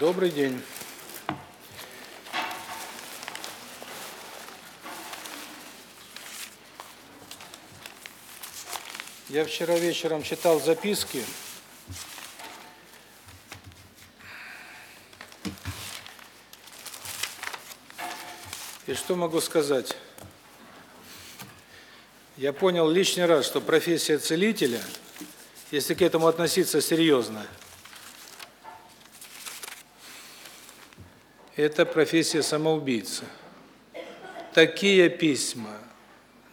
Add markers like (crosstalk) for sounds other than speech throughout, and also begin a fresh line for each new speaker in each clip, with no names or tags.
Добрый день. Я вчера вечером читал записки. И что могу сказать? Я понял лишний раз, что профессия целителя, если к этому относиться серьезно, это профессия самоубийцы. Такие письма.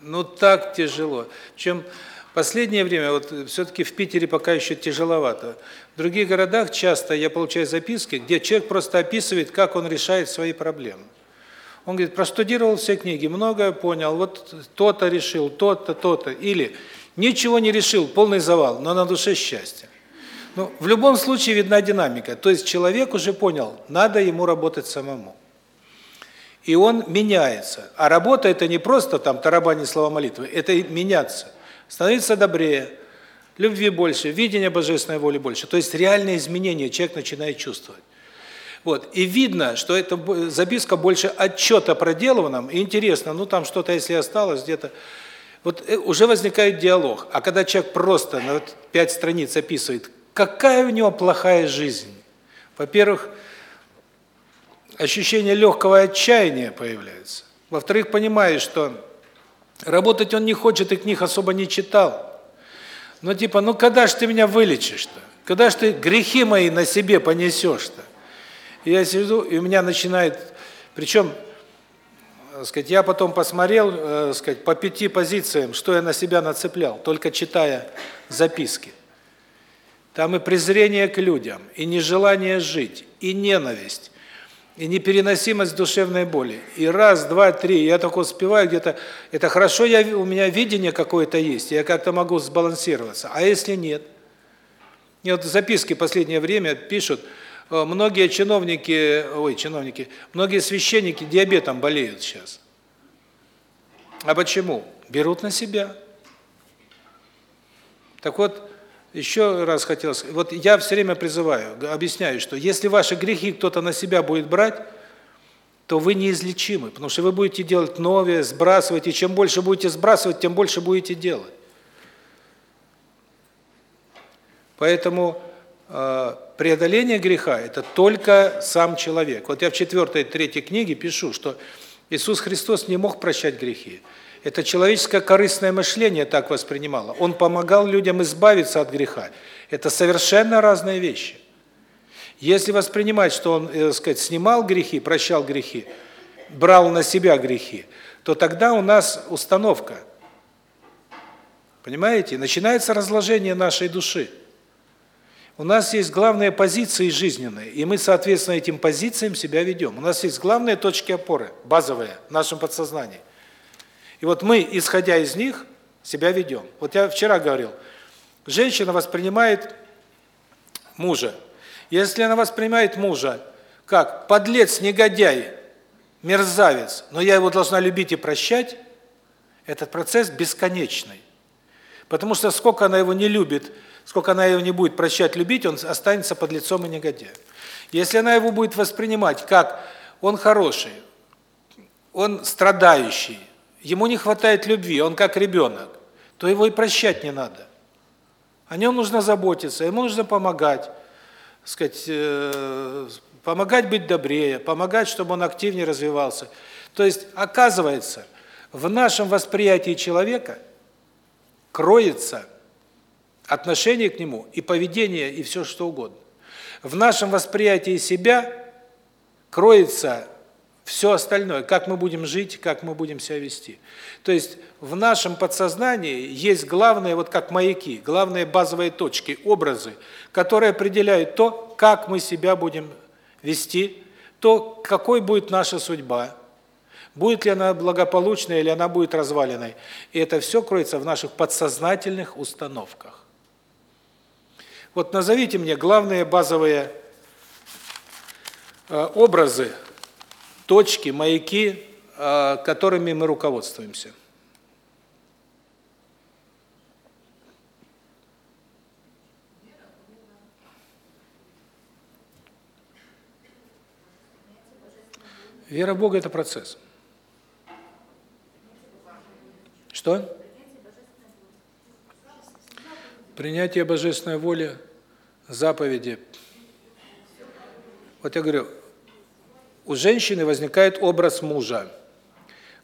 Ну так тяжело. Чем последнее время вот все таки в Питере пока еще тяжеловато. В других городах часто я получаю записки, где человек просто описывает, как он решает свои проблемы. Он говорит: "Простудировал все книги, многое понял, вот то-то решил, то-то, то-то" или "Ничего не решил, полный завал, но на душе счастье". Ну, в любом случае видна динамика. То есть человек уже понял, надо ему работать самому. И он меняется. А работа это не просто там тарабани слова молитвы, это меняться. Становиться добрее, любви больше, видения божественной воли больше. То есть реальные изменения человек начинает чувствовать. Вот. И видно, что эта записка больше отчет проделанном. И интересно, ну там что-то если осталось где-то вот э, уже возникает диалог. А когда человек просто на вот пять страниц описывает, какая у него плохая жизнь. Во-первых, ощущение легкого отчаяния появляется. Во-вторых, понимаешь, что работать он не хочет и книг особо не читал. Ну типа, ну когда ж ты меня вылечишь-то? Когда ж ты грехи мои на себе понесешь-то? Я сижу, и у меня начинает, причем, сказать, я потом посмотрел, э, сказать, по пяти позициям, что я на себя нацеплял, только читая записки. Там и презрение к людям, и нежелание жить, и ненависть, и непереносимость душевной боли. И раз, два, три, я только успеваю где-то, это хорошо, я у меня видение какое-то есть, я как-то могу сбалансироваться. А если нет? И вот записки последнее время пишут, э, многие чиновники, ой, чиновники, многие священники диабетом болеют сейчас. А почему? Берут на себя. Так вот, еще раз хотел сказать, вот я все время призываю, объясняю, что если ваши грехи кто-то на себя будет брать, то вы неизлечимы, потому что вы будете делать новые, сбрасывать, и чем больше будете сбрасывать, тем больше будете делать. Поэтому э, преодоление греха – это только сам человек. Вот я в четвертой, третьей книге пишу, что Иисус Христос не мог прощать грехи. Это человеческое корыстное мышление так воспринимало. Он помогал людям избавиться от греха. Это совершенно разные вещи. Если воспринимать, что он, э, сказать, снимал грехи, прощал грехи, брал на себя грехи, то тогда у нас установка. Понимаете? Начинается разложение нашей души. У нас есть главные позиции жизненные, и мы, соответственно, этим позициям себя ведем. У нас есть главные точки опоры, базовые в нашем подсознании – и вот мы, исходя из них, себя ведем. Вот я вчера говорил, женщина воспринимает мужа. Если она воспринимает мужа как подлец, негодяй, мерзавец, но я его должна любить и прощать, этот процесс бесконечный. Потому что сколько она его не любит, сколько она его не будет прощать, любить, он останется под лицом и негодяем. Если она его будет воспринимать как он хороший, он страдающий, ему не хватает любви, он как ребенок, то его и прощать не надо. О нем нужно заботиться, ему нужно помогать, сказать, э, помогать быть добрее, помогать, чтобы он активнее развивался. То есть, оказывается, в нашем восприятии человека кроется отношение к нему и поведение, и все что угодно. В нашем восприятии себя кроется все остальное, как мы будем жить, как мы будем себя вести. То есть в нашем подсознании есть главные, вот как маяки, главные базовые точки, образы, которые определяют то, как мы себя будем вести, то, какой будет наша судьба, будет ли она благополучной или она будет разваленной. И это все кроется в наших подсознательных установках. Вот назовите мне главные базовые э, образы, точки, маяки, а, которыми мы руководствуемся. Вера в Бога – это процесс. Что? Принятие божественной воли, заповеди. Вот я говорю, у женщины возникает образ мужа.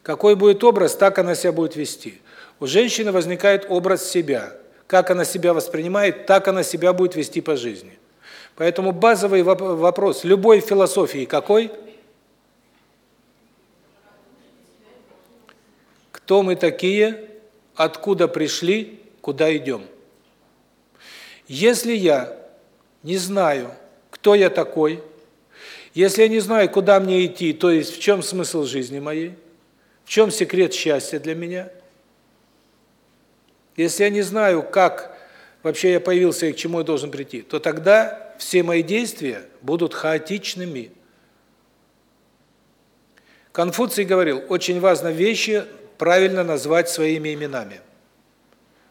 Какой будет образ, так она себя будет вести. У женщины возникает образ себя. Как она себя воспринимает, так она себя будет вести по жизни. Поэтому базовый вопрос любой философии какой? Кто мы такие, откуда пришли, куда идем? Если я не знаю, кто я такой, если я не знаю, куда мне идти, то есть в чем смысл жизни моей, в чем секрет счастья для меня, если я не знаю, как вообще я появился и к чему я должен прийти, то тогда все мои действия будут хаотичными. Конфуций говорил, очень важно вещи правильно назвать своими именами.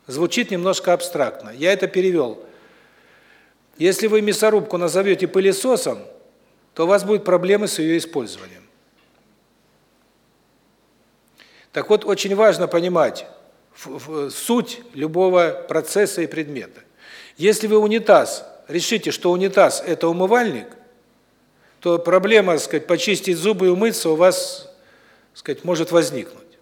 Звучит немножко абстрактно. Я это перевел. Если вы мясорубку назовете пылесосом, то у вас будут проблемы с ее использованием. Так вот, очень важно понимать суть любого процесса и предмета. Если вы унитаз, решите, что унитаз – это умывальник, то проблема, так сказать, почистить зубы и умыться у вас, так сказать, может возникнуть.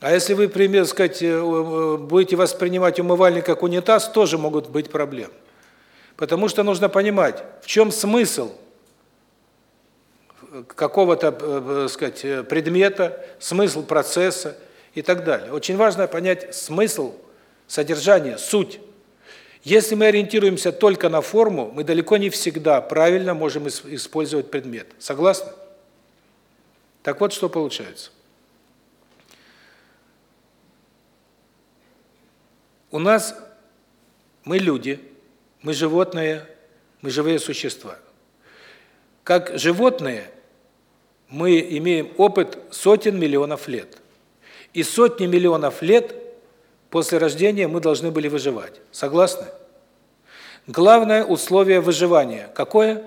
А если вы, пример, сказать, э, будете воспринимать умывальник как унитаз, тоже могут быть проблемы. Потому что нужно понимать, в чем смысл какого-то, э, э, сказать, предмета, смысл процесса и так далее. Очень важно понять смысл, содержание, суть. Если мы ориентируемся только на форму, мы далеко не всегда правильно можем использовать предмет. Согласны? Так вот, что получается. У нас мы люди, мы животные, мы живые существа. Как животные мы имеем опыт сотен миллионов лет. И сотни миллионов лет после рождения мы должны были выживать. Согласны? Главное условие выживания какое?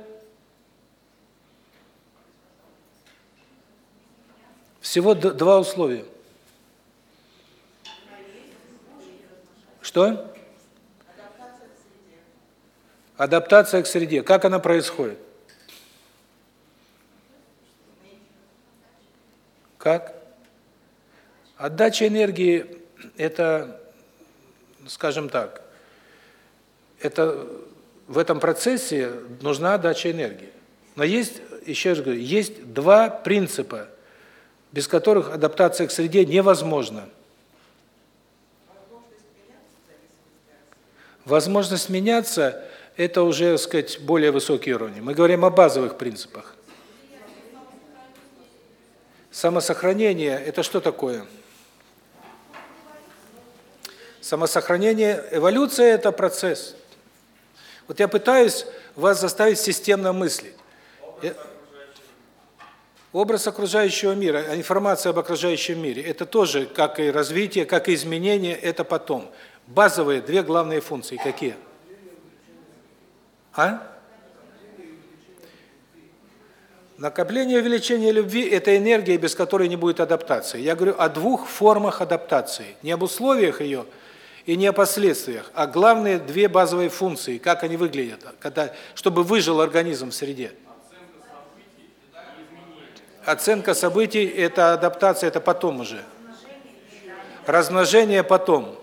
Всего два условия. Что? Адаптация к среде. Как она происходит? Как? Отдача энергии – это, скажем так, это в этом процессе нужна отдача энергии. Но есть, еще раз говорю, есть два принципа, без которых адаптация к среде невозможна – Возможность меняться – это уже, так сказать, более высокий уровень. Мы говорим о базовых принципах. Самосохранение – это что такое? Самосохранение, эволюция – это процесс. Вот я пытаюсь вас заставить системно мыслить. Образ окружающего мира, а информация об окружающем мире – это тоже, как и развитие, как и изменение, это потом. Базовые две главные функции какие? А? Накопление и увеличение любви – это энергия, без которой не будет адаптации. Я говорю о двух формах адаптации. Не об условиях ее и не о последствиях, а главные две базовые функции, как они выглядят, когда, чтобы выжил организм в среде. Оценка событий – это адаптация, это потом уже. Размножение потом.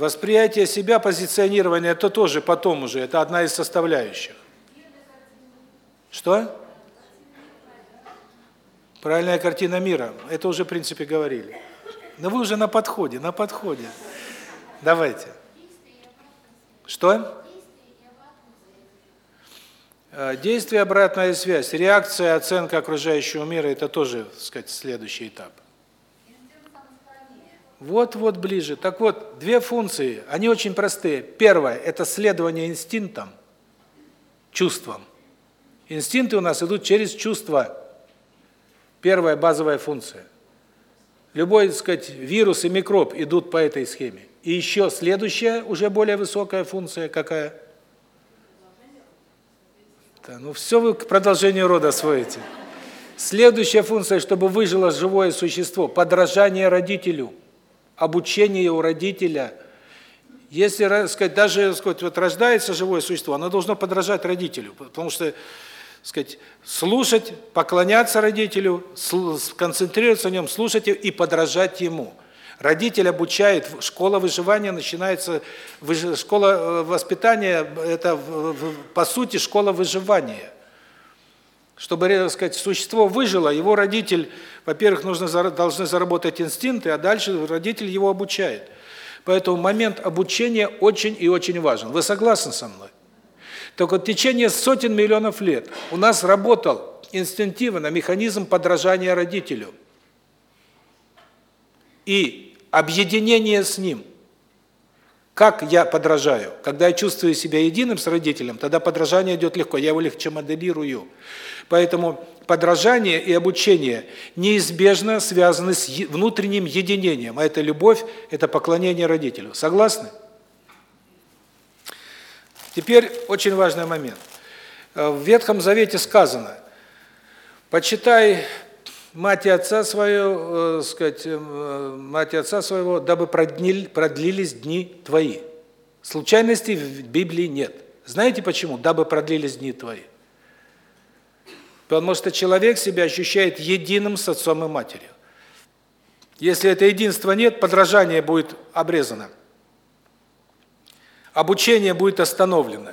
Восприятие себя, позиционирование – это тоже потом уже, это одна из составляющих. Что? Правильная картина мира. Это уже, в принципе, говорили. Но вы уже на подходе, на подходе. Давайте. Что? Э, действие, обратная связь, реакция, оценка окружающего мира – это тоже, так сказать, следующий этап. Вот-вот ближе. Так вот, две функции, они очень простые. Первое – это следование инстинктам, чувствам. Инстинкты у нас идут через чувства. Первая базовая функция. Любой, так сказать, вирус и микроб идут по этой схеме. И еще следующая, уже более высокая функция какая? Да, ну все вы к продолжению рода сводите. Следующая функция, чтобы выжило живое существо, подражание родителю, обучение у родителя. Если, сказать, даже, сказать, вот рождается живое существо, оно должно подражать родителю, потому что, сказать, слушать, поклоняться родителю, концентрироваться на нем, слушать и подражать ему. Родитель обучает, школа выживания начинается, школа э, воспитания – это, по сути, школа выживания. Чтобы, так сказать, существо выжило, его родитель, во-первых, нужно должны заработать инстинкты, а дальше родитель его обучает. Поэтому момент обучения очень и очень важен. Вы согласны со мной? Так вот, в течение сотен миллионов лет у нас работал инстинктивно механизм подражания родителю. И объединение с ним. Как я подражаю? Когда я чувствую себя единым с родителем, тогда подражание идет легко, я его легче моделирую. Поэтому подражание и обучение неизбежно связаны с внутренним единением, а это любовь, это поклонение родителю. Согласны? Теперь очень важный момент. В Ветхом Завете сказано: "Почитай мать и отца свою, э, сказать, э, мать и отца своего, дабы продлили, продлились дни твои. Случайностей в Библии нет. Знаете почему? Дабы продлились дни твои. Потому что человек себя ощущает единым с отцом и матерью. Если это единства нет, подражание будет обрезано. Обучение будет остановлено.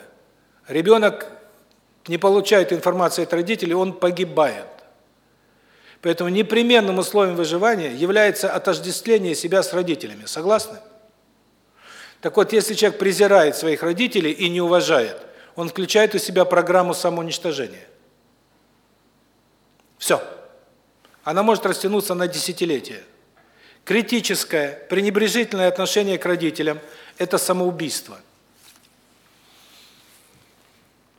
Ребенок не получает информации от родителей, он погибает. Поэтому непременным условием выживания является отождествление себя с родителями. Согласны? Так вот, если человек презирает своих родителей и не уважает, он включает у себя программу самоуничтожения. Все. Она может растянуться на десятилетия. Критическое, пренебрежительное отношение к родителям – это самоубийство.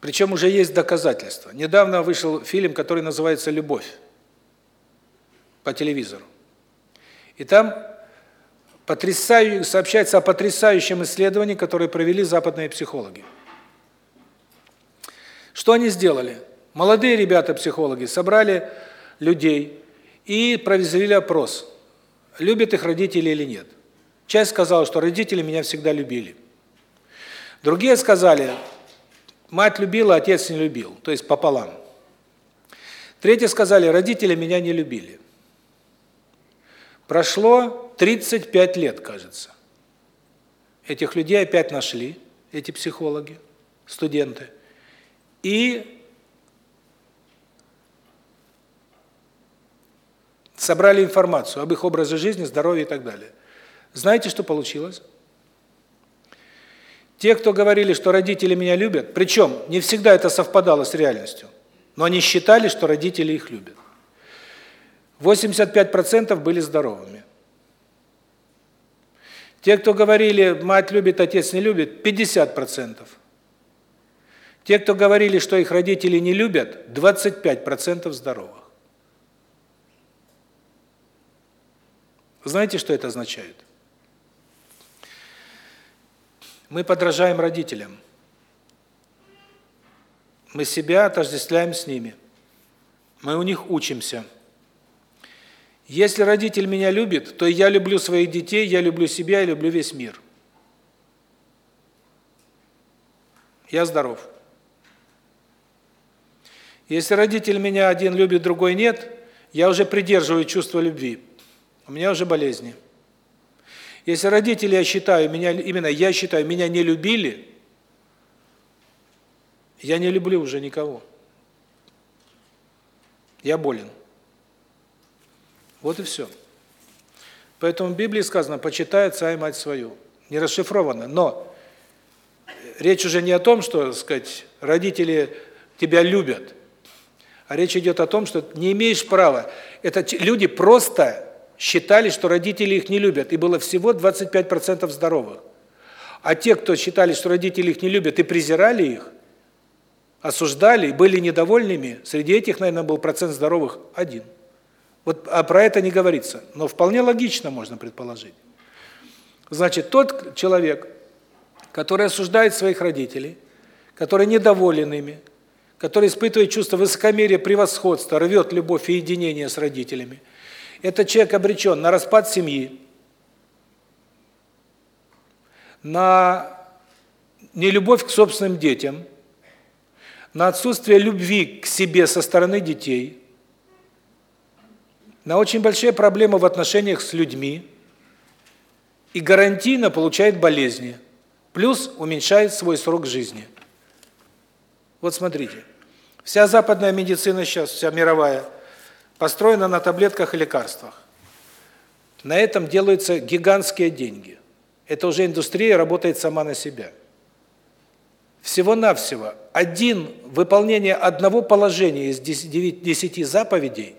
Причем уже есть доказательства. Недавно вышел фильм, который называется «Любовь» по телевизору. И там сообщается о потрясающем исследовании, которое провели западные психологи. Что они сделали? Молодые ребята-психологи собрали людей и провели опрос, любят их родители или нет. Часть сказала, что родители меня всегда любили. Другие сказали, мать любила, отец не любил, то есть пополам. Третьи сказали, родители меня не любили. Прошло 35 лет, кажется. Этих людей опять нашли, эти психологи, студенты. И собрали информацию об их образе жизни, здоровье и так далее. Знаете, что получилось? Те, кто говорили, что родители меня любят, причем не всегда это совпадало с реальностью, но они считали, что родители их любят. 85% были здоровыми. Те, кто говорили, мать любит, отец не любит, 50%. Те, кто говорили, что их родители не любят, 25% здоровых. Знаете, что это означает? Мы подражаем родителям. Мы себя отождествляем с ними. Мы у них учимся. Если родитель меня любит, то я люблю своих детей, я люблю себя, я люблю весь мир. Я здоров. Если родитель меня один любит, другой нет, я уже придерживаю чувство любви. У меня уже болезни. Если родители, я считаю, меня именно я считаю, меня не любили, я не люблю уже никого. Я болен. Вот и все. Поэтому в Библии сказано: "Почитай отца и мать свою". Не расшифровано, но речь уже не о том, что, сказать, родители тебя любят. А речь идет о том, что не имеешь права. Это люди просто считали, что родители их не любят, и было всего 25% здоровых. А те, кто считали, что родители их не любят и презирали их, осуждали, были недовольными, среди этих, наверное, был процент здоровых один. Вот а про это не говорится, но вполне логично можно предположить. Значит, тот человек, который осуждает своих родителей, который недоволен ими, который испытывает чувство высокомерия, превосходства, рвет любовь и единение с родителями, этот человек обречен на распад семьи, на нелюбовь к собственным детям, на отсутствие любви к себе со стороны детей, на очень большие проблемы в отношениях с людьми и гарантийно получает болезни, плюс уменьшает свой срок жизни. Вот смотрите, вся западная медицина сейчас, вся мировая, построена на таблетках и лекарствах. На этом делаются гигантские деньги. Это уже индустрия работает сама на себя. Всего-навсего один выполнение одного положения из 10 заповедей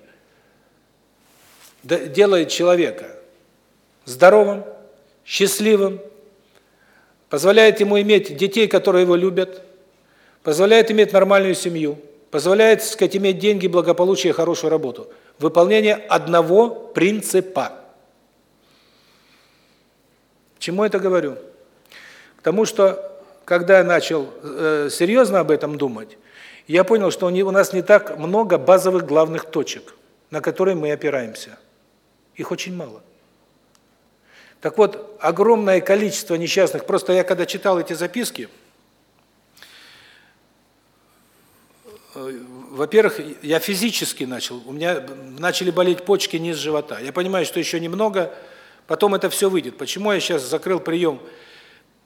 делает человека здоровым, счастливым, позволяет ему иметь детей, которые его любят, позволяет иметь нормальную семью, позволяет, так сказать, иметь деньги, благополучие, хорошую работу. Выполнение одного принципа. Чему это говорю? К тому, что когда я начал э, серьезно об этом думать, я понял, что у нас не так много базовых главных точек, на которые мы опираемся. Их очень мало. Так вот, огромное количество несчастных, просто я когда читал эти записки, во-первых, я физически начал, у меня начали болеть почки низ живота. Я понимаю, что еще немного, потом это все выйдет. Почему я сейчас закрыл прием?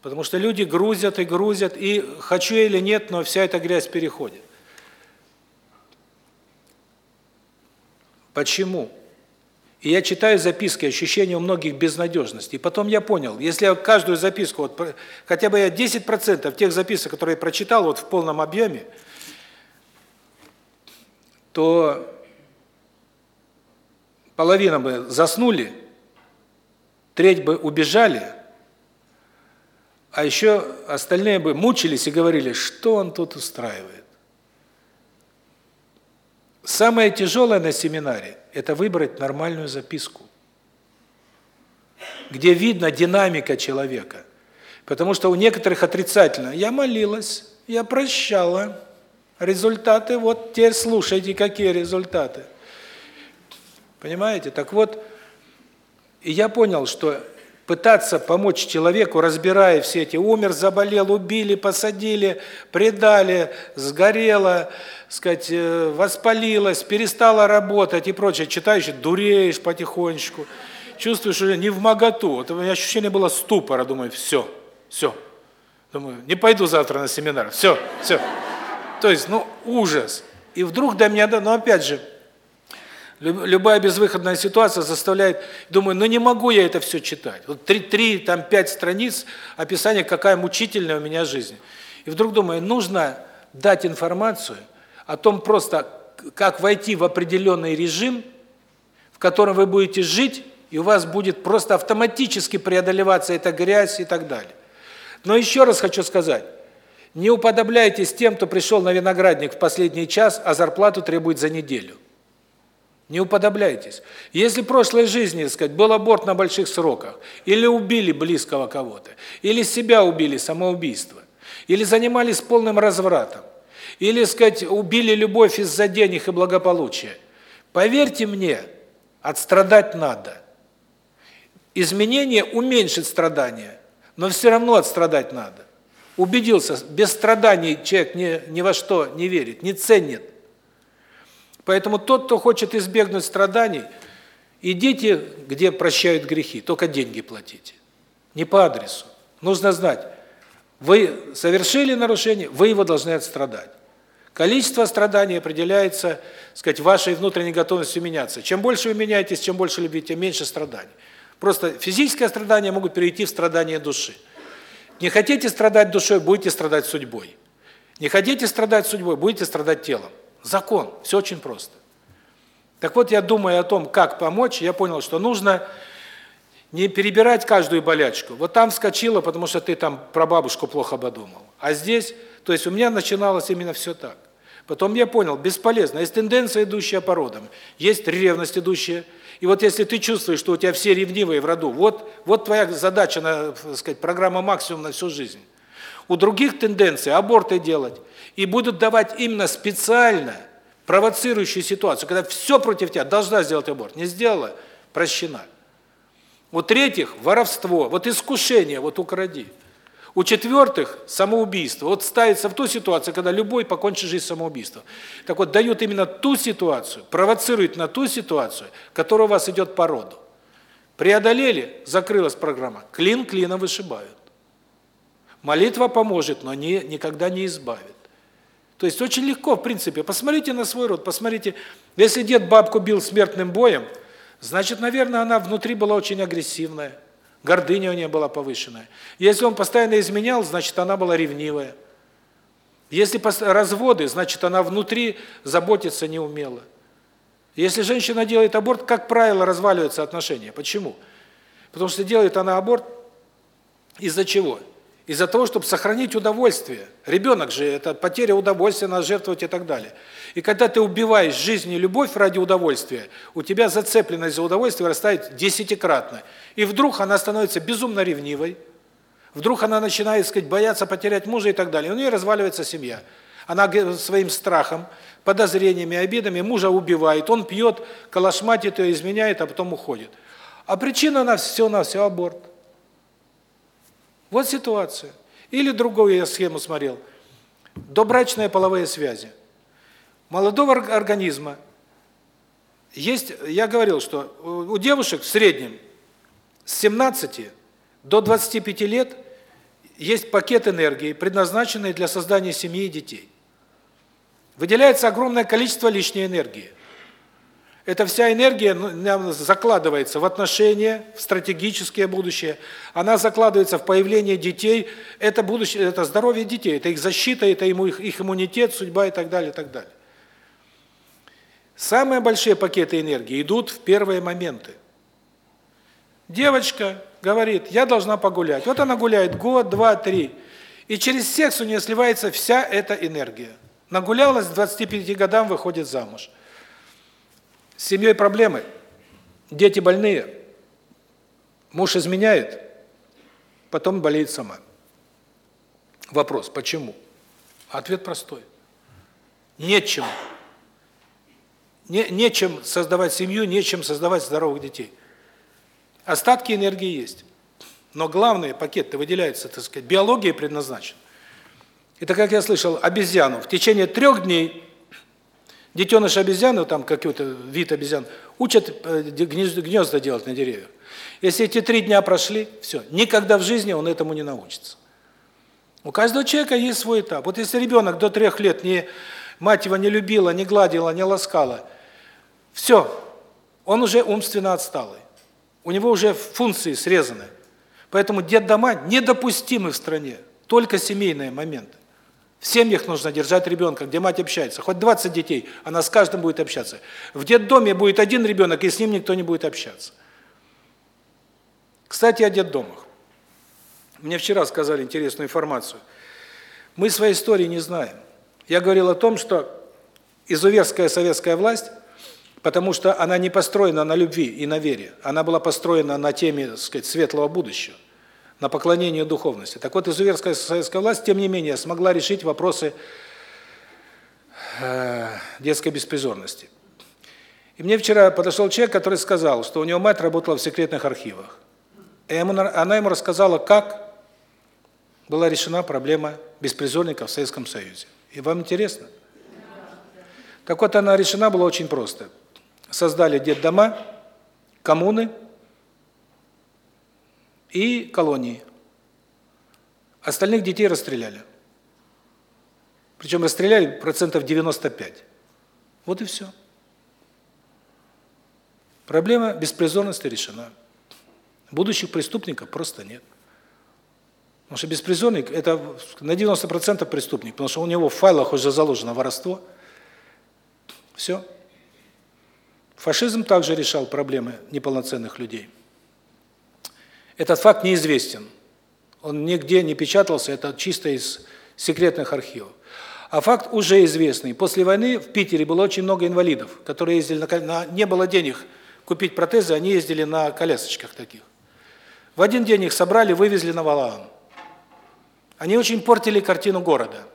Потому что люди грузят и грузят, и хочу или нет, но вся эта грязь переходит. Почему? И я читаю записки, ощущение у многих безнадежности. И потом я понял, если я каждую записку, вот хотя бы я 10% тех записок, которые я прочитал вот в полном объеме, то половина бы заснули, треть бы убежали, а еще остальные бы мучились и говорили, что он тут устраивает. Самое тяжелое на семинаре – это выбрать нормальную записку, где видно динамика человека. Потому что у некоторых отрицательно. Я молилась, я прощала. Результаты, вот теперь слушайте, какие результаты. Понимаете? Так вот, и я понял, что пытаться помочь человеку, разбирая все эти умер, заболел, убили, посадили, предали, сгорело, сказать, э, воспалилось, перестала работать и прочее, читаешь, дуреешь потихонечку, чувствуешь уже не в моготу. Вот у меня ощущение было ступора, думаю, все, все. Думаю, не пойду завтра на семинар. Все, все. То есть, ну, ужас. И вдруг до меня, ну опять же, Любая безвыходная ситуация заставляет, думаю, ну не могу я это все читать. Вот три, три, там пять страниц описания, какая мучительная у меня жизнь. И вдруг думаю, нужно дать информацию о том просто, как войти в определенный режим, в котором вы будете жить, и у вас будет просто автоматически преодолеваться эта грязь и так далее. Но еще раз хочу сказать, не уподобляйтесь тем, кто пришел на виноградник в последний час, а зарплату требует за неделю. Не уподобляйтесь. Если в прошлой жизни, сказать, был аборт на больших сроках, или убили близкого кого-то, или себя убили, самоубийство, или занимались полным развратом, или, сказать, убили любовь из-за денег и благополучия, поверьте мне, отстрадать надо. Изменение уменьшит страдания, но все равно отстрадать надо. Убедился, без страданий человек ни, ни во что не верит, не ценит. Поэтому тот, кто хочет избегнуть страданий, идите, где прощают грехи, только деньги платите. Не по адресу. Нужно знать, вы совершили нарушение, вы его должны отстрадать. Количество страданий определяется, сказать, вашей внутренней готовностью меняться. Чем больше вы меняетесь, чем больше любите, тем меньше страданий. Просто физические страдания могут перейти в страдания души. Не хотите страдать душой, будете страдать судьбой. Не хотите страдать судьбой, будете страдать телом. Закон. Все очень просто. Так вот, я думаю о том, как помочь, я понял, что нужно не перебирать каждую болячку. Вот там вскочила, потому что ты там про бабушку плохо подумал. А здесь, то есть у меня начиналось именно все так. Потом я понял, бесполезно. Есть тенденция, идущая по родам. Есть ревность, идущая. И вот если ты чувствуешь, что у тебя все ревнивые в роду, вот вот твоя задача, на, так сказать, программа максимум на всю жизнь. У других тенденция аборты делать. И будут давать именно специально провоцирующую ситуацию, когда все против тебя, должна сделать аборт. Не сделала – прощена. У третьих – воровство, вот искушение, вот укради. У четвертых – самоубийство. Вот ставится в ту ситуацию, когда любой покончит жизнь самоубийством. Так вот, дают именно ту ситуацию, провоцирует на ту ситуацию, которая у вас идет по роду. Преодолели, закрылась программа, клин клином вышибают. Молитва поможет, но не, никогда не избавит. То есть очень легко, в принципе. Посмотрите на свой род, посмотрите. Если дед бабку бил смертным боем, значит, наверное, она внутри была очень агрессивная. Гордыня у нее была повышенная. Если он постоянно изменял, значит, она была ревнивая. Если разводы, значит, она внутри заботиться не умела. Если женщина делает аборт, как правило, разваливаются отношения. Почему? Потому что делает она аборт из-за чего? Из-за того, чтобы сохранить удовольствие. Ребенок же это потеря удовольствия, надо жертвовать и так далее. И когда ты убиваешь жизнь и любовь ради удовольствия, у тебя зацепленность за удовольствие растает десятикратно. И вдруг она становится безумно ревнивой. Вдруг она начинает, сказать, бояться потерять мужа и так далее. У нее разваливается семья. Она своим страхом, подозрениями, обидами мужа убивает. Он пьет, калашматит ее, изменяет, а потом уходит. А причина на все на все аборт. Вот ситуация. Или другую я схему смотрел. Добрачные половые связи. Молодого организма есть, я говорил, что у девушек в среднем с 17 до 25 лет есть пакет энергии, предназначенный для создания семьи и детей. Выделяется огромное количество лишней энергии. Эта вся энергия ну, закладывается в отношения, в стратегическое будущее. Она закладывается в появление детей. Это будущее, это здоровье детей, это их защита, это ему их, их иммунитет, судьба и так далее, и так далее. Самые большие пакеты энергии идут в первые моменты. Девочка говорит: "Я должна погулять". Вот она гуляет год, два, три. И через секс у нее сливается вся эта энергия. Нагулялась, к 25 годам выходит замуж. С семьей проблемы. Дети больные. Муж изменяет, потом болеет сама. Вопрос: почему? Ответ простой. Нечем. Не нечем создавать семью, нечем создавать здоровых детей. Остатки энергии есть. Но главный пакет выделяется, так сказать, биология предназначен. Это, как я слышал, обезьяну в течение трех дней детеныш обезьяны, там какой-то вид обезьян, учат э, гнезда делать на деревьях. Если эти три дня прошли, все, никогда в жизни он этому не научится. У каждого человека есть свой этап. Вот если ребенок до трех лет не мать его не любила, не гладила, не ласкала, все, он уже умственно отсталый. У него уже функции срезаны. Поэтому детдома недопустимы в стране, только семейные моменты. В семьях нужно держать ребенка, где мать общается. Хоть 20 детей, она с каждым будет общаться. В детдоме будет один ребенок, и с ним никто не будет общаться. Кстати, о детдомах. Мне вчера сказали интересную информацию. Мы своей истории не знаем. Я говорил о том, что изуверская советская власть, потому что она не построена на любви и на вере, она была построена на теме, так сказать, светлого будущего на поклонение духовности. Так вот, изуверская советская власть, тем не менее, смогла решить вопросы э, детской беспризорности. И мне вчера подошел человек, который сказал, что у него мать работала в секретных архивах. И ему, она ему рассказала, как была решена проблема беспризорников в Советском Союзе. И вам интересно? Так вот, она решена была очень просто. Создали детдома, коммуны, и колонии. Остальных детей расстреляли. Причем расстреляли процентов 95. Вот и все. Проблема беспризорности решена. Будущих преступников просто нет. Потому что беспризорник – это на 90% преступник, потому что у него в файлах уже заложено воровство. Все. Фашизм также решал проблемы неполноценных людей. Этот факт неизвестен. Он нигде не печатался, это чисто из секретных архивов. А факт уже известный. После войны в Питере было очень много инвалидов, которые ездили на, на не было денег купить протезы, они ездили на колясочках таких. В один день их собрали, вывезли на Валаам. Они очень портили картину города.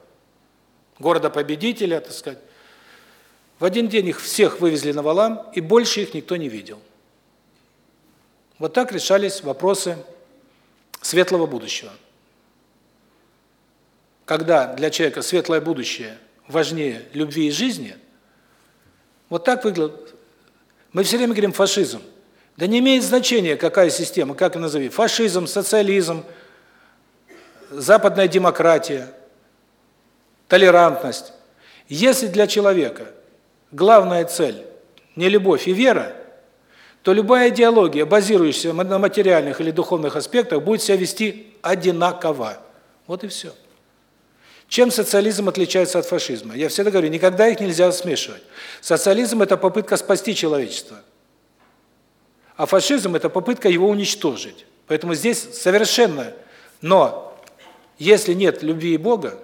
Города-победителя, так сказать. В один день их всех вывезли на валам, и больше их никто не видел. Вот так решались вопросы светлого будущего. Когда для человека светлое будущее важнее любви и жизни, вот так выглядит. Мы все время говорим фашизм. Да не имеет значения, какая система, как ее назови. Фашизм, социализм, западная демократия, толерантность. Если для человека главная цель не любовь и вера, то любая идеология, базирующаяся на материальных или духовных аспектах, будет себя вести одинаково. Вот и все. Чем социализм отличается от фашизма? Я всегда говорю, никогда их нельзя смешивать. Социализм – это попытка спасти человечество. А фашизм – это попытка его уничтожить. Поэтому здесь совершенно... Но если нет любви и Бога,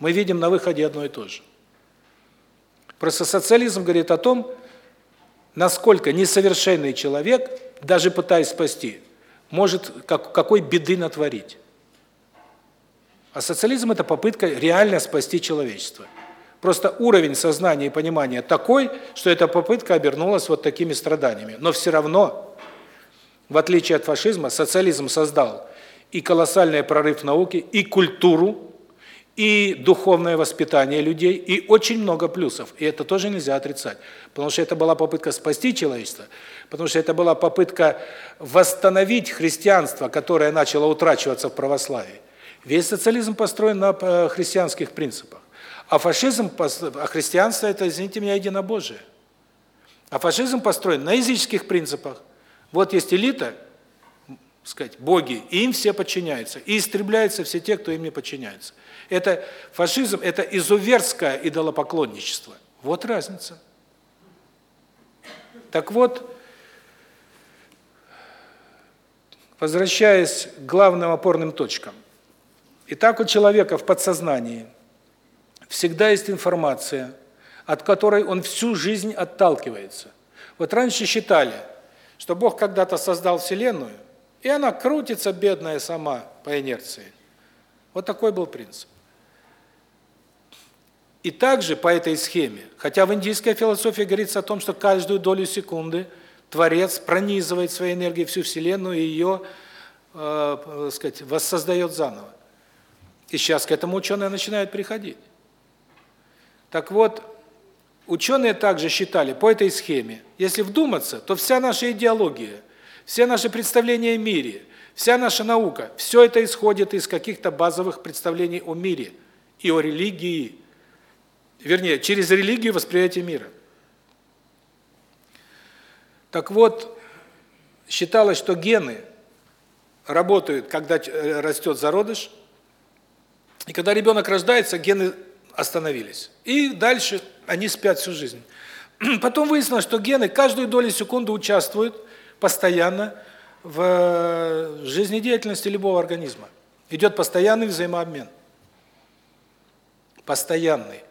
мы видим на выходе одно и то же. Просто социализм говорит о том, насколько несовершенный человек, даже пытаясь спасти, может как, какой беды натворить. А социализм – это попытка реально спасти человечество. Просто уровень сознания и понимания такой, что эта попытка обернулась вот такими страданиями. Но все равно, в отличие от фашизма, социализм создал и колоссальный прорыв науки, и культуру, и духовное воспитание людей, и очень много плюсов. И это тоже нельзя отрицать. Потому что это была попытка спасти человечество, потому что это была попытка восстановить христианство, которое начало утрачиваться в православии. Весь социализм построен на э, христианских принципах. А фашизм, а христианство – это, извините меня, единобожие. А фашизм построен на языческих принципах. Вот есть элита, сказать, боги, и им все подчиняются. И истребляются все те, кто им не подчиняется. Это фашизм, это изуверское идолопоклонничество. Вот разница. Так вот, возвращаясь к главным опорным точкам. Итак, у человека в подсознании – всегда есть информация, от которой он всю жизнь отталкивается. Вот раньше считали, что Бог когда-то создал Вселенную, и она крутится, бедная, сама по инерции. Вот такой был принцип. И также по этой схеме, хотя в индийской философии говорится о том, что каждую долю секунды Творец пронизывает своей энергией всю Вселенную и ее, э, э сказать, воссоздает заново. И сейчас к этому ученые начинают приходить. Так вот, ученые также считали по этой схеме, если вдуматься, то вся наша идеология, все наши представления о мире, вся наша наука, все это исходит из каких-то базовых представлений о мире и о религии, вернее, через религию восприятия мира. Так вот, считалось, что гены работают, когда э, растет зародыш, и когда ребенок рождается, гены остановились. И дальше они спят всю жизнь. (clears throat) Потом выяснилось, что гены каждую долю секунды участвуют постоянно в жизнедеятельности любого организма. Идет постоянный взаимообмен. Постоянный.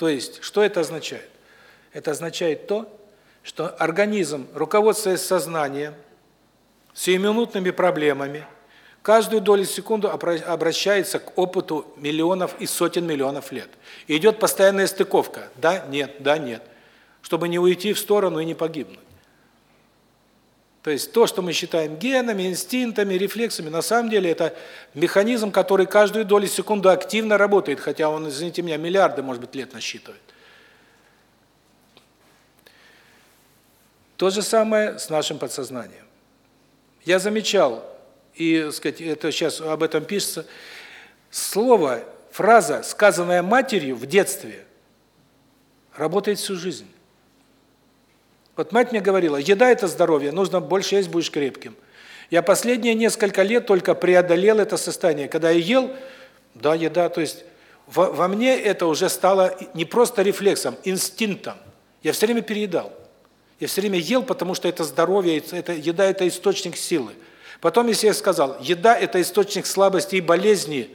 То есть, что это означает? Это означает то, что организм, руководствуясь сознанием, сиюминутными проблемами, каждую долю секунды обращается к опыту миллионов и сотен миллионов лет. И идет постоянная стыковка. Да, нет, да, нет. Чтобы не уйти в сторону и не погибнуть. То есть то, что мы считаем генами, инстинктами, рефлексами, на самом деле это механизм, который каждую долю секунды активно работает, хотя он, извините меня, миллиарды, может быть, лет насчитывает. То же самое с нашим подсознанием. Я замечал и, сказать, это сейчас об этом пишется, слово, фраза, сказанная матерью в детстве, работает всю жизнь. Вот мать мне говорила, еда – это здоровье, нужно больше есть, будешь крепким. Я последние несколько лет только преодолел это состояние. Когда я ел, да, еда, то есть во, во мне это уже стало не просто рефлексом, инстинктом. Я все время переедал. Я все время ел, потому что это здоровье, это еда – это источник силы. Потом, если я сказал, еда – это источник слабости и болезни,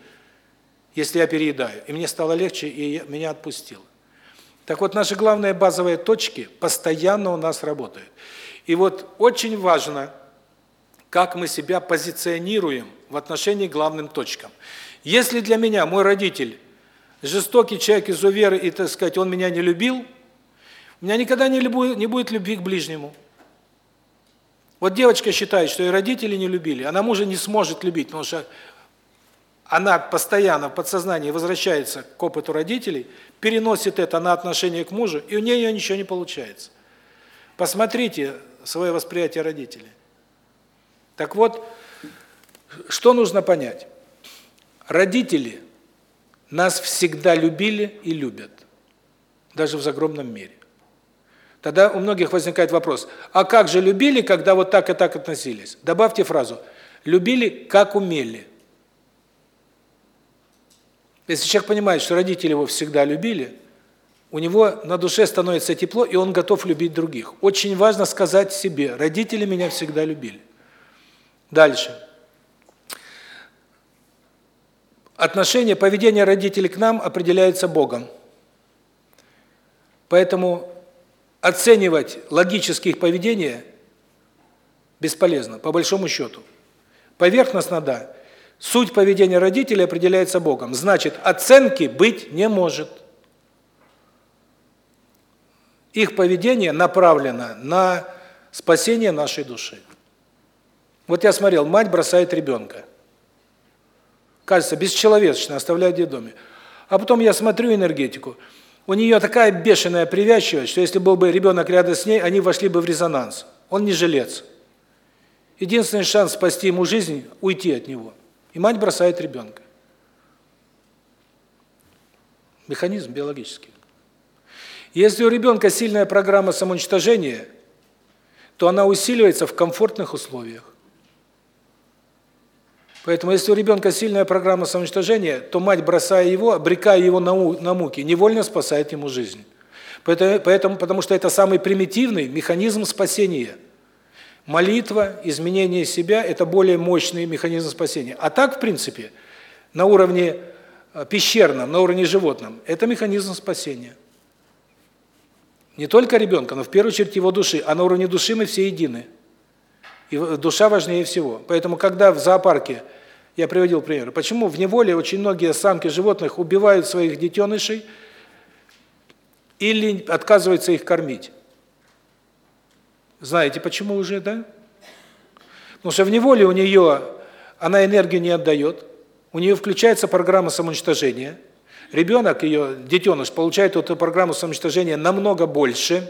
если я переедаю, и мне стало легче, и меня отпустило. Так вот, наши главные базовые точки постоянно у нас работают. И вот очень важно, как мы себя позиционируем в отношении к главным точкам. Если для меня мой родитель жестокий человек, изувер, и, так сказать, он меня не любил, у меня никогда не, любу, не будет любви к ближнему. Вот девочка считает, что ее родители не любили, она мужа не сможет любить, потому что она постоянно в подсознании возвращается к опыту родителей, переносит это на отношение к мужу, и у нее ничего не получается. Посмотрите свое восприятие родителей. Так вот, что нужно понять? Родители нас всегда любили и любят, даже в загробном мире. Тогда у многих возникает вопрос, а как же любили, когда вот так и так относились? Добавьте фразу «любили, как умели». Если человек понимает, что родители его всегда любили, у него на душе становится тепло, и он готов любить других. Очень важно сказать себе, родители меня всегда любили. Дальше. Отношение, поведение родителей к нам определяется Богом. Поэтому оценивать логически их поведение бесполезно, по большому счету. Поверхностно – да. Суть поведения родителей определяется Богом. Значит, оценки быть не может. Их поведение направлено на спасение нашей души. Вот я смотрел, мать бросает ребенка. Кажется, бесчеловечно, оставляет в детдоме. А потом я смотрю энергетику – у нее такая бешеная привязчивость, что если был бы ребенок рядом с ней, они вошли бы в резонанс. Он не жилец. Единственный шанс спасти ему жизнь – уйти от него. И мать бросает ребенка. Механизм биологический. Если у ребенка сильная программа самоуничтожения, то она усиливается в комфортных условиях. Поэтому если у ребенка сильная программа самоуничтожения, то мать, бросая его, обрекая его на, муки, невольно спасает ему жизнь. Поэтому, потому что это самый примитивный механизм спасения. Молитва, изменение себя – это более мощный механизм спасения. А так, в принципе, на уровне э, пещерном, на уровне животном – это механизм спасения. Не только ребенка, но в первую очередь его души. А на уровне души мы все едины. И душа важнее всего. Поэтому, когда в зоопарке я приводил примеры. Почему в неволе очень многие самки животных убивают своих детенышей или отказываются их кормить? Знаете, почему уже, да? Потому что в неволе у нее она энергию не отдает, у нее включается программа самоуничтожения. Ребенок, ее детеныш, получает эту программу самоуничтожения намного больше.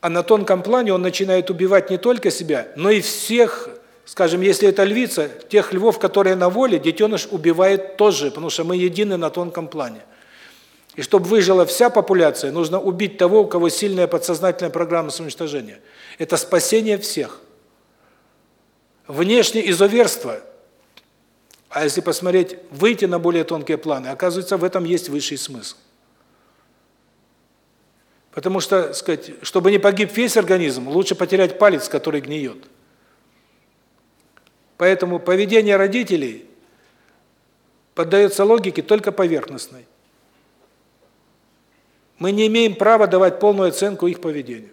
А на тонком плане он начинает убивать не только себя, но и всех Скажем, если это львица, тех львов, которые на воле, детеныш убивает тоже, потому что мы едины на тонком плане. И чтобы выжила вся популяция, нужно убить того, у кого сильная подсознательная программа самоуничтожения. Это спасение всех. Внешнее изуверство, а если посмотреть, выйти на более тонкие планы, оказывается, в этом есть высший смысл. Потому что, сказать, чтобы не погиб весь организм, лучше потерять палец, который гниет. Поэтому поведение родителей поддается логике только поверхностной. Мы не имеем права давать полную оценку их поведению.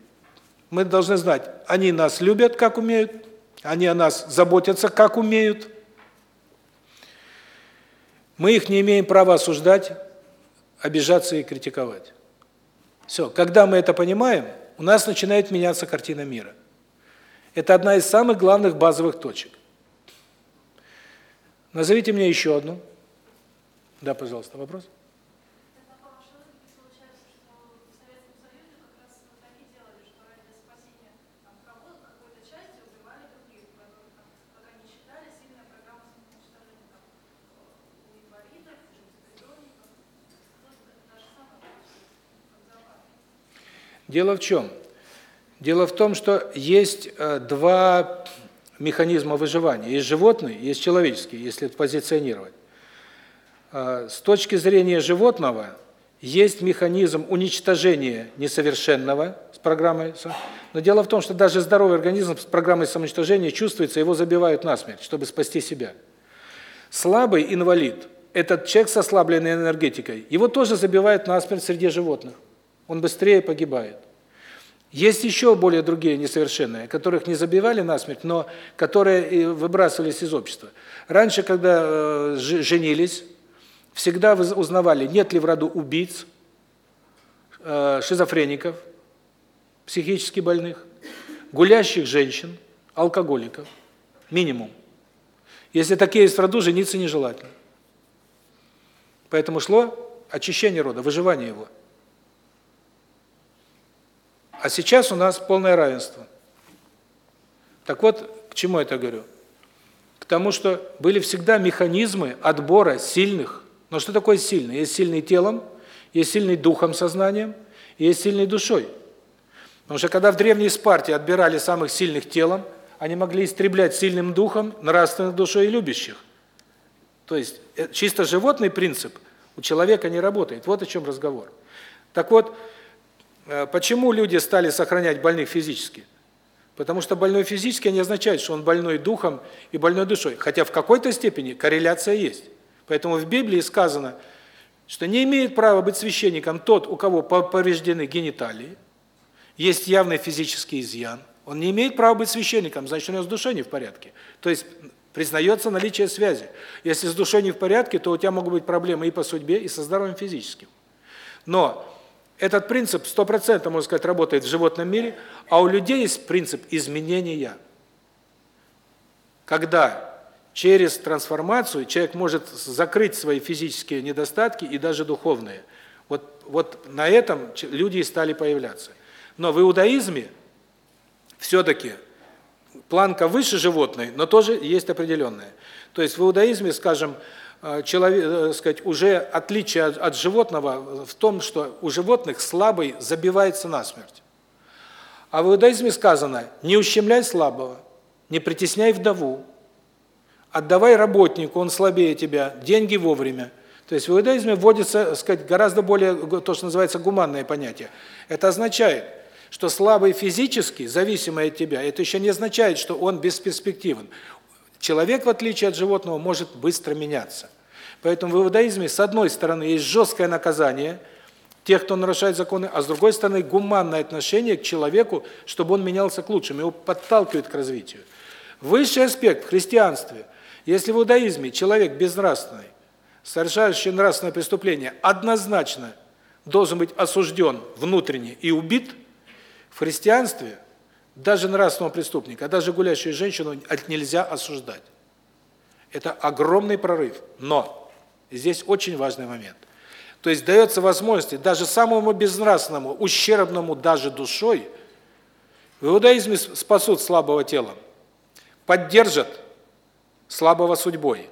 Мы должны знать, они нас любят, как умеют, они о нас заботятся, как умеют. Мы их не имеем права осуждать, обижаться и критиковать. Все, когда мы это понимаем, у нас начинает меняться картина мира. Это одна из самых главных базовых точек. Назовите мне еще одну. Да, пожалуйста, вопрос. Дело в чем? Дело в том, что есть э, два механизма выживания. Есть животные, есть человеческие, если это позиционировать. А, с точки зрения животного есть механизм уничтожения несовершенного с программой. Но дело в том, что даже здоровый организм с программой самоуничтожения чувствуется, его забивают насмерть, чтобы спасти себя. Слабый инвалид – этот человек с ослабленной энергетикой, его тоже забивают насмерть среди животных. Он быстрее погибает. Есть еще более другие несовершенные, которых не забивали насмерть, но которые выбрасывались из общества. Раньше, когда э, женились, всегда узнавали, нет ли в роду убийц, э, шизофреников, психически больных, гулящих женщин, алкоголиков. Минимум. Если такие есть в роду, жениться нежелательно. Поэтому шло очищение рода, выживание его. А сейчас у нас полное равенство. Так вот, к чему я это говорю? К тому, что были всегда механизмы отбора сильных. Но что такое сильный? Есть сильный телом, есть сильный духом, сознанием, есть сильный душой. Потому что когда в древней Спарте отбирали самых сильных телом, они могли истреблять сильным духом, нравственных душой и любящих. То есть э, чисто животный принцип у человека не работает. Вот о чем разговор. Так вот, почему люди стали сохранять больных физически? Потому что больной физически не означает, что он больной духом и больной душой. Хотя в какой-то степени корреляция есть. Поэтому в Библии сказано, что не имеет права быть священником тот, у кого повреждены гениталии, есть явный физический изъян. Он не имеет права быть священником, значит, у него с душой не в порядке. То есть признается наличие связи. Если с душой не в порядке, то у тебя могут быть проблемы и по судьбе, и со здоровьем физическим. Но этот принцип 100%, можно сказать, работает в животном мире, а у людей есть принцип изменения. Когда через трансформацию человек может закрыть свои физические недостатки и даже духовные. Вот вот на этом люди и стали появляться. Но в иудаизме все таки планка выше животной, но тоже есть определенная. То есть в иудаизме, скажем, человек, э, сказать, уже отличие от, от животного в том, что у животных слабый забивается насмерть. А в иудаизме сказано: "Не ущемляй слабого, не притесняй вдову, отдавай работнику, он слабее тебя, деньги вовремя". То есть в иудаизме вводится, сказать, гораздо более то, что называется гуманное понятие. Это означает, что слабый физически, зависимый от тебя, это еще не означает, что он бесперспективен. Человек, в отличие от животного, может быстро меняться. Поэтому в иудаизме, с одной стороны, есть жесткое наказание тех, кто нарушает законы, а с другой стороны, гуманное отношение к человеку, чтобы он менялся к лучшему, его подталкивает к развитию. Высший аспект в христианстве, если в иудаизме человек безнравственный, совершающий нравственное преступление, однозначно должен быть осужден внутренне и убит, в христианстве – даже нравственного преступника, даже гулящую женщину нельзя осуждать. Это огромный прорыв. Но здесь очень важный момент. То есть дается возможность даже самому безнравственному, ущербному даже душой, в иудаизме спасут слабого телом, поддержат слабого судьбой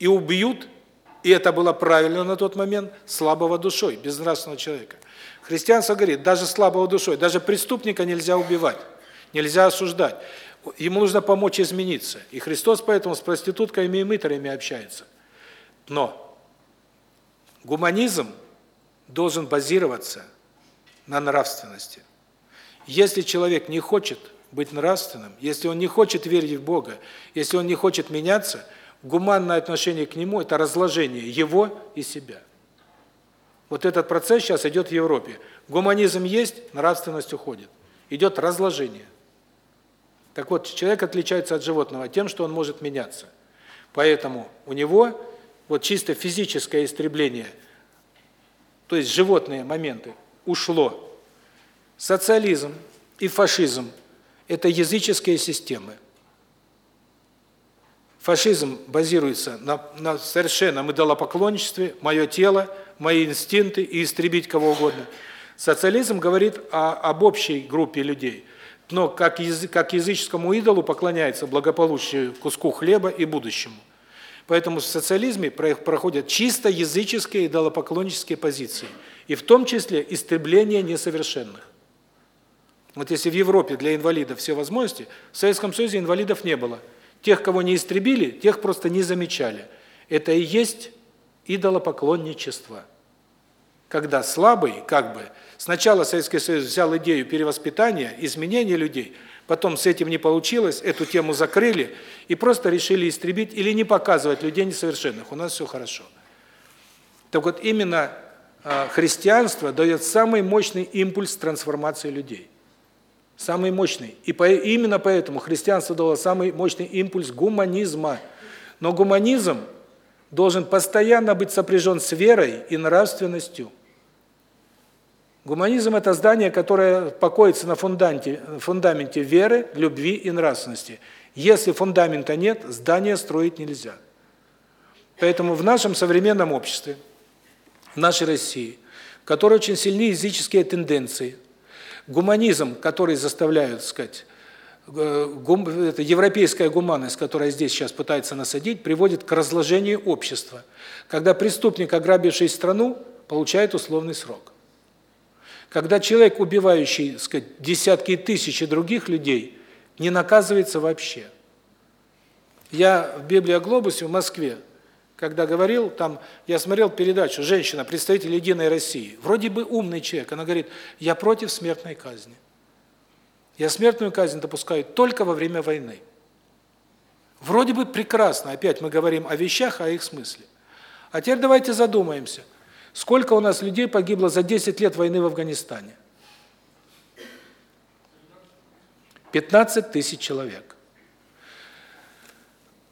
и убьют, и это было правильно на тот момент, слабого душой, безнравственного человека. Христианство говорит, даже слабого душой, даже преступника нельзя убивать. Нельзя осуждать. Ему нужно помочь измениться. И Христос поэтому с проститутками и мытарями общается. Но гуманизм должен базироваться на нравственности. Если человек не хочет быть нравственным, если он не хочет верить в Бога, если он не хочет меняться, гуманное отношение к нему – это разложение его и себя. Вот этот процесс сейчас идет в Европе. Гуманизм есть, нравственность уходит. Идет разложение. Так вот, человек отличается от животного тем, что он может меняться. Поэтому у него вот чисто физическое истребление, то есть животные моменты, ушло. Социализм и фашизм – это языческие системы. Фашизм базируется на, на совершенном идолопоклонничестве, мое тело, мои инстинкты и истребить кого угодно. Социализм говорит о, об общей группе людей – но как, язык, как языческому идолу поклоняется благополучию куску хлеба и будущему. Поэтому в социализме проходят чисто языческие идолопоклоннические позиции, и в том числе истребление несовершенных. Вот если в Европе для инвалидов все возможности, в Советском Союзе инвалидов не было. Тех, кого не истребили, тех просто не замечали. Это и есть идолопоклонничество. Когда слабый, как бы, Сначала Советский Союз взял идею перевоспитания, изменения людей, потом с этим не получилось, эту тему закрыли и просто решили истребить или не показывать людей несовершенных. У нас все хорошо. Так вот именно а, христианство дает самый мощный импульс трансформации людей. самый мощный. И по, именно поэтому христианство дало самый мощный импульс гуманизма. Но гуманизм должен постоянно быть сопряжен с верой и нравственностью. Гуманизм – это здание, которое покоится на фундаменте, фундаменте веры, любви и нравственности. Если фундамента нет, здание строить нельзя. Поэтому в нашем современном обществе, в нашей России, в которой очень сильны языческие тенденции, гуманизм, который заставляют, сказать, э, гум, это европейская гуманность, которая здесь сейчас пытается насадить, приводит к разложению общества. Когда преступник, ограбивший страну, получает условный срок. Когда человек, убивающий, сказать, десятки и тысячи других людей, не наказывается вообще. Я в Библии Глобусе в Москве когда говорил, там я смотрел передачу «Женщина, представитель Единой России». Вроде бы умный человек, она говорит, я против смертной казни. Я смертную казнь допускаю только во время войны. Вроде бы прекрасно, опять мы говорим о вещах, о их смысле. А теперь давайте задумаемся, сколько у нас людей погибло за 10 лет войны в Афганистане? 15 тысяч человек.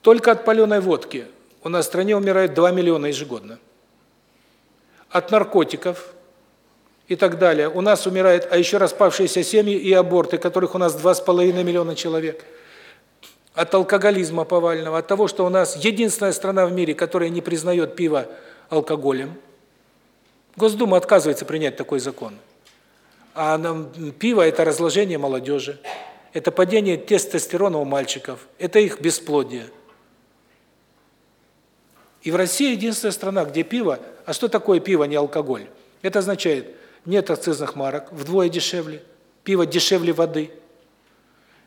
Только от паленой водки у нас в стране умирает 2 миллиона ежегодно. От наркотиков и так далее. У нас умирает, а еще распавшиеся семьи и аборты, которых у нас 2,5 миллиона человек. От алкоголизма повального, от того, что у нас единственная страна в мире, которая не признает пиво алкоголем. Госдума отказывается принять такой закон. А пиво – это разложение молодежи, это падение тестостерона у мальчиков, это их бесплодие. И в России единственная страна, где пиво, а что такое пиво, не алкоголь? Это означает, нет акцизных марок, вдвое дешевле, пиво дешевле воды.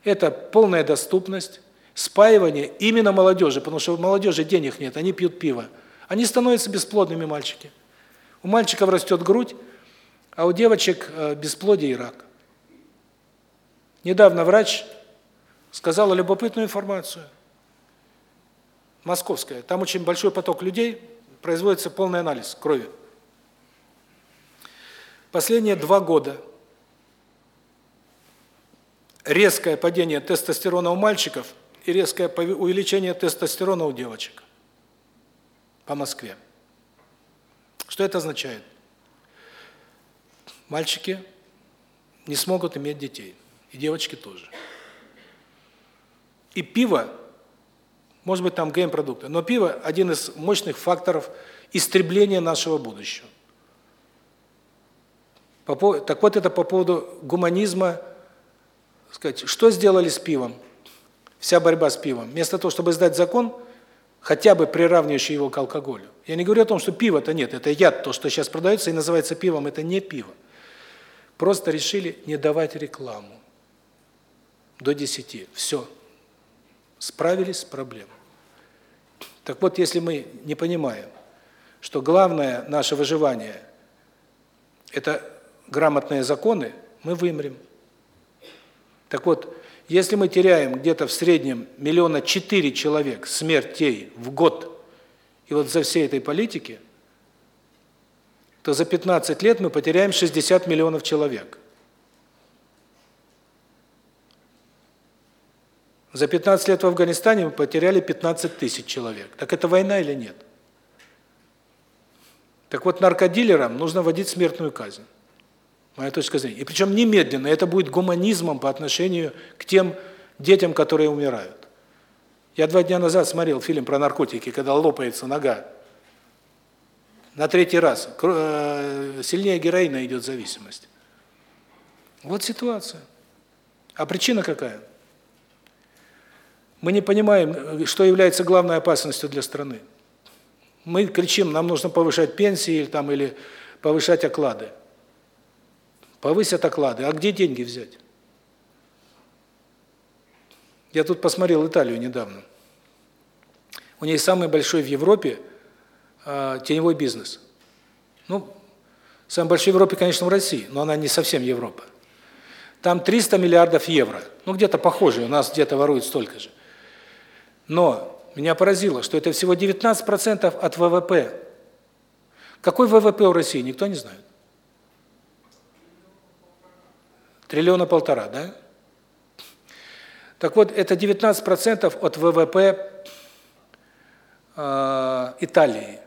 Это полная доступность, спаивание именно молодежи, потому что у молодежи денег нет, они пьют пиво. Они становятся бесплодными мальчики. У мальчиков растет грудь, а у девочек э, бесплодие и рак. Недавно врач сказала любопытную информацию – московская. Там очень большой поток людей, производится полный анализ крови. Последние два года резкое падение тестостерона у мальчиков и резкое увеличение тестостерона у девочек по Москве. Что это означает? Мальчики не смогут иметь детей, и девочки тоже. И пиво может быть, там ГМ-продукты. Но пиво – один из мощных факторов истребления нашего будущего. Так вот, это по поводу гуманизма. сказать, Что сделали с пивом? Вся борьба с пивом. Вместо того, чтобы сдать закон, хотя бы приравнивающий его к алкоголю. Я не говорю о том, что пиво-то нет, это яд, то, что сейчас продается и называется пивом, это не пиво. Просто решили не давать рекламу до 10. Все справились с проблемой. Так вот, если мы не понимаем, что главное наше выживание – это грамотные законы, мы вымрем. Так вот, если мы теряем где-то в среднем миллиона четыре человек смертей в год, и вот за всей этой политики, то за 15 лет мы потеряем 60 миллионов человек. За 15 лет в Афганистане мы потеряли 15 тысяч человек. Так это война или нет? Так вот, наркодилерам нужно вводить смертную казнь. Моя точка зрения. И причем немедленно. Это будет гуманизмом по отношению к тем детям, которые умирают. Я два дня назад смотрел фильм про наркотики, когда лопается нога. На третий раз. Э, сильнее героина идет зависимость. Вот ситуация. А причина какая? Мы не понимаем, что является главной опасностью для страны. Мы кричим, нам нужно повышать пенсии или там или повышать оклады. Повысят оклады, а где деньги взять? Я тут посмотрел Италию недавно. У нее самый большой в Европе э, теневой бизнес. Ну, самый большой в Европе, конечно, в России, но она не совсем Европа. Там 300 миллиардов евро. Ну, где-то похоже, у нас где-то воруют столько же. Но меня поразило, что это всего 19% от ВВП. Какой ВВП у России, никто не знает. Триллиона полтора, да? Так вот, это 19% от ВВП э, Италии.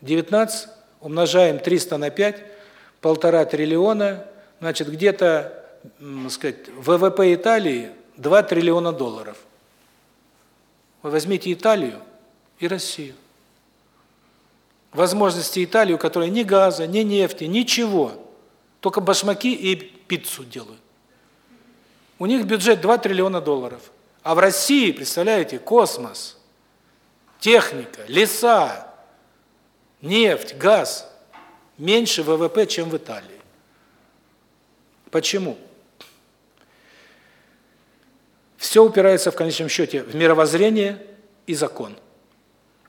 19 умножаем 300 на 5, полтора триллиона, значит, где-то, сказать, ВВП Италии 2 триллиона долларов. Вы возьмите Италию и Россию. Возможности Италии, у которой ни газа, ни нефти, ничего, только башмаки и пиццу делают. У них бюджет 2 триллиона долларов. А в России, представляете, космос, техника, леса, нефть, газ меньше ВВП, чем в Италии. Почему? Все упирается в конечном счете в мировоззрение и закон.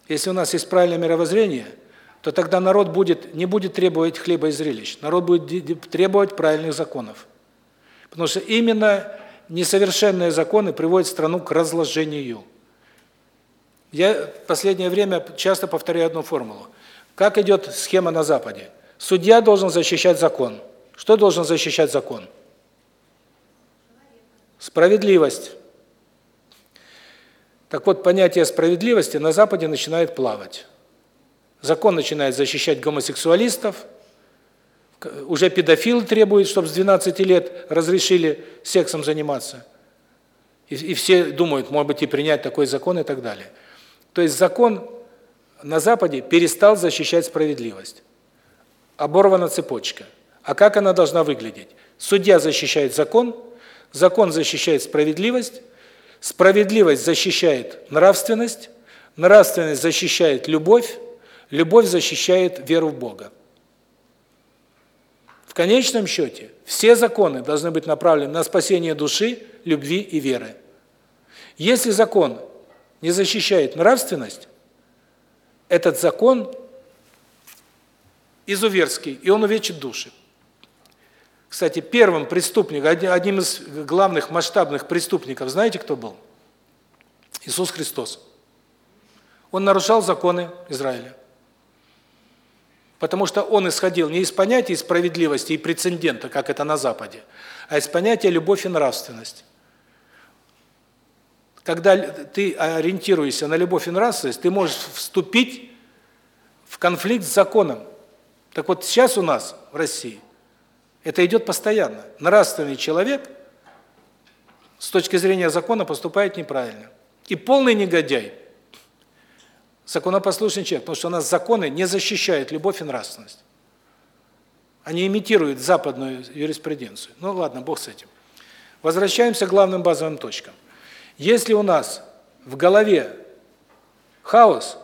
Если у нас есть правильное мировоззрение, то тогда народ будет не будет требовать хлеба и зрелищ. Народ будет требовать правильных законов. Потому что именно несовершенные законы приводят страну к разложению. Я в последнее время часто повторяю одну формулу. Как идет схема на Западе? Судья должен защищать закон. Что должен защищать закон? Справедливость. Так вот, понятие справедливости на Западе начинает плавать. Закон начинает защищать гомосексуалистов, уже педофил требует, чтобы с 12 лет разрешили сексом заниматься. И, и все думают, может быть, и принять такой закон и так далее. То есть закон на Западе перестал защищать справедливость. Оборвана цепочка. А как она должна выглядеть? Судья защищает закон, закон защищает справедливость, справедливость защищает нравственность, нравственность защищает любовь, любовь защищает веру в Бога. Конечном счете все законы должны быть направлены на спасение души, любви и веры. Если закон не защищает нравственность, этот закон изуверский, и он увечит души. Кстати, первым преступником, одним из главных масштабных преступников, знаете, кто был? Иисус Христос. Он нарушал законы Израиля. Потому что он исходил не из понятия справедливости и прецедента, как это на Западе, а из понятия любовь и нравственность. Когда ты ориентируешься на любовь и нравственность, ты можешь вступить в конфликт с законом. Так вот сейчас у нас в России это идет постоянно. Нравственный человек с точки зрения закона поступает неправильно. И полный негодяй законопослушный человек, потому что у нас законы не защищают любовь и нравственность. Они имитируют западную юриспруденцию. Ну ладно, бог с этим. Возвращаемся к главным базовым точкам. Если у нас в голове хаос,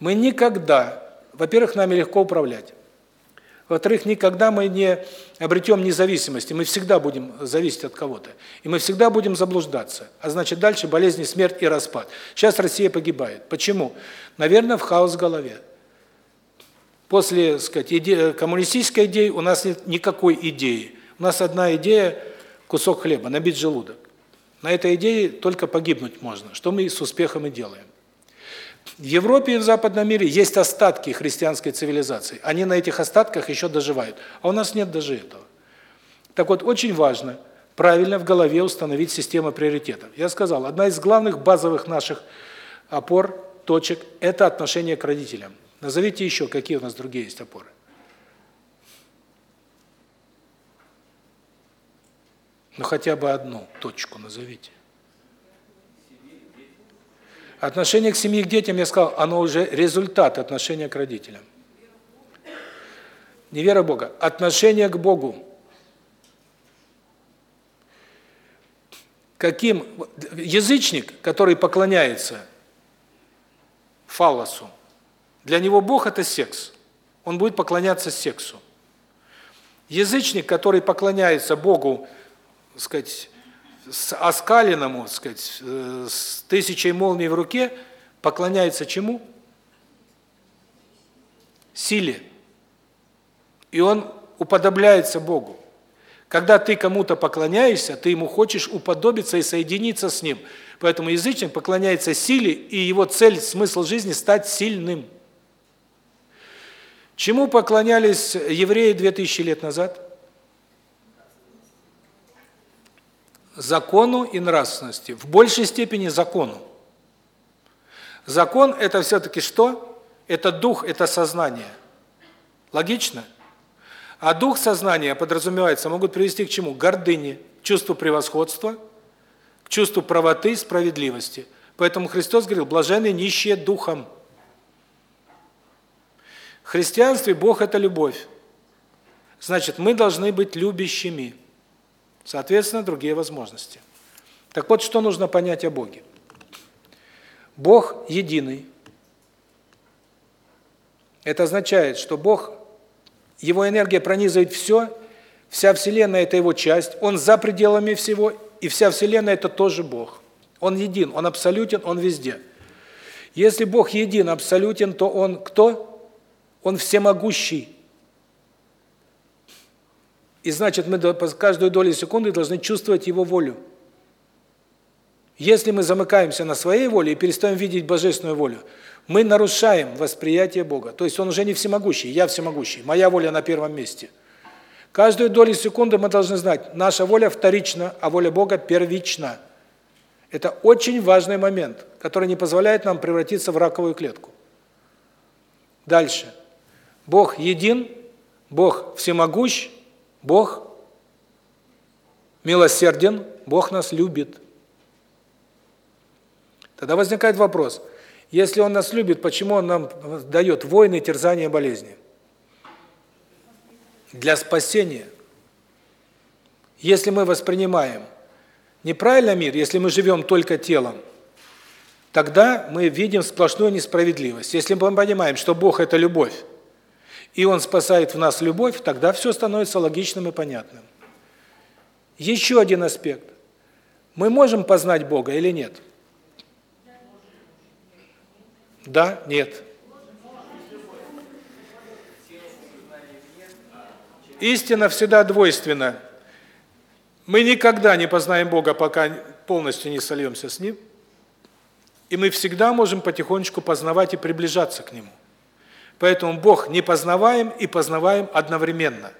мы никогда, во-первых, нами легко управлять. Во-вторых, никогда мы не обретем независимости, мы всегда будем зависеть от кого-то. И мы всегда будем заблуждаться. А значит, дальше болезни, смерть и распад. Сейчас Россия погибает. Почему? Наверное, в хаос в голове. После, так сказать, иде коммунистической идеи у нас нет никакой идеи. У нас одна идея – кусок хлеба, набить желудок. На этой идее только погибнуть можно, что мы с успехом и делаем. В Европе и в западном мире есть остатки христианской цивилизации. Они на этих остатках еще доживают. А у нас нет даже этого. Так вот, очень важно правильно в голове установить систему приоритетов. Я сказал, одна из главных базовых наших опор, точек – это отношение к родителям. Назовите еще, какие у нас другие есть опоры. Ну, хотя бы одну точку назовите. Отношение к семье, к детям, я сказал, оно уже результат отношения к родителям. Не вера в Бога, отношение к Богу. Каким язычник, который поклоняется фаллосу, для него Бог это секс. Он будет поклоняться сексу. Язычник, который поклоняется Богу, сказать, с оскаленному, так сказать, э, с тысячей молний в руке, поклоняется чему? Силе. И он уподобляется Богу. Когда ты кому-то поклоняешься, ты ему хочешь уподобиться и соединиться с ним. Поэтому язычник поклоняется силе, и его цель, смысл жизни – стать сильным. Чему поклонялись евреи 2000 лет назад? Закону и нравственности. В большей степени закону. Закон – это все-таки что? Это дух, это сознание. Логично? А дух сознания, подразумевается, могут привести к чему? К гордыне, чувству превосходства, к чувству правоты, справедливости. Поэтому Христос говорил, блаженны нищие духом. В христианстве Бог – это любовь. Значит, мы должны быть любящими. Соответственно, другие возможности. Так вот, что нужно понять о Боге. Бог единый. Это означает, что Бог, Его энергия пронизывает все, вся Вселенная – это Его часть, Он за пределами всего, и вся Вселенная – это тоже Бог. Он един, Он абсолютен, Он везде. Если Бог един, абсолютен, то Он кто? Он всемогущий. И значит, мы каждую долю секунды должны чувствовать Его волю. Если мы замыкаемся на своей воле и перестаем видеть божественную волю, мы нарушаем восприятие Бога. То есть Он уже не всемогущий, я всемогущий, моя воля на первом месте. Каждую долю секунды мы должны знать, наша воля вторична, а воля Бога первична. Это очень важный момент, который не позволяет нам превратиться в раковую клетку. Дальше. Бог един, Бог всемогущ, Бог милосерден, Бог нас любит. Тогда возникает вопрос, если Он нас любит, почему Он нам дает войны, терзания, болезни? Для спасения. Если мы воспринимаем неправильно мир, если мы живем только телом, тогда мы видим сплошную несправедливость. Если мы понимаем, что Бог – это любовь, и Он спасает в нас любовь, тогда все становится логичным и понятным. Еще один аспект. Мы можем познать Бога или нет? Да, нет. Истина всегда двойственна. Мы никогда не познаем Бога, пока полностью не сольемся с Ним. И мы всегда можем потихонечку познавать и приближаться к Нему. Поэтому Бог не познаваем и познаваем одновременно.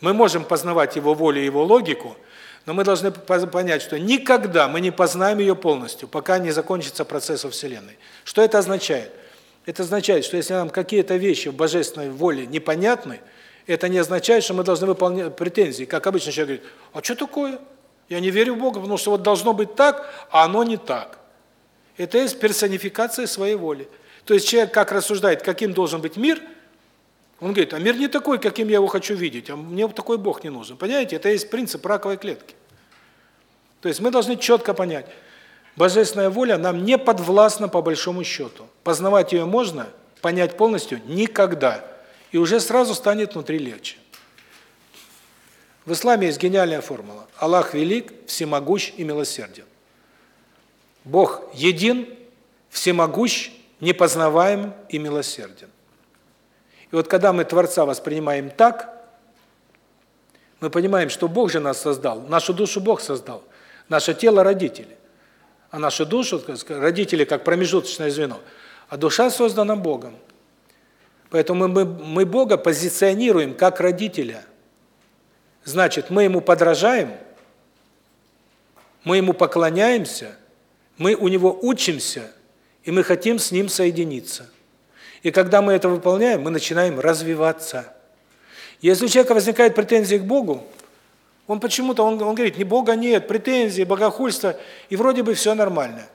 Мы можем познавать Его волю и Его логику, но мы должны понять, что никогда мы не познаем ее полностью, пока не закончится процесс во Вселенной. Что это означает? Это означает, что если нам какие-то вещи в божественной воле непонятны, это не означает, что мы должны выполнять претензии. Как обычно человек говорит, а что такое? Я не верю в Бога, потому что вот должно быть так, а оно не так. Это есть персонификация своей воли. То есть человек как рассуждает, каким должен быть мир, он говорит, а мир не такой, каким я его хочу видеть, а мне такой Бог не нужен. Понимаете, это есть принцип раковой клетки. То есть мы должны четко понять, божественная воля нам не подвластна по большому счету. Познавать ее можно, понять полностью никогда. И уже сразу станет внутри легче. В исламе есть гениальная формула. Аллах велик, всемогущ и милосерден. Бог един, всемогущ непознаваем и милосерден. И вот когда мы Творца воспринимаем так, мы понимаем, что Бог же нас создал, нашу душу Бог создал, наше тело – родители, а нашу душу – родители как промежуточное звено, а душа создана Богом. Поэтому мы, мы Бога позиционируем как родителя. Значит, мы Ему подражаем, мы Ему поклоняемся, мы у Него учимся – и мы хотим с ним соединиться. И когда мы это выполняем, мы начинаем развиваться. Если у человека возникает претензии к Богу, он почему-то, он, он говорит, ни Бога нет, претензии, богохульство, и вроде бы все нормально.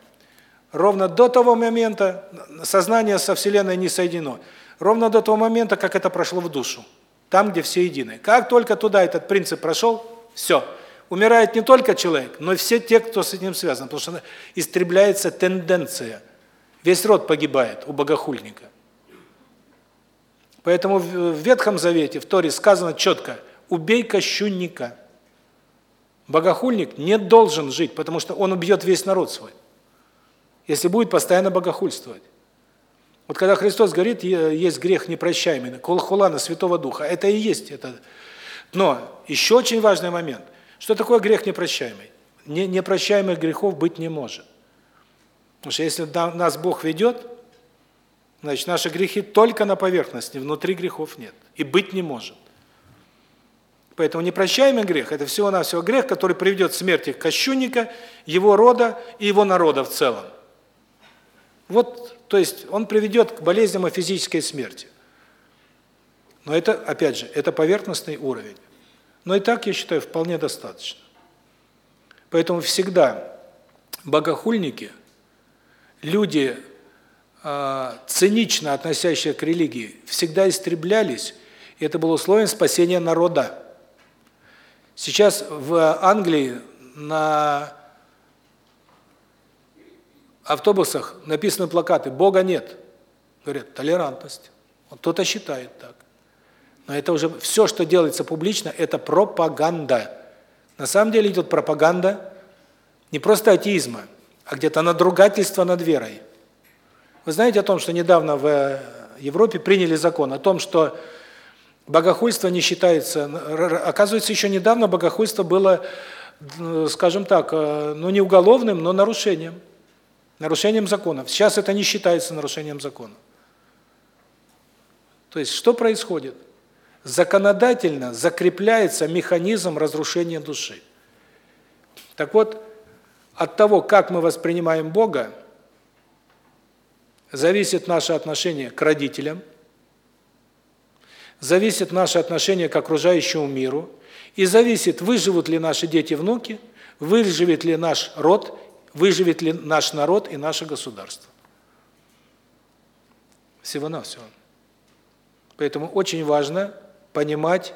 Ровно до того момента сознание со Вселенной не соединено. Ровно до того момента, как это прошло в душу. Там, где все едины. Как только туда этот принцип прошел, все. Умирает не только человек, но и все те, кто с этим связан. Потому что истребляется тенденция – Весь род погибает у богохульника. Поэтому в Ветхом Завете, в Торе сказано четко, убей кощунника. Богохульник не должен жить, потому что он убьет весь народ свой, если будет постоянно богохульствовать. Вот когда Христос говорит, есть грех непрощаемый, колхула на Святого Духа, это и есть это. Но еще очень важный момент. Что такое грех непрощаемый? Не, непрощаемых грехов быть не может. Потому что если нас Бог ведет, значит, наши грехи только на поверхности, внутри грехов нет. И быть не может. Поэтому непрощаемый грех – это всего-навсего грех, который приведет к смерти кощунника, его рода и его народа в целом. Вот, то есть, он приведет к болезням и физической смерти. Но это, опять же, это поверхностный уровень. Но и так, я считаю, вполне достаточно. Поэтому всегда богохульники, люди, э, цинично относящиеся к религии, всегда истреблялись, и это было условием спасения народа. Сейчас в Англии на автобусах написаны плакаты «Бога нет». Говорят, толерантность. Вот кто-то считает так. Но это уже все, что делается публично, это пропаганда. На самом деле идет пропаганда не просто атеизма, а где-то надругательство над верой. Вы знаете о том, что недавно в Европе приняли закон о том, что богохульство не считается... Оказывается, еще недавно богохульство было, скажем так, э, ну не уголовным, но нарушением. Нарушением закона. Сейчас это не считается нарушением закона. То есть, что происходит? законодательно закрепляется механизм разрушения души. Так вот, от того, как мы воспринимаем Бога, зависит наше отношение к родителям, зависит наше отношение к окружающему миру, и зависит, выживут ли наши дети, внуки, выживет ли наш род, выживет ли наш народ и наше государство. Всего-навсего. Поэтому очень важно понимать.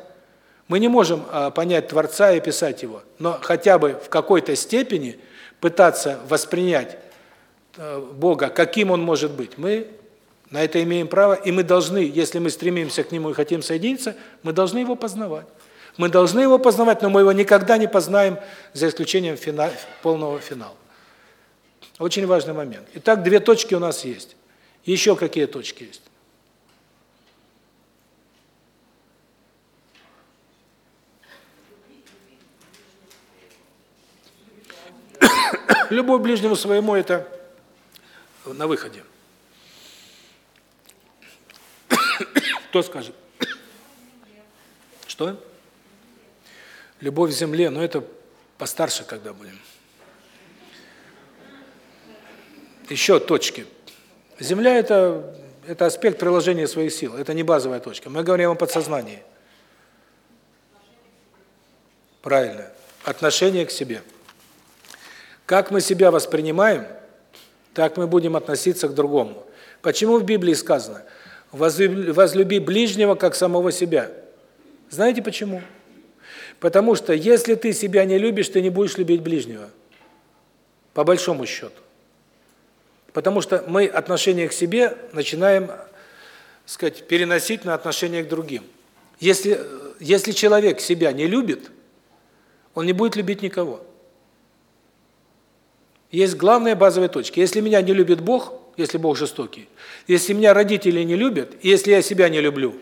Мы не можем а, понять Творца и описать Его, но хотя бы в какой-то степени пытаться воспринять э, Бога, каким Он может быть. Мы на это имеем право, и мы должны, если мы стремимся к Нему и хотим соединиться, мы должны Его познавать. Мы должны Его познавать, но мы Его никогда не познаем, за исключением финал, полного финала. Очень важный момент. Итак, две точки у нас есть. Еще какие точки есть? Любовь ближнему своему – это на выходе. Кто скажет? Что? Любовь в земле, но это постарше когда будем. Еще точки. Земля – это это аспект приложения своих сил, это не базовая точка. Мы говорим о подсознании. Правильно. Отношение к себе. Как мы себя воспринимаем, так мы будем относиться к другому. Почему в Библии сказано «возлюби ближнего, как самого себя»? Знаете почему? Потому что если ты себя не любишь, ты не будешь любить ближнего. По большому счету. Потому что мы отношение к себе начинаем, сказать, переносить на отношение к другим. Если если человек себя не любит, он не будет любить никого. Есть главные базовые точки. Если меня не любит Бог, если Бог жестокий, если меня родители не любят, если я себя не люблю,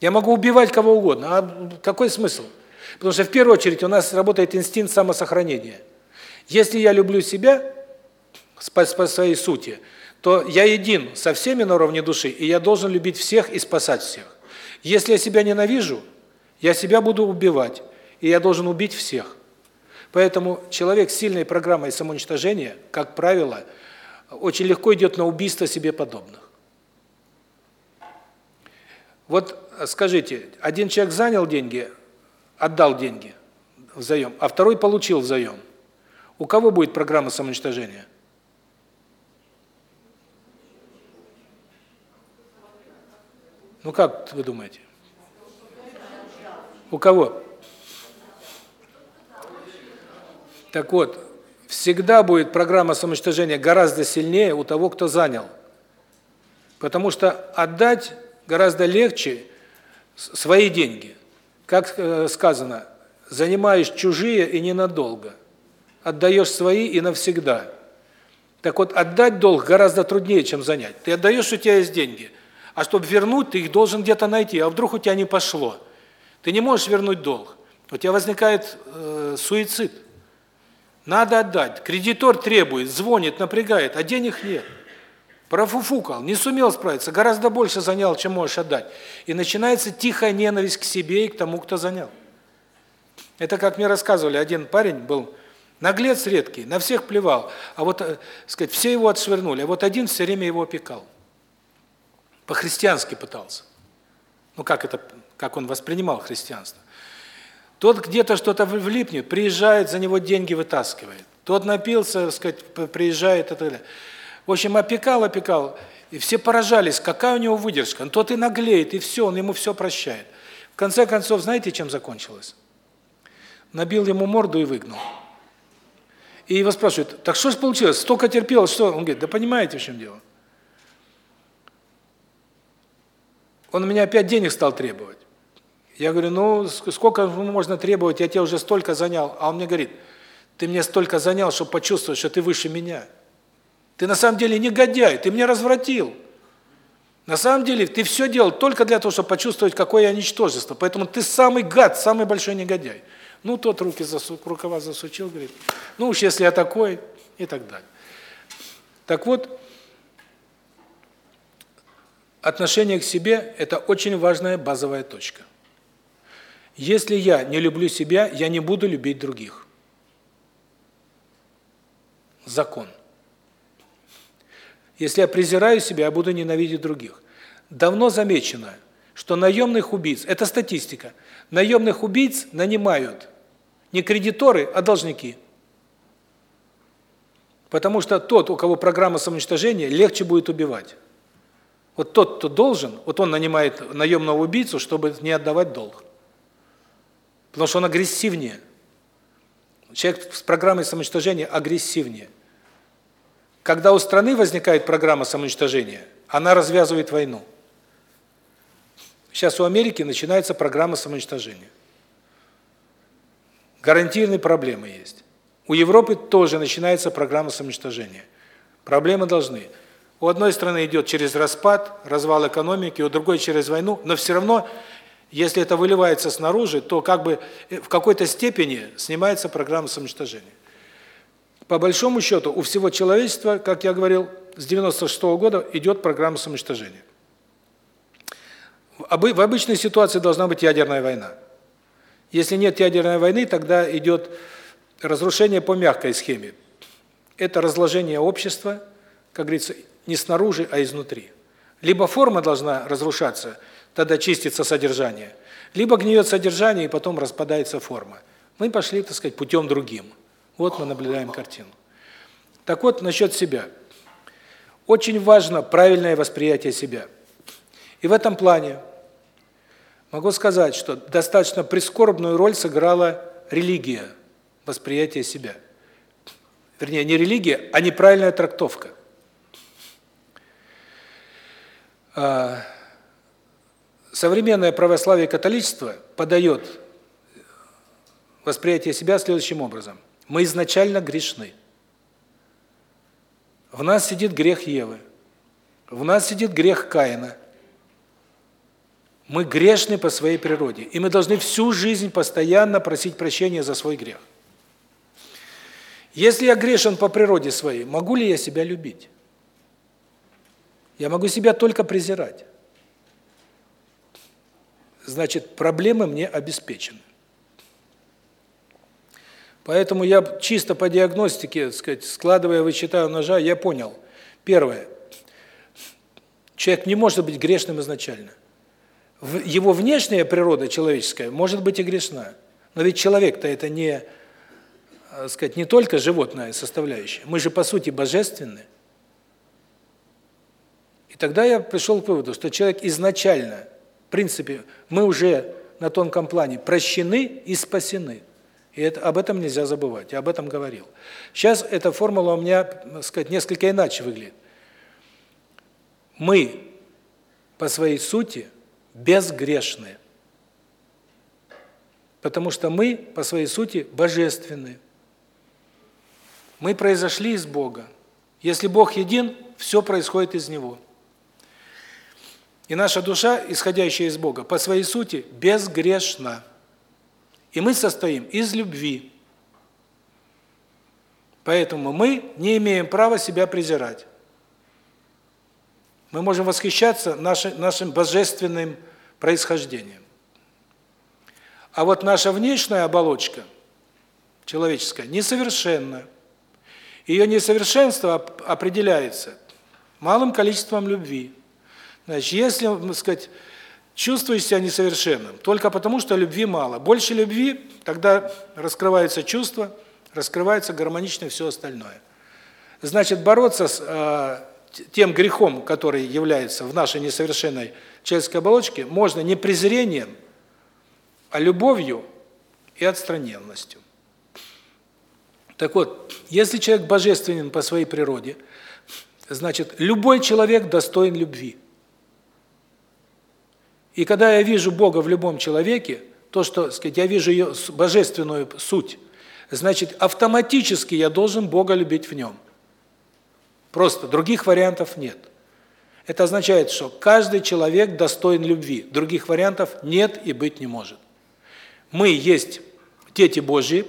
я могу убивать кого угодно. А какой смысл? Потому что в первую очередь у нас работает инстинкт самосохранения. Если я люблю себя по, своей сути, то я един со всеми на уровне души, и я должен любить всех и спасать всех. Если я себя ненавижу, я себя буду убивать, и я должен убить всех. Поэтому человек с сильной программой самоуничтожения, как правило, очень легко идет на убийство себе подобных. Вот скажите, один человек занял деньги, отдал деньги взаим, а второй получил взаим. У кого будет программа самоуничтожения? Ну как вы думаете? У кого? Так вот, всегда будет программа самоуничтожения гораздо сильнее у того, кто занял. Потому что отдать гораздо легче свои деньги. Как э, сказано, занимаешь чужие и ненадолго, отдаешь свои и навсегда. Так вот, отдать долг гораздо труднее, чем занять. Ты отдаешь, у тебя есть деньги, а чтобы вернуть, ты их должен где-то найти, а вдруг у тебя не пошло. Ты не можешь вернуть долг. У тебя возникает э, суицид. Надо отдать. Кредитор требует, звонит, напрягает, а денег нет. Профуфукал, не сумел справиться, гораздо больше занял, чем можешь отдать. И начинается тихая ненависть к себе и к тому, кто занял. Это как мне рассказывали, один парень был наглец редкий, на всех плевал, а вот, э, сказать, все его отшвырнули, а вот один все время его опекал. По-христиански пытался. Ну как это, как он воспринимал христианство. Тот где-то что-то влипнет, приезжает, за него деньги вытаскивает. Тот напился, сказать, приезжает и так далее. В общем, опекал, опекал, и все поражались, какая у него выдержка. Тот и наглеет, и все, он ему все прощает. В конце концов, знаете, чем закончилось? Набил ему морду и выгнал. И его спрашивают, так что же получилось? Столько терпел, что? Он говорит, да понимаете, в чем дело? Он у меня опять денег стал требовать. Я говорю, ну, сколько можно требовать, я тебе уже столько занял. А он мне говорит, ты мне столько занял, чтобы почувствовать, что ты выше меня. Ты на самом деле негодяй, ты меня развратил. На самом деле ты все делал только для того, чтобы почувствовать, какое я ничтожество. Поэтому ты самый гад, самый большой негодяй. Ну, тот руки засу, рукава засучил, говорит, ну уж если я такой, и так далее. Так вот, отношение к себе – это очень важная базовая точка. Если я не люблю себя, я не буду любить других. Закон. Если я презираю себя, я буду ненавидеть других. Давно замечено, что наемных убийц, это статистика, наемных убийц нанимают не кредиторы, а должники. Потому что тот, у кого программа самоуничтожения, легче будет убивать. Вот тот, кто должен, вот он нанимает наемного убийцу, чтобы не отдавать долг. Потому что он агрессивнее. Человек с программой самоуничтожения агрессивнее. Когда у страны возникает программа самоуничтожения, она развязывает войну. Сейчас у Америки начинается программа самоуничтожения. Гарантированные проблемы есть. У Европы тоже начинается программа самоуничтожения. Проблемы должны. У одной страны идет через распад, развал экономики, у другой через войну, но все равно, если это выливается снаружи, то как бы э, в какой-то степени снимается программа самоуничтожения. По большому счету, у всего человечества, как я говорил, с 96 -го года идет программа самоуничтожения. В обычной ситуации должна быть ядерная война. Если нет ядерной войны, тогда идет разрушение по мягкой схеме. Это разложение общества, как говорится, не снаружи, а изнутри. Либо форма должна разрушаться, тогда чистится содержание, либо гниет содержание, и потом распадается форма. Мы пошли, так сказать, путем другим. Вот мы наблюдаем картину. Так вот, насчет себя. Очень важно правильное восприятие себя. И в этом плане могу сказать, что достаточно прискорбную роль сыграла религия, восприятие себя. Вернее, не религия, а неправильная трактовка. А, современное православие и католичество подает восприятие себя следующим образом – мы изначально грешны. В нас сидит грех Евы. В нас сидит грех Каина. Мы грешны по своей природе, и мы должны всю жизнь постоянно просить прощения за свой грех. Если я грешен по природе своей, могу ли я себя любить? Я могу себя только презирать. Значит, проблемы мне обеспечены. Поэтому я чисто по диагностике, так сказать, складывая, вычитая, умножая, я понял. Первое. Человек не может быть грешным изначально. Его внешняя природа человеческая может быть и грешна. Но ведь человек-то это не, так сказать, не только животная составляющая. Мы же по сути божественны. И тогда я пришел к выводу, что человек изначально, в принципе, мы уже на тонком плане прощены и спасены. И это, об этом нельзя забывать, я об этом говорил. Сейчас эта формула у меня, так сказать, несколько иначе выглядит. Мы по своей сути безгрешны. Потому что мы по своей сути божественны. Мы произошли из Бога. Если Бог един, все происходит из Него. И наша душа, исходящая из Бога, по своей сути безгрешна. И мы состоим из любви. Поэтому мы не имеем права себя презирать. Мы можем восхищаться нашим божественным происхождением. А вот наша внешняя оболочка, человеческая, несовершенна. Ее несовершенство определяется малым количеством любви. Значит, если, так сказать, чувствуешь себя несовершенным, только потому, что любви мало. Больше любви, тогда раскрывается чувство, раскрывается гармонично все остальное. Значит, бороться с э, тем грехом, который является в нашей несовершенной человеческой оболочке, можно не презрением, а любовью и отстраненностью. Так вот, если человек божественен по своей природе, значит, любой человек достоин любви. И когда я вижу Бога в любом человеке, то, что, сказать, я вижу ее божественную суть, значит, автоматически я должен Бога любить в нем. Просто других вариантов нет. Это означает, что каждый человек достоин любви. Других вариантов нет и быть не может. Мы есть дети Божьи.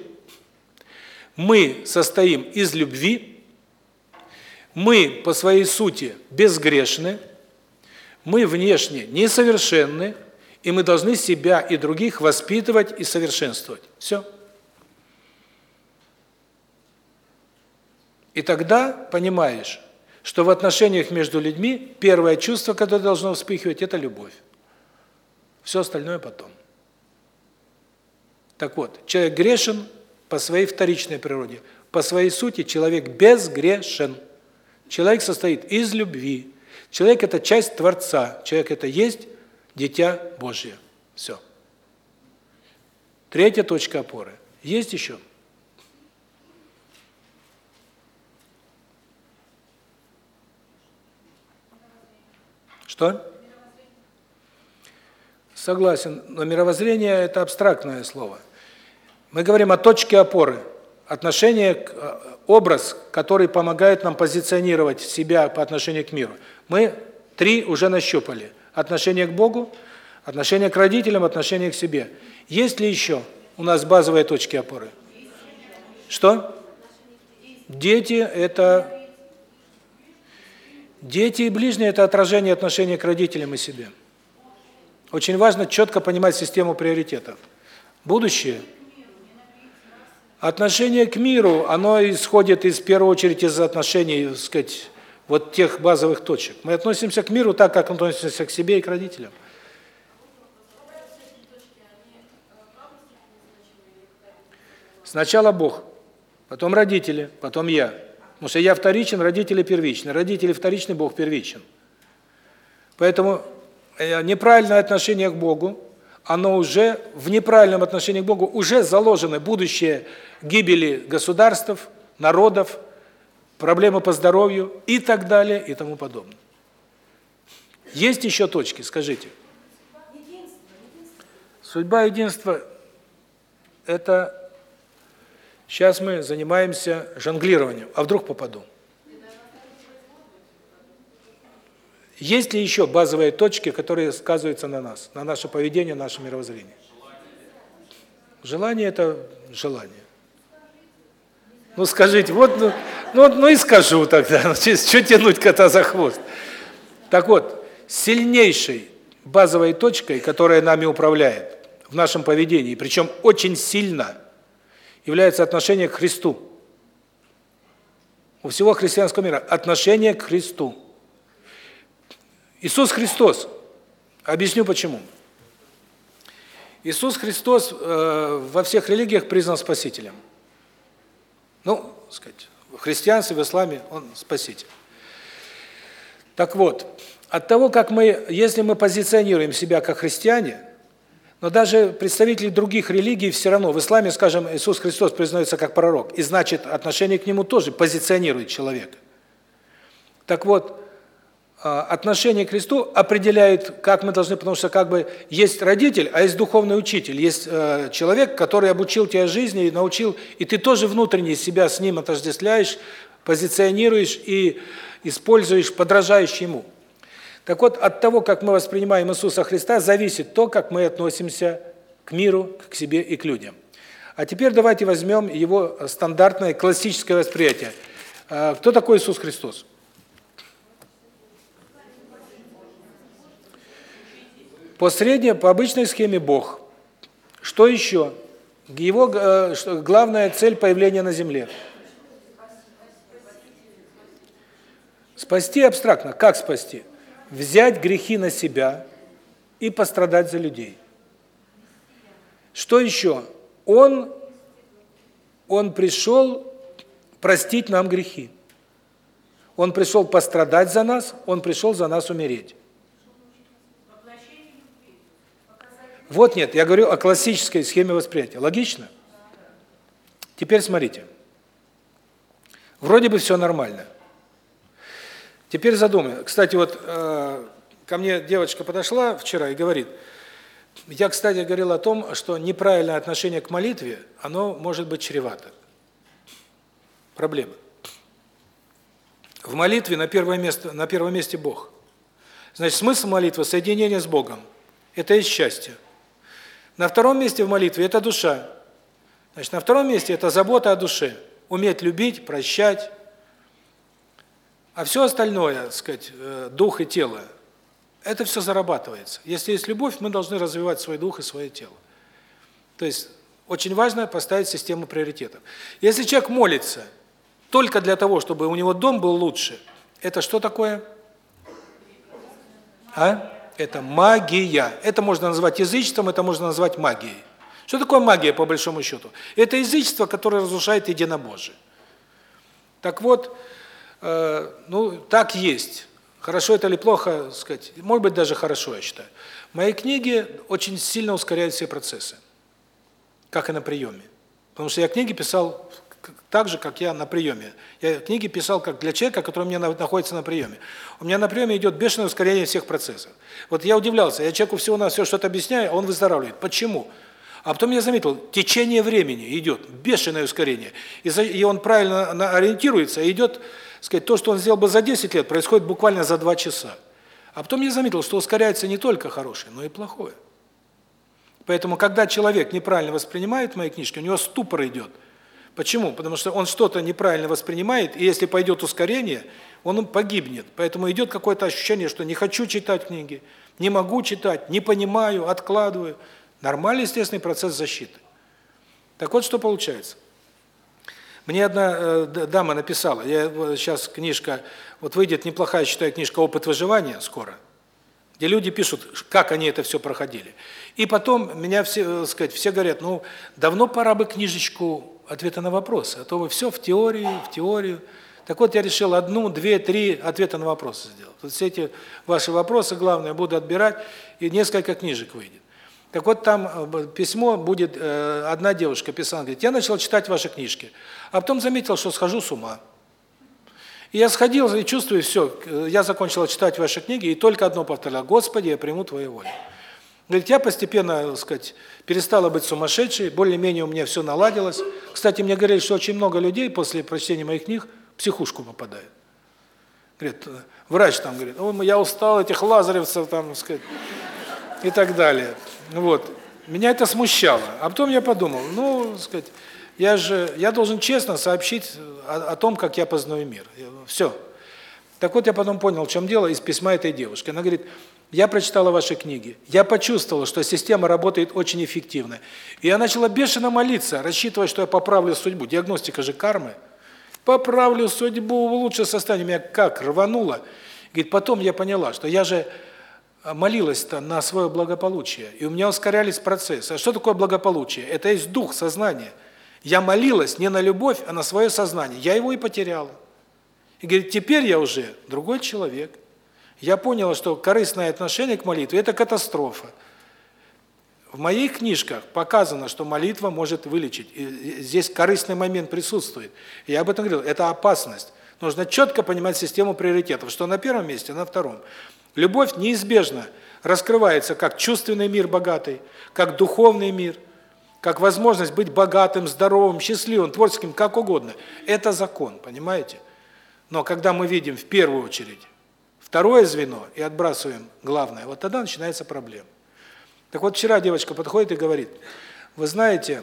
Мы состоим из любви. Мы по своей сути безгрешны. Мы внешне несовершенны, и мы должны себя и других воспитывать и совершенствовать. Все. И тогда понимаешь, что в отношениях между людьми первое чувство, которое должно вспыхивать, это любовь. Все остальное потом. Так вот, человек грешен по своей вторичной природе. По своей сути человек безгрешен. Человек состоит из любви, Человек – это часть Творца, человек – это есть дитя Божье. Все. Третья точка опоры. Есть еще? Что? Согласен, но мировоззрение – это абстрактное слово. Мы говорим о точке опоры, отношение, к, э, образ, который помогает нам позиционировать себя по отношению к миру – мы три уже нащупали. Отношение к Богу, отношение к родителям, отношение к себе. Есть ли еще у нас базовые точки опоры? Что? Дети – это... Дети и ближние – это отражение отношения к родителям и себе. Очень важно четко понимать систему приоритетов. Будущее – Отношение к миру, оно исходит из в первую очередь из отношений, так сказать, вот тех базовых точек. Мы относимся к миру так, как относимся к себе и к родителям. Сначала Бог, потом родители, потом я. Потому что я вторичен, родители первичны. Родители вторичны, Бог первичен. Поэтому э, неправильное отношение к Богу, оно уже, в неправильном отношении к Богу уже заложено будущее гибели государств, народов, проблемы по здоровью и так далее и тому подобное. Есть еще точки, скажите. Судьба единства – это сейчас мы занимаемся жонглированием, а вдруг попаду? Есть ли еще базовые точки, которые сказываются на нас, на наше поведение, наше мировоззрение? Желание – это желание. Ну скажите, вот, ну, ну, ну и скажу тогда, (laughs) ну, что тянуть кота за хвост. Так вот, сильнейшей базовой точкой, которая нами управляет в нашем поведении, причем очень сильно, является отношение к Христу. У всего христианского мира отношение к Христу. Иисус Христос. Объясню почему. Иисус Христос э, во всех религиях признан спасителем. Ну, сказать, в христианстве, в исламе он спаситель. Так вот, от того, как мы, если мы позиционируем себя как христиане, но даже представители других религий все равно, в исламе, скажем, Иисус Христос признается как пророк, и значит, отношение к нему тоже позиционирует человека. Так вот, отношение к Христу определяет, как мы должны, потому что как бы есть родитель, а есть духовный учитель, есть э, человек, который обучил тебя жизни и научил, и ты тоже внутренне себя с ним отождествляешь, позиционируешь и используешь, подражаешь ему. Так вот, от того, как мы воспринимаем Иисуса Христа, зависит то, как мы относимся к миру, к себе и к людям. А теперь давайте возьмем его стандартное классическое восприятие. Э, кто такой Иисус Христос? По средней, по обычной схеме Бог. Что еще? Его э, главная цель появления на земле. Спасти абстрактно. Как спасти? Взять грехи на себя и пострадать за людей. Что еще? Он он пришел простить нам грехи. Он пришел пострадать за нас, он пришел за нас умереть. Вот нет, я говорю о классической схеме восприятия. Логично? Теперь смотрите. Вроде бы все нормально. Теперь задумай. Кстати, вот э, ко мне девочка подошла вчера и говорит, я, кстати, говорил о том, что неправильное отношение к молитве, оно может быть чревато. Проблема. В молитве на первое место на первом месте Бог. Значит, смысл молитвы соединение с Богом. Это есть счастье. На втором месте в молитве это душа. Значит, на втором месте это забота о душе, уметь любить, прощать. А все остальное, так сказать, э, дух и тело это все зарабатывается. Если есть любовь, мы должны развивать свой дух и свое тело. То есть очень важно поставить систему приоритетов. Если человек молится только для того, чтобы у него дом был лучше, это что такое? А? Это магия. Это можно назвать язычеством, это можно назвать магией. Что такое магия по большому счету? Это язычество, которое разрушает единобожие. Так вот, э, ну так есть. Хорошо это или плохо, сказать, может быть даже хорошо, я считаю. Мои книги очень сильно ускоряют все процессы, как и на приеме. Потому что я книги писал так же, как я на приеме. Я книги писал как для человека, который у меня находится на приеме. У меня на приеме идет бешеное ускорение всех процессов. Вот я удивлялся, я человеку всего на все что-то объясняю, а он выздоравливает. Почему? А потом я заметил, течение времени идет, бешеное ускорение. И он правильно ориентируется, идет сказать, то, что он сделал бы за 10 лет, происходит буквально за 2 часа. А потом я заметил, что ускоряется не только хорошее, но и плохое. Поэтому, когда человек неправильно воспринимает мои книжки, у него ступор идет. Почему? Потому что он что-то неправильно воспринимает, и если пойдет ускорение, он погибнет. Поэтому идет какое-то ощущение, что не хочу читать книги, не могу читать, не понимаю, откладываю. Нормальный естественный процесс защиты. Так вот, что получается. Мне одна э, дама написала, я сейчас книжка, вот выйдет неплохая, считаю, книжка «Опыт выживания» скоро, где люди пишут, как они это все проходили. И потом меня все, э, сказать, все говорят, ну, давно пора бы книжечку ответа на вопросы, а то вы все в теорию, в теорию. Так вот, я решил одну, две, три ответа на вопросы сделать. Вот все эти ваши вопросы, главное, буду отбирать, и несколько книжек выйдет. Так вот там э, письмо будет, э, одна девушка писала, говорит, я начала читать ваши книжки, а потом заметил, что схожу с ума. И я сходил и чувствую, все, э, я закончила читать ваши книги, и только одно повторяла, Господи, я приму Твою волю. Говорит, я постепенно, так сказать, перестала быть сумасшедшей, более-менее у меня все наладилось. Кстати, мне говорили, что очень много людей после прочтения моих книг в психушку попадают. Говорит, врач там говорит, я устал этих лазаревцев, там, так сказать, и так далее. Вот. Меня это смущало. А потом я подумал, ну, сказать, я же я должен честно сообщить о, о том, как я познаю мир. Все. Так вот я потом понял, в чем дело из письма этой девушки. Она говорит: "Я прочитала ваши книги. Я почувствовала, что система работает очень эффективно. И я начала бешено молиться, рассчитывая, что я поправлю судьбу. Диагностика же кармы. Поправлю судьбу в лучшее состояние. Меня как рвануло. Говорит: "Потом я поняла, что я же а, молилась-то на свое благополучие, и у меня ускорялись процессы. А что такое благополучие? Это есть дух, сознание. Я молилась не на любовь, а на свое сознание. Я его и потеряла. И говорит, теперь я уже другой человек. Я поняла, что корыстное отношение к молитве – это катастрофа. В моих книжках показано, что молитва может вылечить. И здесь корыстный момент присутствует. Я об этом говорил, это опасность. Нужно четко понимать систему приоритетов, что на первом месте, на втором. Любовь неизбежно раскрывается как чувственный мир богатый, как духовный мир, как возможность быть богатым, здоровым, счастливым, творческим, как угодно. Это закон, понимаете? Но когда мы видим в первую очередь второе звено и отбрасываем главное, вот тогда начинается проблема. Так вот вчера девочка подходит и говорит: "Вы знаете,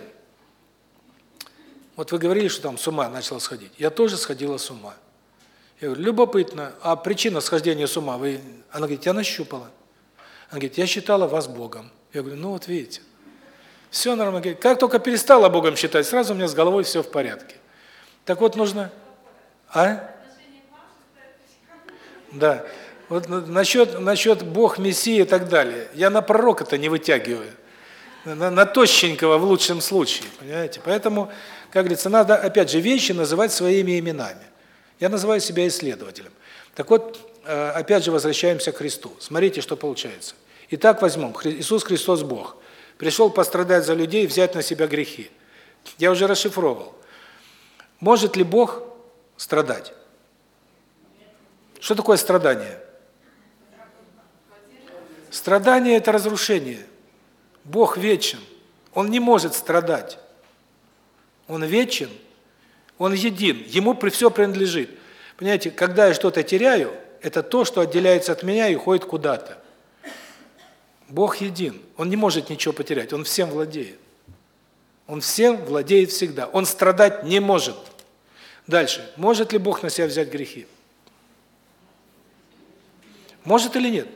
вот вы говорили, что там с ума начала сходить. Я тоже сходила с ума. Я говорю, любопытно, а причина схождения с ума, вы... Она говорит, я нащупала. Она говорит, я считала вас Богом. Я говорю, ну вот видите. Все нормально. Как только перестала Богом считать, сразу у меня с головой все в порядке. Так вот нужно... А? Да. Вот насчет, насчет Бог, Мессия и так далее. Я на пророка-то не вытягиваю. На, на тощенького в лучшем случае, понимаете? Поэтому, как говорится, надо, опять же, вещи называть своими именами. Я называю себя исследователем. Так вот, э, опять же, возвращаемся к Христу. Смотрите, что получается. Итак, возьмем. Иисус Христос Бог. Пришел пострадать за людей, взять на себя грехи. Я уже расшифровал. Может ли Бог страдать? Что такое страдание? Страдание – это разрушение. Бог вечен. Он не может страдать. Он вечен, Он един, Ему все принадлежит. Понимаете, когда я что-то теряю, это то, что отделяется от меня и уходит куда-то. Бог един, Он не может ничего потерять, Он всем владеет. Он всем владеет всегда. Он страдать не может. Дальше. Может ли Бог на себя взять грехи? Может или нет?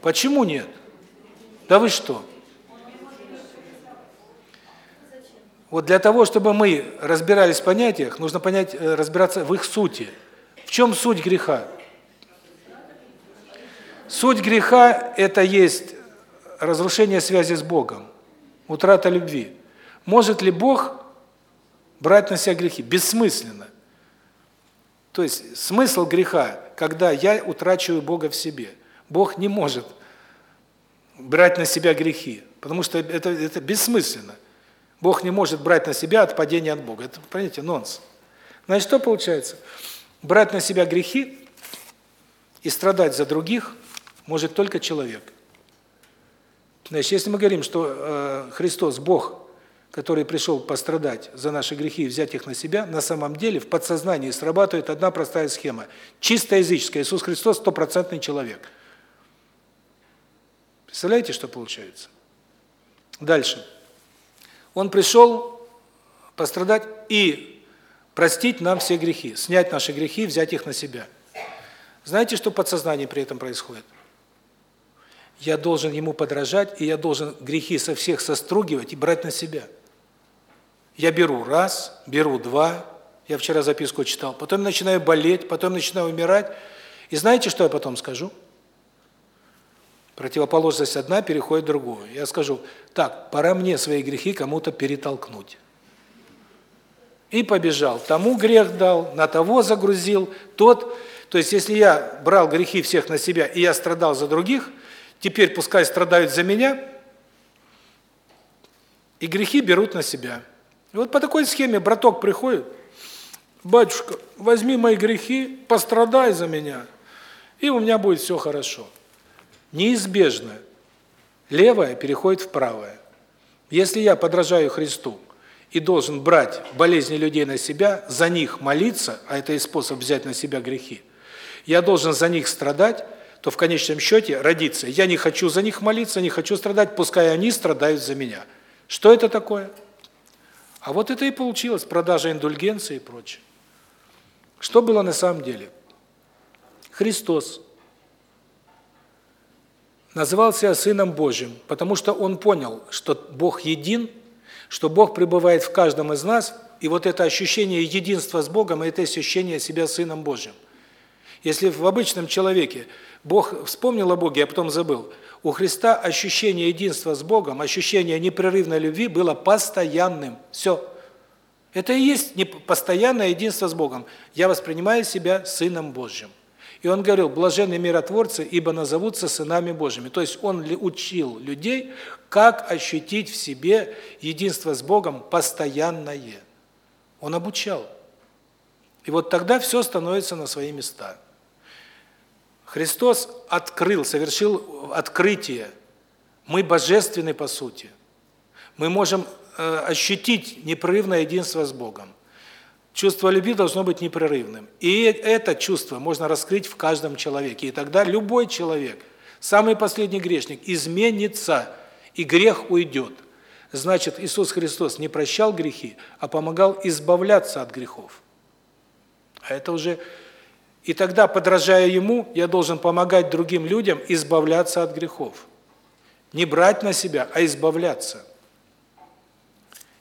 Почему нет? Да вы что? Вот для того, чтобы мы разбирались в понятиях, нужно понять, э, разбираться в их сути. В чем суть греха? Суть греха – это есть разрушение связи с Богом, утрата любви. Может ли Бог брать на себя грехи? Бессмысленно. То есть смысл греха, когда я утрачиваю Бога в себе. Бог не может брать на себя грехи, потому что это это бессмысленно. Бог не может брать на себя от падения от Бога. Это, понимаете, нонс. Значит, что получается? Брать на себя грехи и страдать за других может только человек. Значит, если мы говорим, что э, Христос Бог, который пришел пострадать за наши грехи и взять их на себя, на самом деле в подсознании срабатывает одна простая схема. Чисто языческая. Иисус Христос стопроцентный человек. Представляете, что получается? Дальше. Он пришел пострадать и простить нам все грехи, снять наши грехи, взять их на себя. Знаете, что в подсознании при этом происходит? Я должен ему подражать, и я должен грехи со всех состругивать и брать на себя. Я беру раз, беру два, я вчера записку читал, потом начинаю болеть, потом начинаю умирать. И знаете, что я потом скажу? Противоположность одна переходит в другую. Я скажу, так, пора мне свои грехи кому-то перетолкнуть. И побежал. Тому грех дал, на того загрузил, тот... То есть, если я брал грехи всех на себя, и я страдал за других, теперь пускай страдают за меня, и грехи берут на себя. И вот по такой схеме браток приходит, батюшка, возьми мои грехи, пострадай за меня, и у меня будет все хорошо неизбежно левое переходит в правое. Если я подражаю Христу и должен брать болезни людей на себя, за них молиться, а это и способ взять на себя грехи, я должен за них страдать, то в конечном счете родиться. Я не хочу за них молиться, не хочу страдать, пускай они страдают за меня. Что это такое? А вот это и получилось, продажа индульгенции и прочее. Что было на самом деле? Христос называл себя Сыном Божьим, потому что он понял, что Бог един, что Бог пребывает в каждом из нас, и вот это ощущение единства с Богом – это ощущение себя Сыном Божьим. Если в обычном человеке Бог вспомнил о Боге, а потом забыл, у Христа ощущение единства с Богом, ощущение непрерывной любви было постоянным. Все. Это и есть постоянное единство с Богом. Я воспринимаю себя Сыном Божьим. И он говорил, блаженные миротворцы, ибо назовутся сынами Божьими. То есть он учил людей, как ощутить в себе единство с Богом постоянное. Он обучал. И вот тогда все становится на свои места. Христос открыл, совершил открытие. Мы божественны по сути. Мы можем э, ощутить непрерывное единство с Богом. Чувство любви должно быть непрерывным. И это чувство можно раскрыть в каждом человеке. И тогда любой человек, самый последний грешник, изменится, и грех уйдет. Значит, Иисус Христос не прощал грехи, а помогал избавляться от грехов. А это уже... И тогда, подражая Ему, я должен помогать другим людям избавляться от грехов. Не брать на себя, а избавляться.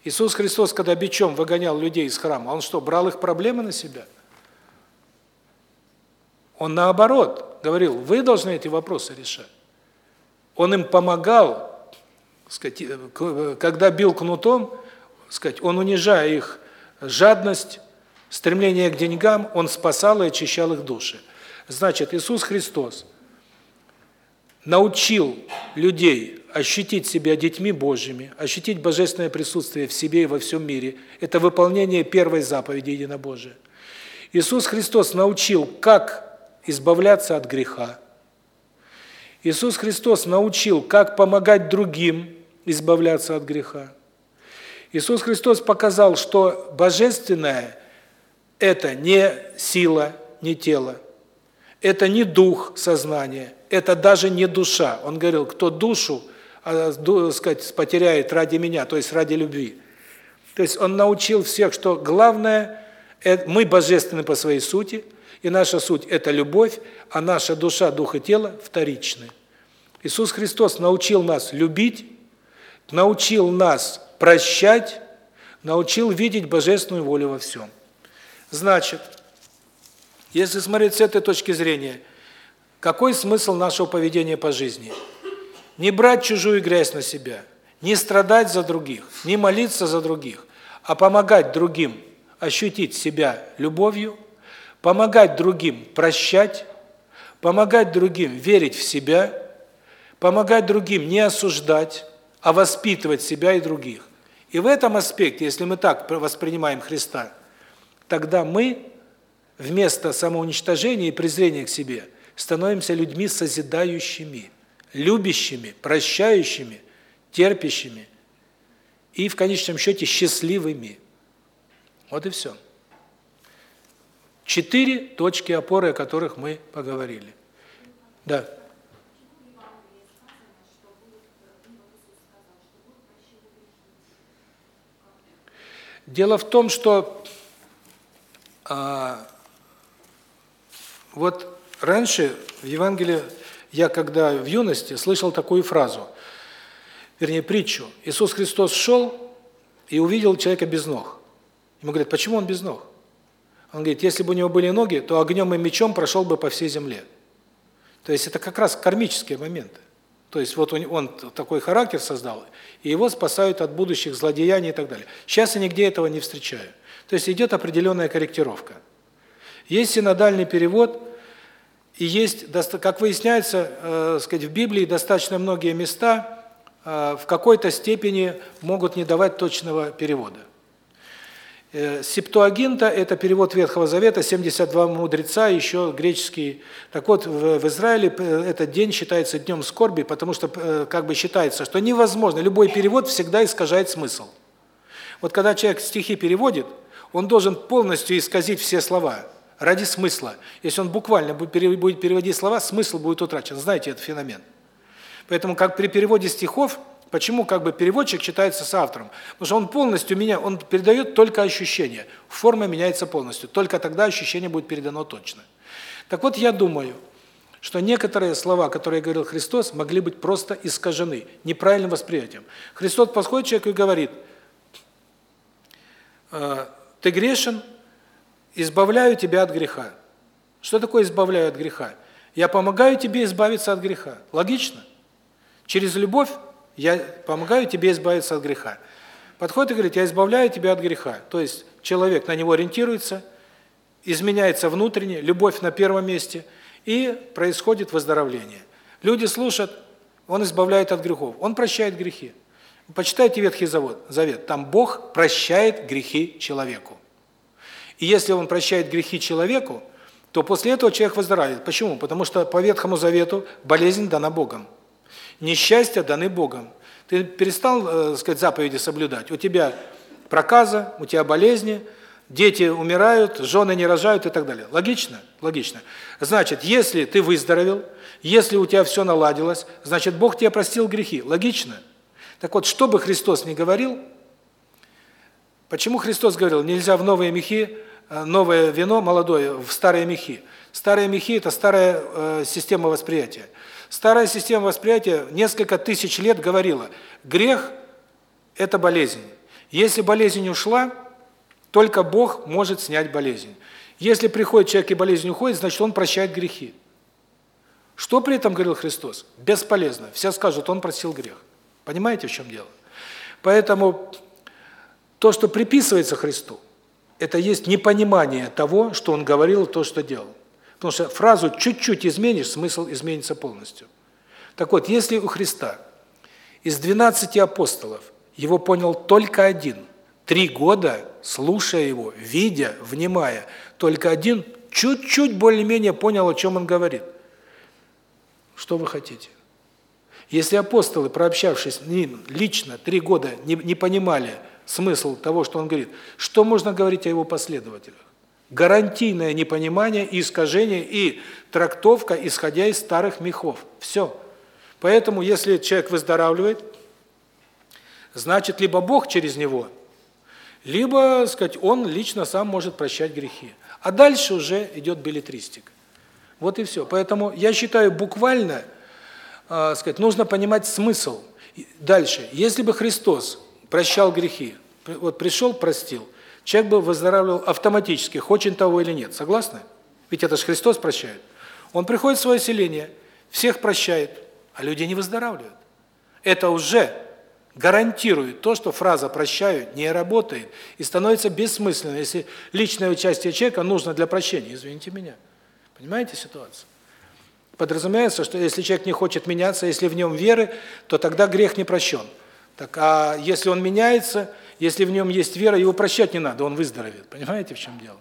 Иисус Христос, когда бичом выгонял людей из храма, Он что, брал их проблемы на себя? Он наоборот говорил, вы должны эти вопросы решать. Он им помогал, сказать, когда бил кнутом, сказать, он унижая их жадность, стремление к деньгам, он спасал и очищал их души. Значит, Иисус Христос научил людей ощутить себя детьми Божьими, ощутить божественное присутствие в себе и во всем мире. Это выполнение первой заповеди единобожия. Иисус Христос научил, как избавляться от греха. Иисус Христос научил, как помогать другим избавляться от греха. Иисус Христос показал, что божественное – это не сила, не тело, это не дух сознания, это даже не душа. Он говорил, кто душу, а, сказать, потеряет ради меня, то есть ради любви. То есть он научил всех, что главное – мы божественны по своей сути, и наша суть – это любовь, а наша душа, дух и тело – вторичны. Иисус Христос научил нас любить, научил нас прощать, научил видеть божественную волю во всем. Значит, если смотреть с этой точки зрения, какой смысл нашего поведения по жизни? Не брать чужую грязь на себя, не страдать за других, не молиться за других, а помогать другим ощутить себя любовью, помогать другим прощать, помогать другим верить в себя, помогать другим не осуждать, а воспитывать себя и других. И в этом аспекте, если мы так воспринимаем Христа, тогда мы вместо самоуничтожения и презрения к себе становимся людьми созидающими, любящими, прощающими, терпящими и в конечном счете счастливыми. Вот и все. Четыре точки опоры, о которых мы поговорили. Да. Дело в том, что а, вот раньше в Евангелии я когда в юности слышал такую фразу, вернее притчу. Иисус Христос шел и увидел человека без ног. Ему говорят, почему он без ног? Он говорит, если бы у него были ноги, то огнем и мечом прошел бы по всей земле. То есть это как раз кармические моменты. То есть вот он такой характер создал, и его спасают от будущих злодеяний и так далее. Сейчас я нигде этого не встречаю. То есть идет определенная корректировка. Есть синодальный перевод, и есть, как выясняется, э, сказать, в Библии достаточно многие места э, в какой-то степени могут не давать точного перевода. Э, Септуагинта – это перевод Ветхого Завета, 72 мудреца, еще греческий. Так вот, в Израиле э, этот день считается днем скорби, потому что э, как бы считается, что невозможно, любой перевод всегда искажает смысл. Вот когда человек стихи переводит, он должен полностью исказить все слова ради смысла. Если он буквально будет переводить слова, смысл будет утрачен. Знаете этот феномен. Поэтому как при переводе стихов – Почему как бы переводчик читается с автором? Потому что он полностью меня, он передает только ощущение. Форма меняется полностью. Только тогда ощущение будет передано точно. Так вот, я думаю, что некоторые слова, которые говорил Христос, могли быть просто искажены неправильным восприятием. Христос подходит человеку и говорит: «Э, "Ты грешен, избавляю тебя от греха". Что такое избавляю от греха? Я помогаю тебе избавиться от греха. Логично? Через любовь я помогаю тебе избавиться от греха. Подходит и говорит, я избавляю тебя от греха. То есть человек на него ориентируется, изменяется внутренне, любовь на первом месте, и происходит выздоровление. Люди слушают, он избавляет от грехов, он прощает грехи. Почитайте Ветхий Завет, там Бог прощает грехи человеку. И если он прощает грехи человеку, то после этого человек выздоравливает. Почему? Потому что по Ветхому Завету болезнь дана Богом. Несчастья даны Богом. Ты перестал, э, сказать, заповеди соблюдать. У тебя проказа, у тебя болезни, дети умирают, жены не рожают и так далее. Логично? Логично. Значит, если ты выздоровел, если у тебя все наладилось, значит, Бог тебе простил грехи. Логично? Так вот, что бы Христос ни говорил, почему Христос говорил, нельзя в новые мехи, э, новое вино молодое в старые мехи? Старые мехи – это старая э, система восприятия. Старая система восприятия несколько тысяч лет говорила, грех – это болезнь. Если болезнь ушла, только Бог может снять болезнь. Если приходит человек и болезнь уходит, значит, он прощает грехи. Что при этом говорил Христос? Бесполезно. Все скажут, он просил грех. Понимаете, в чем дело? Поэтому то, что приписывается Христу, это есть непонимание того, что он говорил, то, что делал. Потому что фразу чуть-чуть изменишь, смысл изменится полностью. Так вот, если у Христа из 12 апостолов его понял только один, три года, слушая его, видя, внимая, только один чуть-чуть более-менее понял, о чем он говорит. Что вы хотите? Если апостолы, прообщавшись с ним лично три года, не, не понимали смысл того, что он говорит, что можно говорить о его последователях? Гарантийное непонимание и искажение, и трактовка, исходя из старых мехов. Все. Поэтому, если человек выздоравливает, значит, либо Бог через него, либо, сказать, он лично сам может прощать грехи. А дальше уже идет билетристика. Вот и все. Поэтому я считаю, буквально, э, сказать, нужно понимать смысл. Дальше. Если бы Христос прощал грехи, вот пришел, простил, человек бы выздоравливал автоматически, хочет того или нет. Согласны? Ведь это же Христос прощает. Он приходит в свое селение, всех прощает, а люди не выздоравливают. Это уже гарантирует то, что фраза «прощаю» не работает и становится бессмысленной, если личное участие человека нужно для прощения, извините меня. Понимаете ситуацию? Подразумевается, что если человек не хочет меняться, если в нем веры, то тогда грех не прощен. Так, а если он меняется, если в нем есть вера, его прощать не надо, он выздоровеет. Понимаете, в чем дело?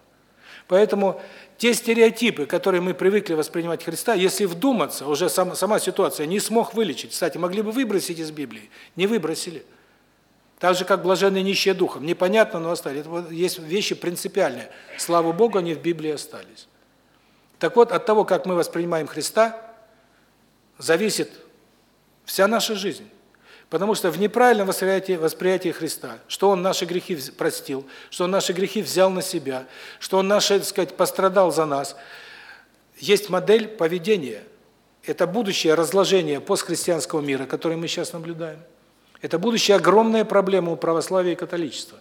Поэтому те стереотипы, которые мы привыкли воспринимать Христа, если вдуматься, уже сама, сама ситуация не смог вылечить. Кстати, могли бы выбросить из Библии, не выбросили. Так же, как блаженные нищие духом. Непонятно, но остались. Это вот есть вещи принципиальные. Слава Богу, они в Библии остались. Так вот, от того, как мы воспринимаем Христа, зависит вся наша жизнь. Потому что в неправильном восприятии, восприятии Христа, что Он наши грехи простил, что Он наши грехи взял на себя, что Он наши, так сказать, пострадал за нас, есть модель поведения. Это будущее разложение постхристианского мира, которое мы сейчас наблюдаем. Это будущая огромная проблема у православия и католичества.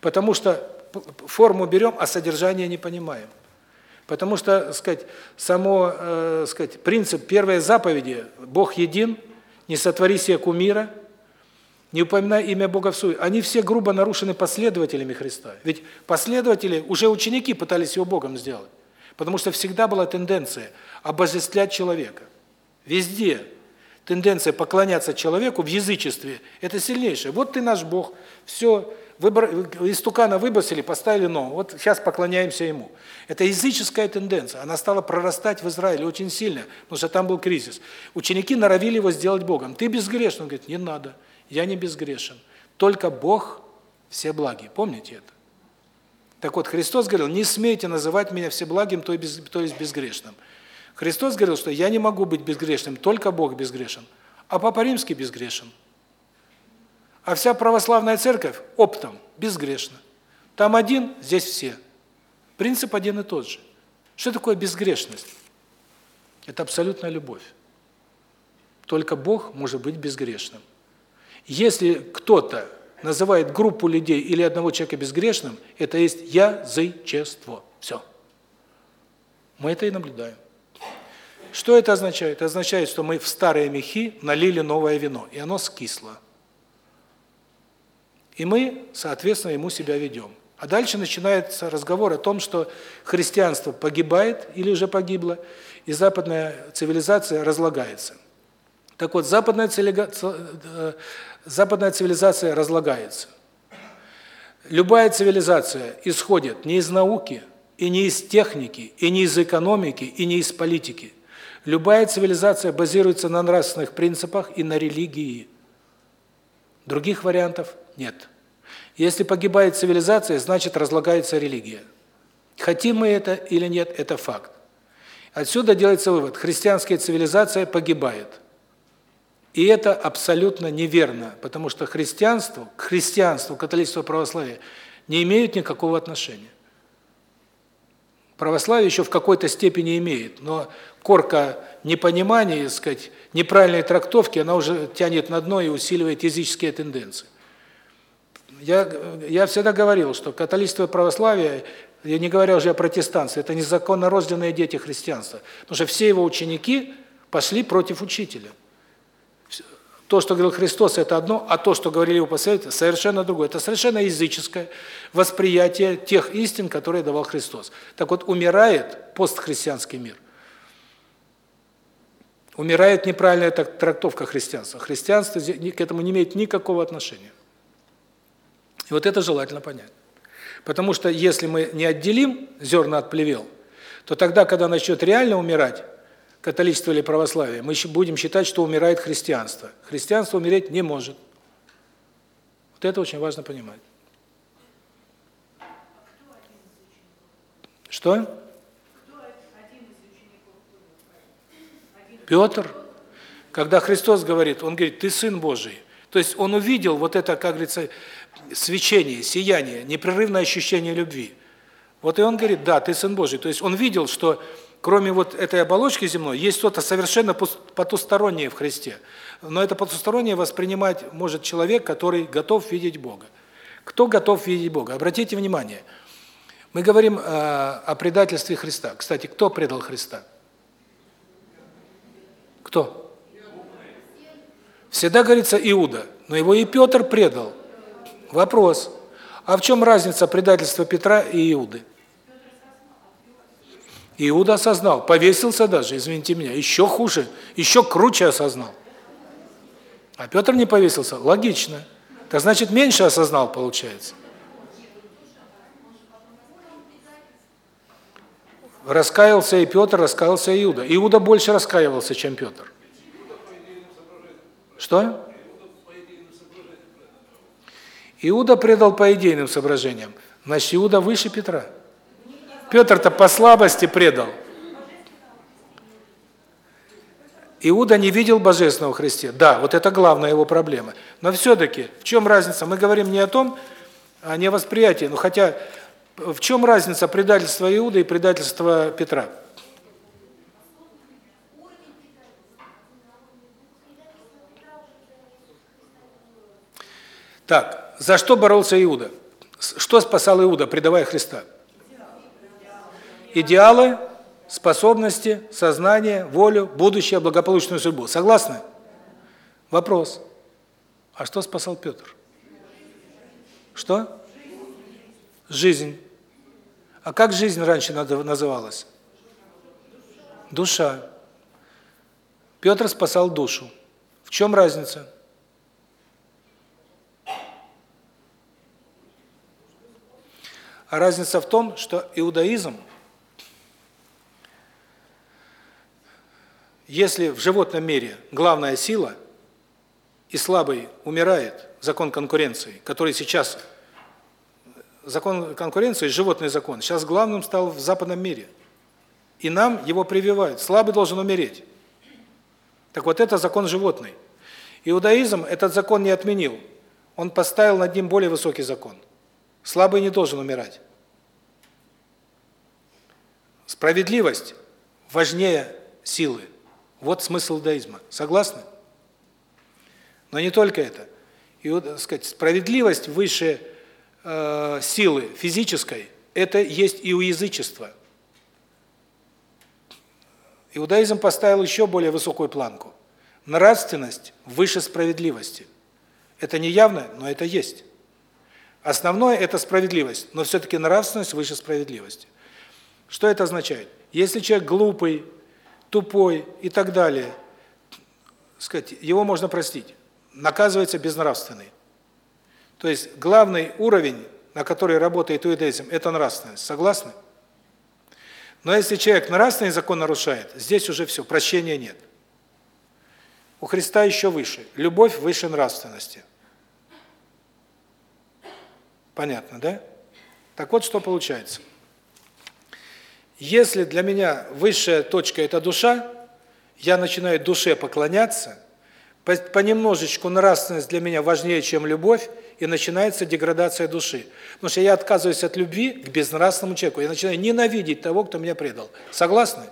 Потому что форму берем, а содержание не понимаем. Потому что, сказать, само, э, сказать, принцип первой заповеди Бог един, не сотвори себе кумира, не упоминай имя Бога в суе. Они все грубо нарушены последователями Христа. Ведь последователи, уже ученики пытались его Богом сделать. Потому что всегда была тенденция обожествлять человека. Везде тенденция поклоняться человеку в язычестве – это сильнейшее. Вот ты наш Бог, все, выбор, истукана выбросили, поставили нового. Вот сейчас поклоняемся ему. Это языческая тенденция. Она стала прорастать в Израиле очень сильно, потому что там был кризис. Ученики норовили его сделать Богом. Ты безгрешен. Он говорит, не надо, я не безгрешен. Только Бог все благи. Помните это? Так вот, Христос говорил, не смейте называть меня всеблагим, то есть безгрешным. Христос говорил, что я не могу быть безгрешным, только Бог безгрешен. А Папа Римский безгрешен. А вся православная церковь оптом безгрешна. Там один, здесь все. Принцип один и тот же. Что такое безгрешность? Это абсолютная любовь. Только Бог может быть безгрешным. Если кто-то называет группу людей или одного человека безгрешным, это есть язычество. Все. Мы это и наблюдаем. Что это означает? Это означает, что мы в старые мехи налили новое вино, и оно скисло. И мы, соответственно, ему себя ведем. А дальше начинается разговор о том, что христианство погибает или уже погибло, и западная цивилизация разлагается. Так вот, западная цивилизация, западная цивилизация разлагается. Любая цивилизация исходит не из науки, и не из техники, и не из экономики, и не из политики. Любая цивилизация базируется на нравственных принципах и на религии. Других вариантов нет. Если погибает цивилизация, значит разлагается религия. Хотим мы это или нет, это факт. Отсюда делается вывод: христианская цивилизация погибает. И это абсолютно неверно, потому что христианство, к христианству, католичество, православие не имеют никакого отношения. Православие еще в какой-то степени имеет, но корка непонимания, сказать, неправильной трактовки, она уже тянет на дно и усиливает языческие тенденции. Я, я всегда говорил, что католичество и православие, я не говоря уже о протестанстве, это незаконно рожденные дети христианства. Потому что все его ученики пошли против учителя. То, что говорил Христос, это одно, а то, что говорили его последователи, совершенно другое. Это совершенно языческое восприятие тех истин, которые давал Христос. Так вот, умирает постхристианский мир. Умирает неправильная трактовка христианства. Христианство к этому не имеет никакого отношения. И вот это желательно понять. Потому что если мы не отделим зерна от плевел, то тогда, когда начнет реально умирать католичество или православие, мы будем считать, что умирает христианство. Христианство умереть не может. Вот это очень важно понимать. Что? Петр. Когда Христос говорит, он говорит, ты Сын Божий. То есть он увидел вот это, как говорится, свечение, сияние, непрерывное ощущение любви. Вот и он говорит, да, ты Сын Божий. То есть он видел, что кроме вот этой оболочки земной, есть что-то совершенно потустороннее в Христе. Но это потустороннее воспринимать может человек, который готов видеть Бога. Кто готов видеть Бога? Обратите внимание, мы говорим э, о предательстве Христа. Кстати, кто предал Христа? Кто? Всегда говорится Иуда, но его и Петр предал. Вопрос. А в чем разница предательства Петра и Иуды? Иуда осознал, повесился даже, извините меня, еще хуже, еще круче осознал. А Петр не повесился, логично. Так значит, меньше осознал, получается. Раскаялся и Петр, раскаялся и Иуда. Иуда больше раскаивался, чем Петр. Что? Иуда предал по идейным соображениям. Значит, Иуда выше Петра. Петр-то по слабости предал. Иуда не видел божественного в Христе. Да, вот это главная его проблема. Но все-таки, в чем разница? Мы говорим не о том, а не о восприятии. Ну, хотя, в чем разница предательства Иуда и предательства Петра? Так, за что боролся Иуда? Что спасал Иуда, предавая Христа? идеалы, способности, сознание, волю, будущее, благополучную судьбу. Согласны? Вопрос. А что спасал Петр? Что? Жизнь. А как жизнь раньше называлась? Душа. Петр спасал душу. В чем разница? А разница в том, что иудаизм Если в животном мире главная сила и слабый умирает, закон конкуренции, который сейчас закон конкуренции животный закон, сейчас главным стал в западном мире. И нам его прививают. Слабый должен умереть. Так вот это закон животный. Иудаизм этот закон не отменил. Он поставил над ним более высокий закон. Слабый не должен умирать. Справедливость важнее силы. Вот смысл даизма. Согласны? Но не только это. И вот, так сказать, справедливость выше э, силы физической это есть и у язычества. Иудаизм поставил еще более высокую планку. Нравственность выше справедливости. Это не явно, но это есть. Основное это справедливость, но все таки нравственность выше справедливости. Что это означает? Если человек глупый, тупой и так далее, сказать, его можно простить. Наказывается безнравственный. То есть главный уровень, на который работает иудаизм, это нравственность. Согласны? Но если человек нравственный закон нарушает, здесь уже все, прощения нет. У Христа еще выше. Любовь выше нравственности. Понятно, да? Так вот, что получается. Если для меня высшая точка – это душа, я начинаю душе поклоняться, понемножечку нравственность для меня важнее, чем любовь, и начинается деградация души. Потому что я отказываюсь от любви к безнравственному человеку, я начинаю ненавидеть того, кто меня предал. Согласны?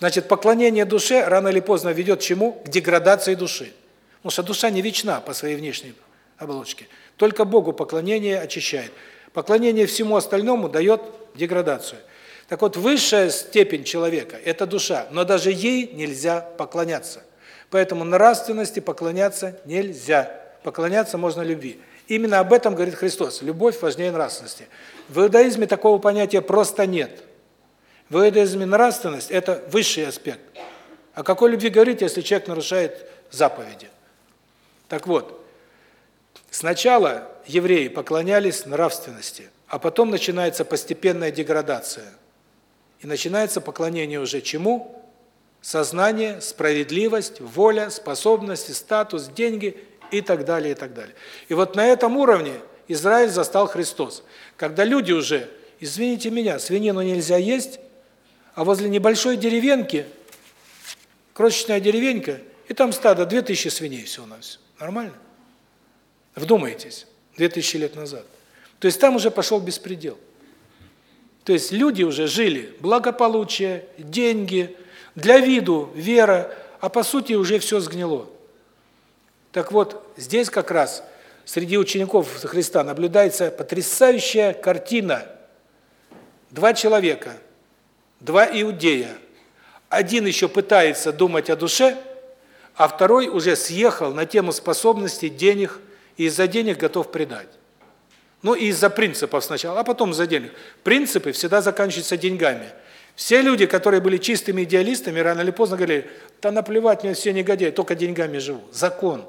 Значит, поклонение душе рано или поздно ведет к чему? К деградации души. Потому что душа не вечна по своей внешней оболочки. Только Богу поклонение очищает. Поклонение всему остальному дает деградацию. Так вот, высшая степень человека – это душа, но даже ей нельзя поклоняться. Поэтому нравственности поклоняться нельзя. Поклоняться можно любви. Именно об этом говорит Христос. Любовь важнее нравственности. В иудаизме такого понятия просто нет. В иудаизме нравственность – это высший аспект. О какой любви говорить, если человек нарушает заповеди? Так вот, сначала евреи поклонялись нравственности, а потом начинается постепенная деградация. И начинается поклонение уже чему? Сознание, справедливость, воля, способности, статус, деньги и так далее, и так далее. И вот на этом уровне Израиль застал Христос. Когда люди уже, извините меня, свинину нельзя есть, а возле небольшой деревенки, крошечная деревенька, и там стадо 2000 свиней всего на все. Нормально? Вдумайтесь, 2000 лет назад. То есть там уже пошел беспредел. То есть люди уже жили благополучие, деньги, для виду вера, а по сути уже все сгнило. Так вот, здесь как раз среди учеников Христа наблюдается потрясающая картина. Два человека, два иудея. Один еще пытается думать о душе, а второй уже съехал на тему способностей, денег, и из-за денег готов предать. Ну и из-за принципов сначала, а потом за денег. Принципы всегда заканчиваются деньгами. Все люди, которые были чистыми идеалистами, рано или поздно говорили, да наплевать мне все негодяи, только деньгами живу. Закон.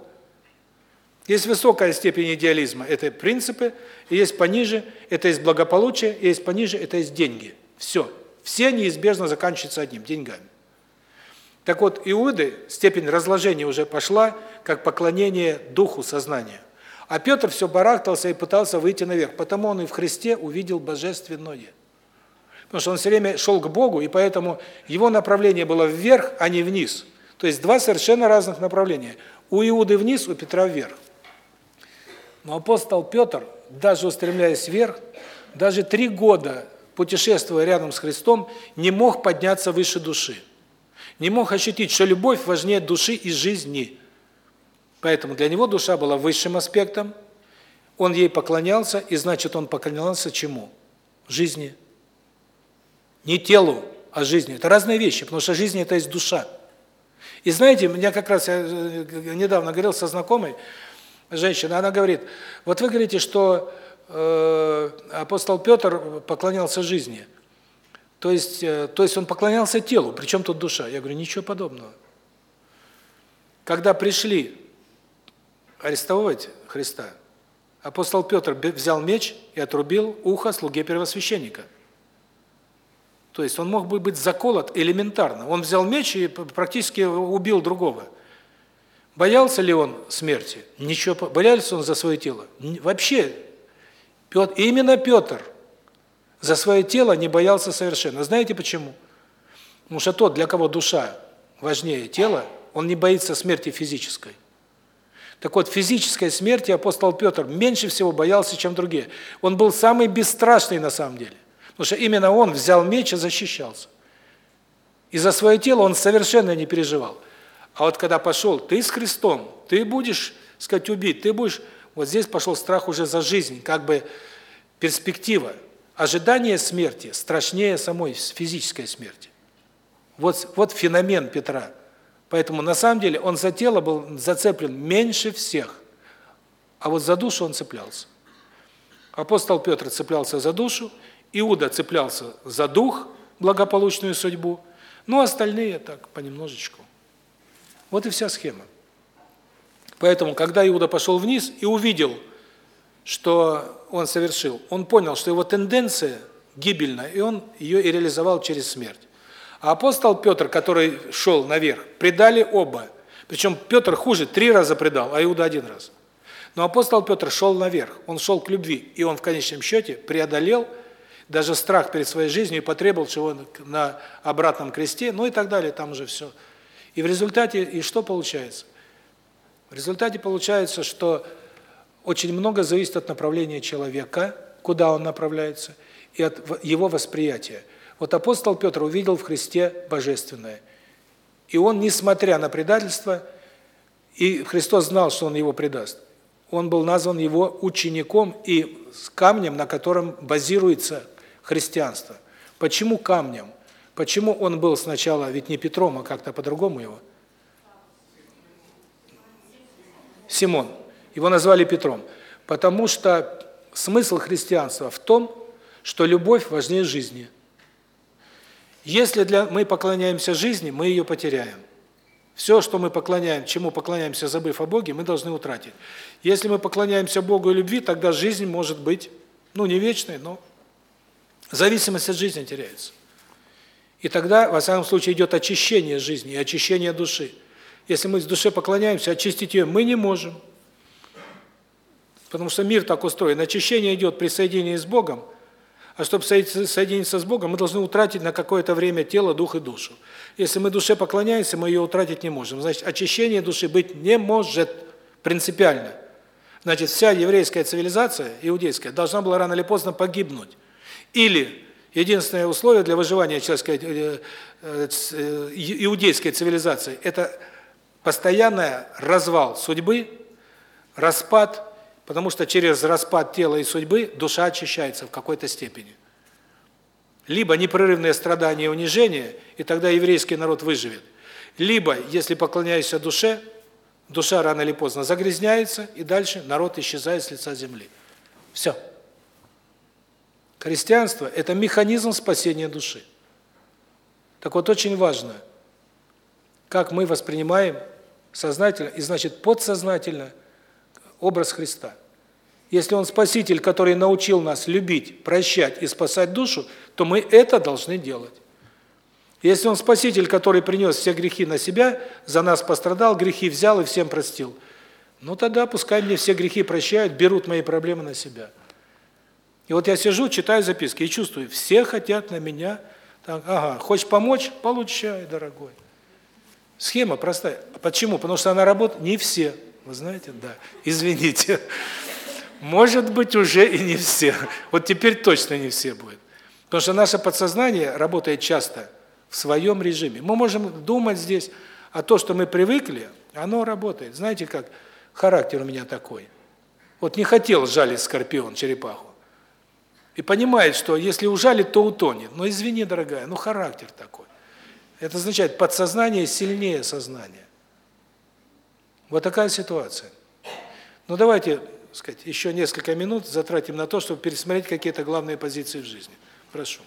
Есть высокая степень идеализма, это принципы, и есть пониже, это есть благополучие, и есть пониже, это есть деньги. Все. Все неизбежно заканчиваются одним – деньгами. Так вот, Иуды, степень разложения уже пошла, как поклонение духу сознания. А Петр все барахтался и пытался выйти наверх, потому он и в Христе увидел божественное. Потому что он все время шел к Богу, и поэтому его направление было вверх, а не вниз. То есть два совершенно разных направления. У Иуды вниз, у Петра вверх. Но апостол Петр, даже устремляясь вверх, даже три года путешествуя рядом с Христом, не мог подняться выше души. Не мог ощутить, что любовь важнее души и жизни. Поэтому для него душа была высшим аспектом, он ей поклонялся, и значит, он поклонялся чему? Жизни. Не телу, а жизни. Это разные вещи, потому что жизнь – это есть душа. И знаете, меня как раз, я э, недавно говорил со знакомой, женщина, она говорит, вот вы говорите, что э, апостол Петр поклонялся жизни. То есть, э, то есть он поклонялся телу, причем тут душа? Я говорю, ничего подобного. Когда пришли арестовывать Христа, апостол Петр взял меч и отрубил ухо слуге первосвященника. То есть он мог бы быть заколот элементарно. Он взял меч и практически убил другого. Боялся ли он смерти? Ничего. Боялся он за свое тело? Вообще, Петр, именно Петр за свое тело не боялся совершенно. Знаете почему? Потому что тот, для кого душа важнее тела, он не боится смерти физической. Так вот, физической смерти апостол Петр меньше всего боялся, чем другие. Он был самый бесстрашный на самом деле. Потому что именно он взял меч и защищался. И за свое тело он совершенно не переживал. А вот когда пошел, ты с Христом, ты будешь, сказать, убить, ты будешь... Вот здесь пошел страх уже за жизнь, как бы перспектива. Ожидание смерти страшнее самой физической смерти. Вот, вот феномен Петра. Поэтому на самом деле он за тело был зацеплен меньше всех, а вот за душу он цеплялся. Апостол Петр цеплялся за душу, Иуда цеплялся за дух, благополучную судьбу, ну остальные так понемножечку. Вот и вся схема. Поэтому, когда Иуда пошел вниз и увидел, что он совершил, он понял, что его тенденция гибельна, и он ее и реализовал через смерть. А апостол Петр, который шел наверх, предали оба. Причем Петр хуже, три раза предал, а Иуда один раз. Но апостол Петр шел наверх, он шел к любви, и он в конечном счете преодолел даже страх перед своей жизнью и потребовал чего на обратном кресте, ну и так далее, там уже все и в результате, и что получается? В результате получается, что очень много зависит от направления человека, куда он направляется, и от его восприятия. Вот апостол Петр увидел в Христе божественное. И он, несмотря на предательство, и Христос знал, что он его предаст, он был назван его учеником и камнем, на котором базируется христианство. Почему камнем? Почему он был сначала, ведь не Петром, а как-то по-другому его? Симон. Его назвали Петром. Потому что смысл христианства в том, что любовь важнее жизни. Если для мы поклоняемся жизни, мы ее потеряем. Все, что мы поклоняем, чему поклоняемся, забыв о Боге, мы должны утратить. Если мы поклоняемся Богу и любви, тогда жизнь может быть, ну, не вечной, но зависимость от жизни теряется. И тогда, во всяком случае, идет очищение жизни и очищение души. Если мы с душе поклоняемся, очистить ее мы не можем. Потому что мир так устроен. Очищение идет при соединении с Богом, а чтобы соединиться с Богом, мы должны утратить на какое-то время тело, дух и душу. Если мы душе поклоняемся, мы ее утратить не можем. Значит, очищение души быть не может принципиально. Значит, вся еврейская цивилизация, иудейская, должна была рано или поздно погибнуть. Или единственное условие для выживания человеческой э, э, э, иудейской цивилизации – это постоянный развал судьбы, распад, потому что через распад тела и судьбы душа очищается в какой-то степени. Либо непрерывные страдания и унижения, и тогда еврейский народ выживет. Либо, если поклоняешься душе, душа рано или поздно загрязняется, и дальше народ исчезает с лица земли. Все. Христианство – это механизм спасения души. Так вот, очень важно, как мы воспринимаем сознательно и, значит, подсознательно образ Христа. Если Он Спаситель, который научил нас любить, прощать и спасать душу, то мы это должны делать. Если Он Спаситель, который принес все грехи на себя, за нас пострадал, грехи взял и всем простил, ну тогда пускай мне все грехи прощают, берут мои проблемы на себя. И вот я сижу, читаю записки и чувствую, все хотят на меня, так, ага, хочешь помочь? Получай, дорогой. Схема простая. Почему? Потому что она работает не все. Вы знаете, да. Извините. Может быть, уже и не все. Вот теперь точно не все будет. Потому что наше подсознание работает часто в своем режиме. Мы можем думать здесь, а то, что мы привыкли, оно работает. Знаете, как характер у меня такой. Вот не хотел жалить скорпион черепаху. И понимает, что если ужалит, то утонет. Но извини, дорогая, ну характер такой. Это означает, подсознание сильнее сознания. Вот такая ситуация. Ну давайте сказать, еще несколько минут затратим на то, чтобы пересмотреть какие-то главные позиции в жизни. Прошу.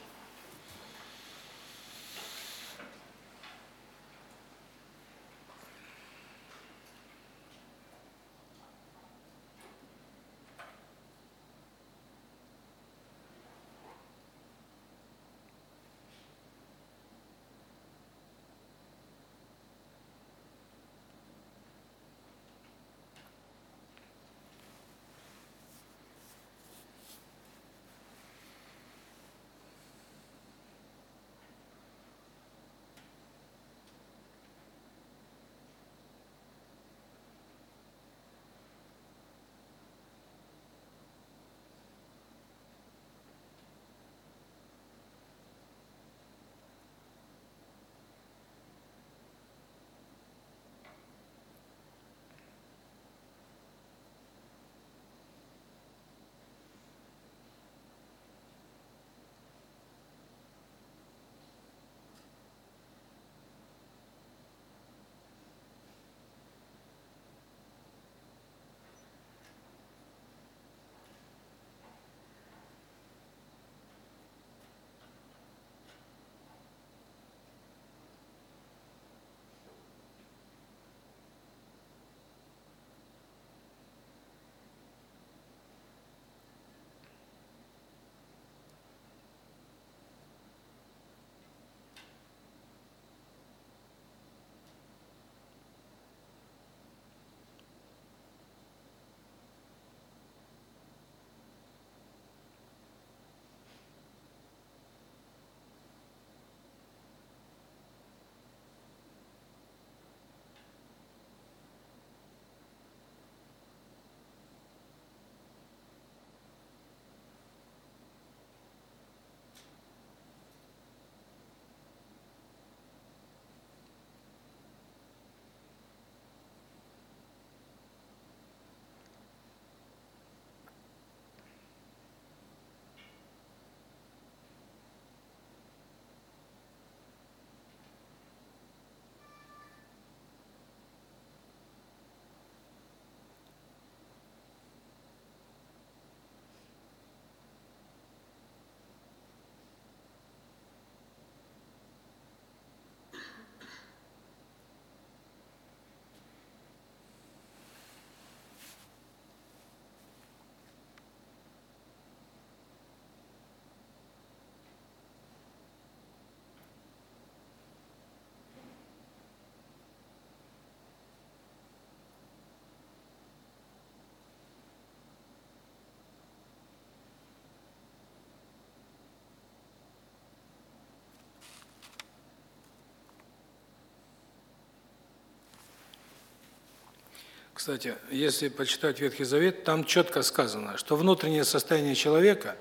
Кстати, если почитать Ветхий Завет, там четко сказано, что внутреннее состояние человека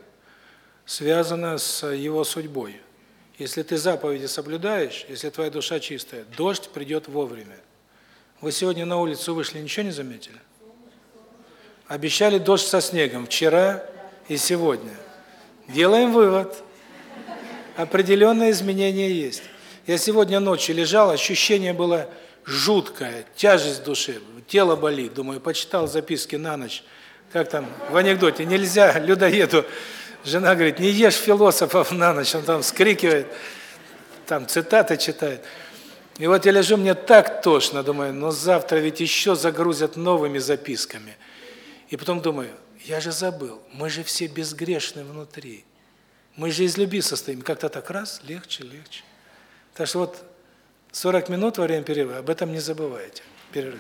связано с его судьбой. Если ты заповеди соблюдаешь, если твоя душа чистая, дождь придет вовремя. Вы сегодня на улицу вышли, ничего не заметили? Обещали дождь со снегом вчера и сегодня. Делаем вывод. Определенные изменения есть. Я сегодня ночью лежал, ощущение было жуткое, тяжесть в душе, тело болит. Думаю, почитал записки на ночь. Как там в анекдоте, нельзя людоеду. Жена говорит, не ешь философов на ночь. Он там вскрикивает, там цитаты читает. И вот я лежу, мне так тошно, думаю, но завтра ведь еще загрузят новыми записками. И потом думаю, я же забыл, мы же все безгрешны внутри. Мы же из любви состоим. Как-то так раз, легче, легче. Так что вот 40 минут во время перерыва, об этом не забывайте. Перерыв.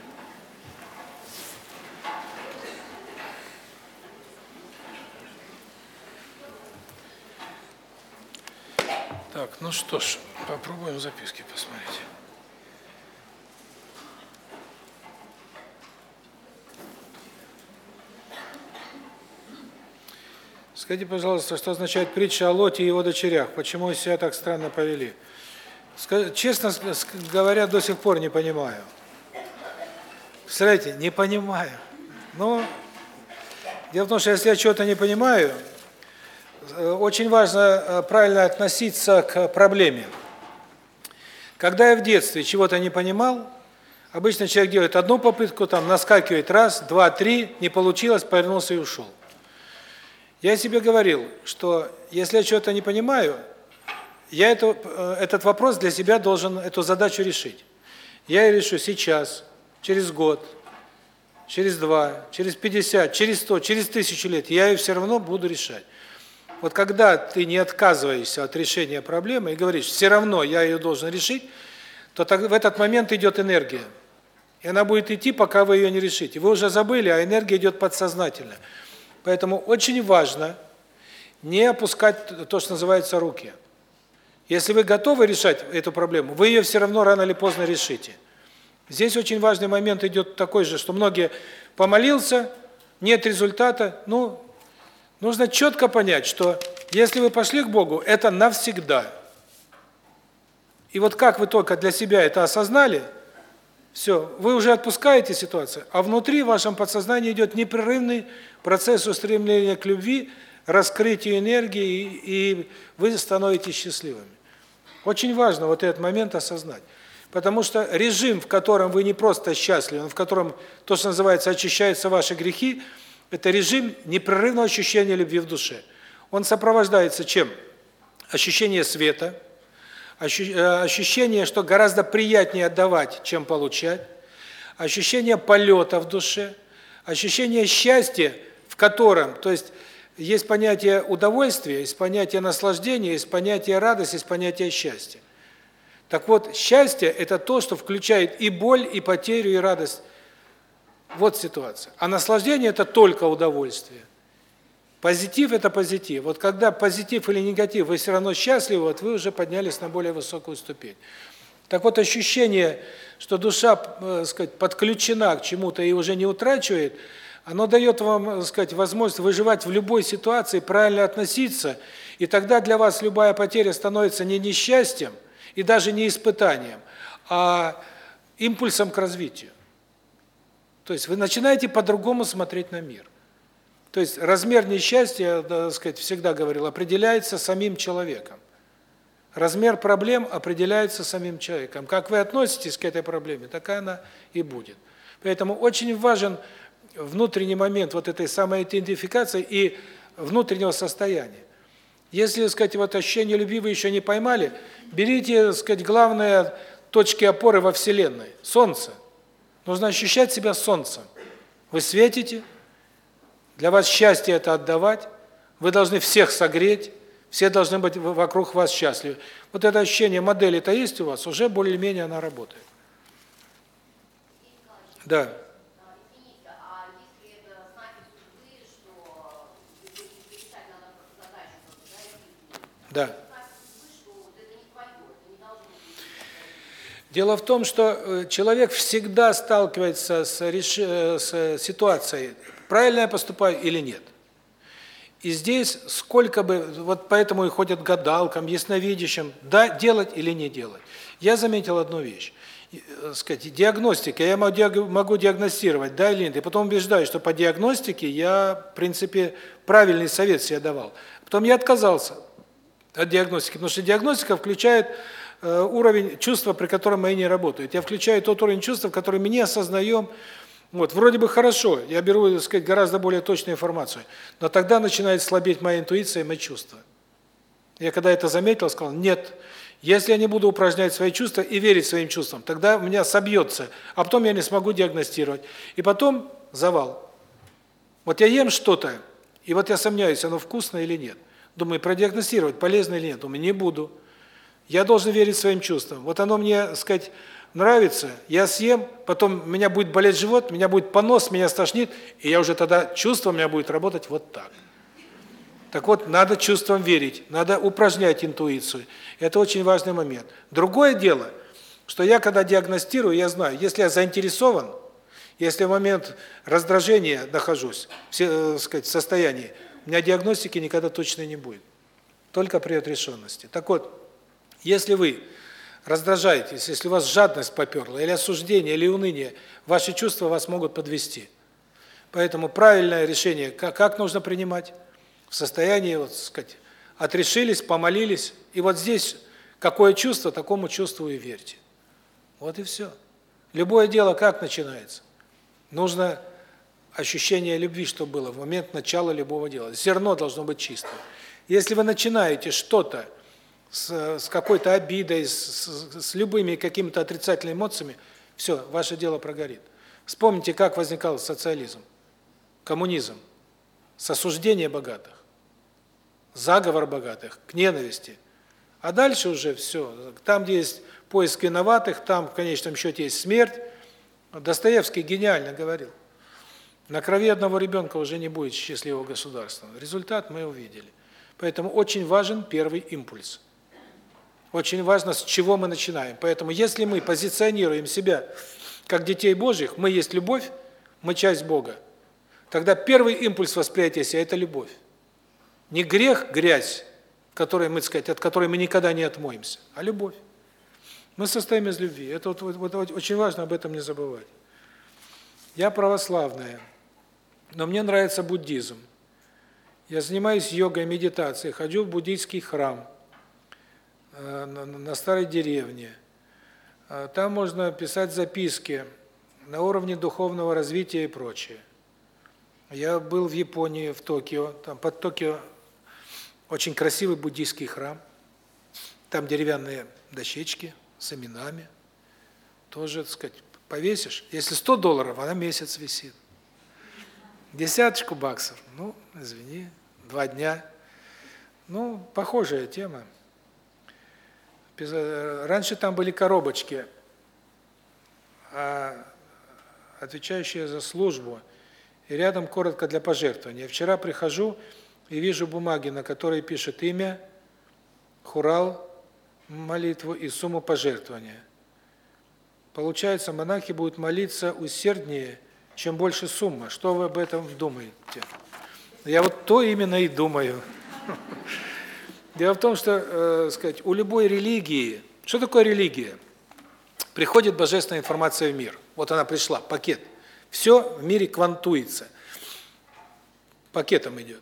Так, ну что ж, попробуем записки посмотреть. Скажите, пожалуйста, что означает притча о Лоте и его дочерях? Почему себя так странно повели? Честно говоря, до сих пор не понимаю. Представляете, не понимаю. Но дело в том, что если я чего-то не понимаю, э, очень важно э, правильно относиться к проблеме. Когда я в детстве чего-то не понимал, обычно человек делает одну попытку, там наскакивает раз, два, три, не получилось, повернулся и ушел. Я себе говорил, что если я что-то не понимаю, я это, э, этот вопрос для себя должен, эту задачу решить. Я ее решу сейчас, через год, через два, через 50, через 100, через тысячу лет. Я ее все равно буду решать. Вот когда ты не отказываешься от решения проблемы и говоришь, все равно я ее должен решить, то так, в этот момент идет энергия. И она будет идти, пока вы ее не решите. Вы уже забыли, а энергия идет подсознательно. Поэтому очень важно не опускать то, что называется, руки. Если вы готовы решать эту проблему, вы ее все равно рано или поздно решите. Здесь очень важный момент идет такой же, что многие помолился, нет результата, ну, нужно четко понять, что если вы пошли к Богу, это навсегда. И вот как вы только для себя это осознали, все, вы уже отпускаете ситуацию, а внутри в вашем подсознании идет непрерывный процесс устремления к любви, раскрытию энергии, и вы становитесь счастливыми. Очень важно вот этот момент осознать. Потому что режим, в котором вы не просто счастливы, в котором то, что называется, очищаются ваши грехи, это режим непрерывного ощущения любви в душе. Он сопровождается чем? Ощущение света, Э, ощущение, что гораздо приятнее отдавать, чем получать, ощущение полета в душе, ощущение счастья, в котором, то есть есть понятие удовольствия, есть понятие наслаждения, есть понятие радости, есть понятие счастья. Так вот, счастье – это то, что включает и боль, и потерю, и радость. Вот ситуация. А наслаждение – это только удовольствие. Позитив – это позитив. Вот когда позитив или негатив, вы все равно счастливы, вот вы уже поднялись на более высокую ступень. Так вот, ощущение, что душа, э, сказать, подключена к чему-то и уже не утрачивает, оно дает вам, так сказать, возможность выживать в любой ситуации, правильно относиться, и тогда для вас любая потеря становится не несчастьем и даже не испытанием, а импульсом к развитию. То есть вы начинаете по-другому смотреть на мир. То есть размер несчастья, так сказать, всегда говорил, определяется самим человеком. Размер проблем определяется самим человеком. Как вы относитесь к этой проблеме, такая она и будет. Поэтому очень важен внутренний момент вот этой самоидентификации и внутреннего состояния. Если, так сказать, вот ощущение любви вы еще не поймали, берите, так сказать, главные точки опоры во Вселенной – Солнце. Нужно ощущать себя Солнцем. Вы светите, для вас счастье – это отдавать. Вы должны всех согреть, все должны быть вокруг вас счастливы. Вот это ощущение модели-то есть у вас, уже более-менее она работает. Да. Да. Дело в том, что э, человек всегда сталкивается с, реш... Э, с ситуацией, правильно я поступаю или нет. И здесь сколько бы, вот поэтому и ходят гадалкам, ясновидящим, да, делать или не делать. Я заметил одну вещь. Э, сказать, диагностика, я могу диагностировать, да или нет, и потом убеждаюсь, что по диагностике я, в принципе, правильный совет себе давал. Потом я отказался от диагностики, потому что диагностика включает э, уровень чувства, при котором мои не работают. Я включаю тот уровень чувства, который мы не осознаем, вот, вроде бы хорошо, я беру, так сказать, гораздо более точную информацию, но тогда начинает слабеть моя интуиция и мои чувства. Я когда это заметил, сказал, нет, если я не буду упражнять свои чувства и верить своим чувствам, тогда у меня собьется, а потом я не смогу диагностировать. И потом завал. Вот я ем что-то, и вот я сомневаюсь, оно вкусное или нет. Думаю, продиагностировать, полезно или нет, думаю, не буду. Я должен верить своим чувствам. Вот оно мне, так сказать, нравится, я съем, потом меня будет болеть живот, меня будет понос, меня стошнит, и я уже тогда, чувство у меня будет работать вот так. Так вот, надо чувствам верить, надо упражнять интуицию. Это очень важный момент. Другое дело, что я когда диагностирую, я знаю, если я заинтересован, если в момент раздражения нахожусь, в, э, сказать, состоянии, у меня диагностики никогда точно не будет. Только при отрешенности. Так вот, если вы раздражаетесь, если у вас жадность поперла, или осуждение, или уныние, ваши чувства вас могут подвести. Поэтому правильное решение, как, как нужно принимать? В состоянии, вот сказать, отрешились, помолились, и вот здесь какое чувство, такому чувству и верьте. Вот и все. Любое дело как начинается? Нужно ощущение любви, чтобы было в момент начала любого дела. Зерно должно быть чистым. Если вы начинаете что-то с, с какой-то обидой, с, с, с любыми какими-то отрицательными эмоциями, все, ваше дело прогорит. Вспомните, как возникал социализм, коммунизм, с осуждения богатых, заговор богатых, к ненависти. А дальше уже все, там, где есть поиск виноватых, там в конечном счете есть смерть. Достоевский гениально говорил. На крови одного ребенка уже не будет счастливого государства. Результат мы увидели. Поэтому очень важен первый импульс. Очень важно, с чего мы начинаем. Поэтому если мы позиционируем себя как детей Божьих, мы есть любовь, мы часть Бога, тогда первый импульс восприятия себя – это любовь. Не грех, грязь, которой мы, сказать, от которой мы никогда не отмоемся, а любовь. Мы состоим из любви. Это вот, вот, вот очень важно об этом не забывать. Я православная, но мне нравится буддизм. Я занимаюсь йогой, медитацией, хожу в буддийский храм. Э, на старой деревне. А там можно писать записки на уровне духовного развития и прочее. Я был в Японии, в Токио, там под Токио очень красивый буддийский храм. Там деревянные дощечки с именами. Тоже, так сказать, повесишь. Если 100 долларов, она месяц висит. Десяточку баксов, ну, извини, два дня. Ну, похожая тема. Раньше там были коробочки, а отвечающие за службу, и рядом коротко для пожертвования. Вчера прихожу и вижу бумаги, на которой пишет имя, хурал, молитву и сумму пожертвования. Получается, монахи будут молиться усерднее, чем больше сумма. Что вы об этом думаете? Я вот то именно и думаю. (laughs) Дело в том, что, э, сказать, у любой религии, что такое религия? Приходит божественная информация в мир. Вот она пришла, пакет. Все в мире квантуется. Пакетом идет.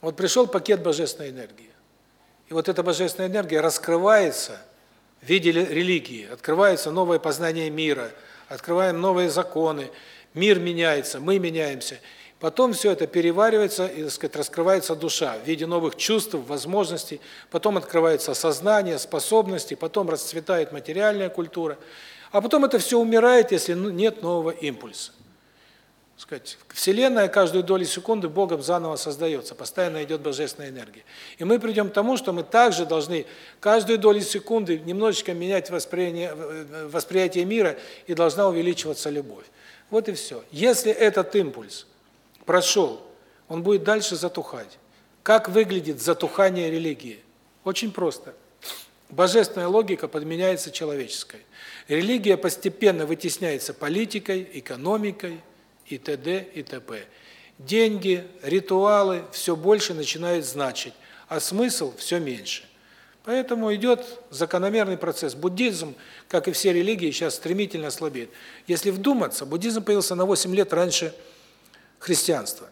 Вот пришел пакет божественной энергии. И вот эта божественная энергия раскрывается в виде религии, открывается новое познание мира, открываем новые законы, мир меняется, мы меняемся. Потом все это переваривается и, так сказать, раскрывается душа в виде новых чувств, возможностей, потом открывается сознание, способности, потом расцветает материальная культура, а потом это все умирает, если нет нового импульса. Сказать, Вселенная каждую долю секунды Богом заново создается, постоянно идет божественная энергия. И мы придем к тому, что мы также должны каждую долю секунды немножечко менять восприятие, восприятие мира, и должна увеличиваться любовь. Вот и все. Если этот импульс прошел, он будет дальше затухать. Как выглядит затухание религии? Очень просто. Божественная логика подменяется человеческой. Религия постепенно вытесняется политикой, экономикой и т.д. и т.п. Деньги, ритуалы все больше начинают значить, а смысл все меньше. Поэтому идет закономерный процесс. Буддизм, как и все религии, сейчас стремительно слабеет. Если вдуматься, буддизм появился на 8 лет раньше христианства.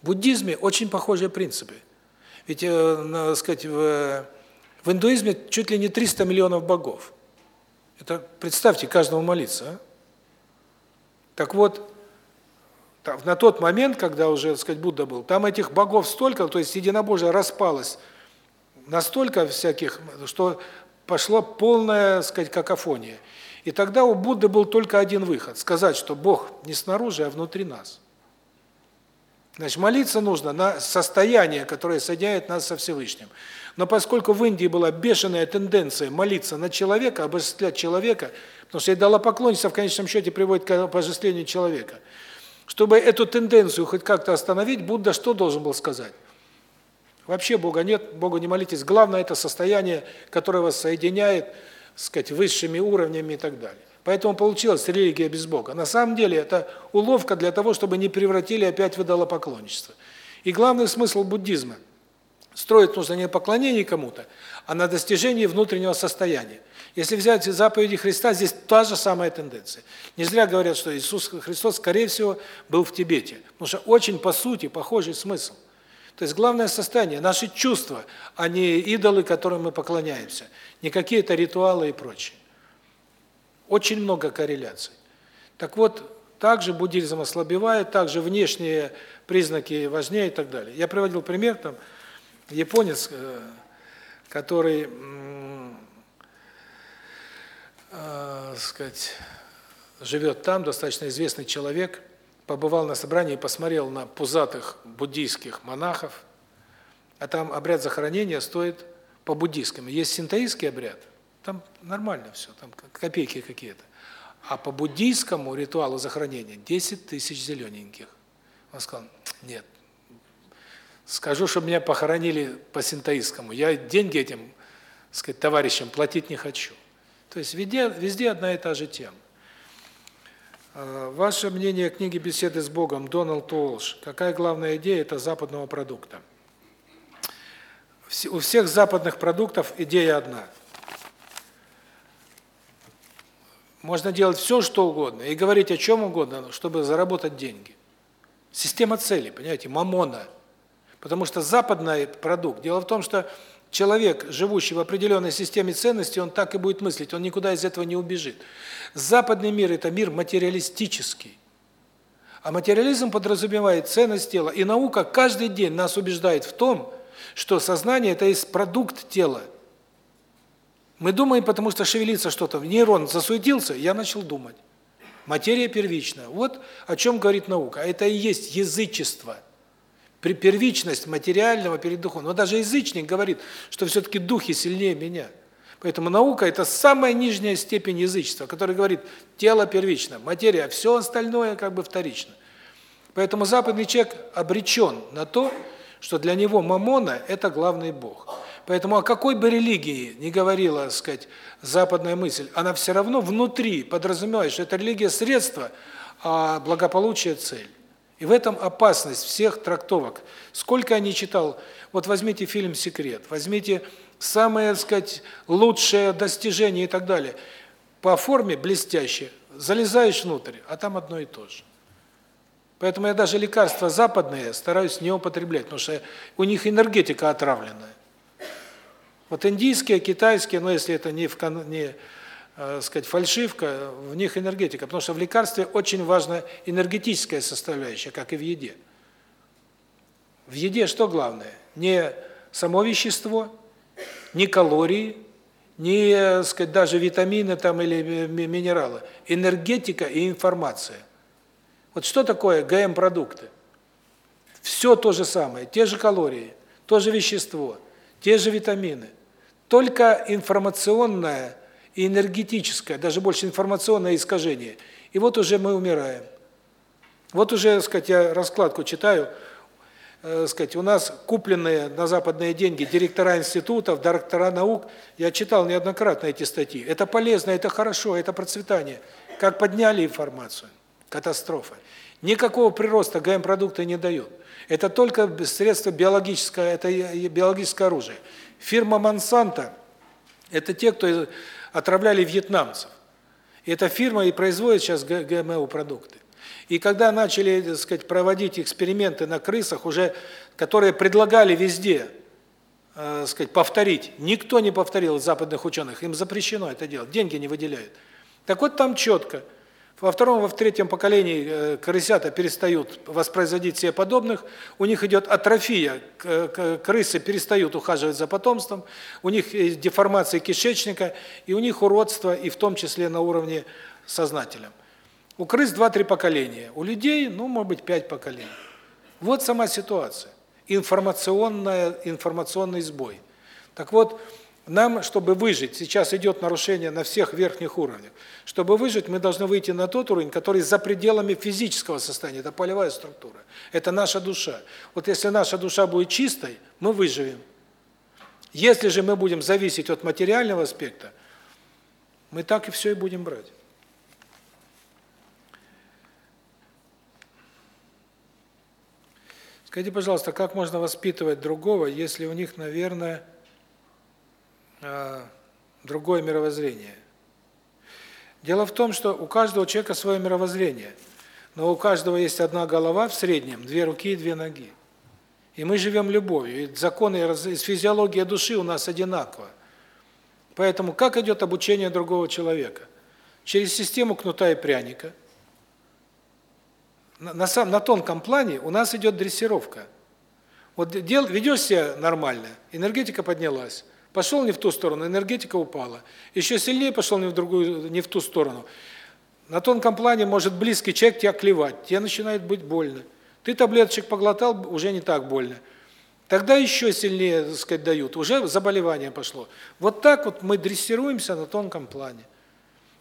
В буддизме очень похожие принципы. Ведь, э, надо сказать, в, в индуизме чуть ли не 300 миллионов богов. Это представьте, каждому молиться. А? Так вот, на тот момент, когда уже, так сказать, Будда был, там этих богов столько, то есть единобожие распалось настолько всяких, что пошло полная, так сказать, какофония. И тогда у Будды был только один выход сказать, что Бог не снаружи, а внутри нас. Значит, молиться нужно на состояние, которое соединяет нас со Всевышним. Но поскольку в Индии была бешеная тенденция молиться на человека, обожествлять человека, потому что идолопоклонничество в конечном счете приводит к обожествлению человека, чтобы эту тенденцию хоть как-то остановить, Будда что должен был сказать? Вообще Бога нет, Богу не молитесь. Главное это состояние, которое вас соединяет, сказать, высшими уровнями и так далее. Поэтому получилась религия без Бога. На самом деле это уловка для того, чтобы не превратили опять в идолопоклонничество. И главный смысл буддизма строить нужно не поклонение кому-то, а на достижении внутреннего состояния. Если взять заповеди Христа, здесь та же самая тенденция. Не зря говорят, что Иисус Христос, скорее всего, был в Тибете, потому что очень по сути похожий смысл. То есть главное состояние наши чувства, а не идолы, которым мы поклоняемся, не какие-то ритуалы и прочее. Очень много корреляций. Так вот, также буддизм ослабевает, также внешние признаки важнее и так далее. Я приводил пример там японец, э, который, э, сказать, живет там, достаточно известный человек, побывал на собрании и посмотрел на пузатых буддийских монахов, а там обряд захоронения стоит по буддийскому. Есть синтоистский обряд – там нормально все, там копейки какие-то. А по буддийскому ритуалу захоронения 10 тысяч зелененьких. Он сказал, нет, скажу, чтобы меня похоронили по синтоистскому. Я деньги этим, сказать, товарищам платить не хочу. То есть везде, везде одна и та же тема. А, ваше мнение о книге «Беседы с Богом» Дональд Уолш. Какая главная идея это западного продукта? У всех западных продуктов идея одна – Можно делать все, что угодно, и говорить о чем угодно, чтобы заработать деньги. Система целей, понимаете, мамона. Потому что западный продукт, дело в том, что человек, живущий в определенной системе ценностей, он так и будет мыслить, он никуда из этого не убежит. Западный мир – это мир материалистический. А материализм подразумевает ценность тела. И наука каждый день нас убеждает в том, что сознание – это есть продукт тела. Мы думаем, потому что шевелится что-то. Нейрон засуетился, я начал думать. Материя первична. Вот о чем говорит наука. А это и есть язычество. Первичность материального перед духом. Но даже язычник говорит, что все-таки духи сильнее меня. Поэтому наука – это самая нижняя степень язычества, который говорит, тело первично, материя, все остальное как бы вторично. Поэтому западный человек обречен на то, что для него мамона – это главный бог. Поэтому о какой бы религии ни говорила, так сказать, западная мысль, она все равно внутри подразумевает, что это религия средство, а благополучие цель. И в этом опасность всех трактовок. Сколько я не читал, вот возьмите фильм «Секрет», возьмите самое, так сказать, лучшее достижение и так далее. По форме блестяще, залезаешь внутрь, а там одно и то же. Поэтому я даже лекарства западные стараюсь не употреблять, потому что у них энергетика отравленная. Вот индийские, китайские, но если это не в не, э, сказать, фальшивка, в них энергетика, потому что в лекарстве очень важна энергетическая составляющая, как и в еде. В еде что главное? Не само вещество, не калории, не, э, сказать, даже витамины там или минералы, энергетика и информация. Вот что такое ГМ-продукты? Все то же самое, те же калории, то же вещество, те же витамины – только информационное и энергетическое, даже больше информационное искажение. И вот уже мы умираем. Вот уже, так сказать, я раскладку читаю. э, сказать, у нас купленные на западные деньги директора институтов, директора наук, я читал неоднократно эти статьи. Это полезно, это хорошо, это процветание. Как подняли информацию. Катастрофа. Никакого прироста ГМ-продукты не дают. Это только средство биологическое, это биологическое оружие. Фирма Monsanto – это те, кто отравляли вьетнамцев. И эта фирма и производит сейчас ГМО-продукты. И когда начали, так сказать, проводить эксперименты на крысах, уже которые предлагали везде, э, сказать, повторить, никто не повторил западных ученых, им запрещено это делать, деньги не выделяют. Так вот там четко – во втором, во третьем поколении э, крысята перестают воспроизводить себе подобных, у них идет атрофия, крысы перестают ухаживать за потомством, у них деформация кишечника, и у них уродство, и в том числе на уровне сознательном. У крыс 2-3 поколения, у людей, ну, может быть, 5 поколений. Вот сама ситуация. Информационная, информационный сбой. Так вот, нам, чтобы выжить, сейчас идет нарушение на всех верхних уровнях. Чтобы выжить, мы должны выйти на тот уровень, который за пределами физического состояния, это полевая структура. Это наша душа. Вот если наша душа будет чистой, мы выживем. Если же мы будем зависеть от материального аспекта, мы так и все и будем брать. Скажите, пожалуйста, как можно воспитывать другого, если у них, наверное, другое мировоззрение. Дело в том, что у каждого человека свое мировоззрение, но у каждого есть одна голова в среднем, две руки и две ноги. И мы живем любовью, и законы из физиологии души у нас одинаковы. Поэтому как идет обучение другого человека? Через систему кнута и пряника. На, на, на тонком плане у нас идет дрессировка. Вот дел, ведешь себя нормально, энергетика поднялась. Пошел не в ту сторону, энергетика упала. Еще сильнее пошел не в другую, не в ту сторону. На тонком плане может близкий человек тебя клевать, тебе начинает быть больно. Ты таблеточек поглотал, уже не так больно. Тогда еще сильнее, так сказать, дают, уже заболевание пошло. Вот так вот мы дрессируемся на тонком плане.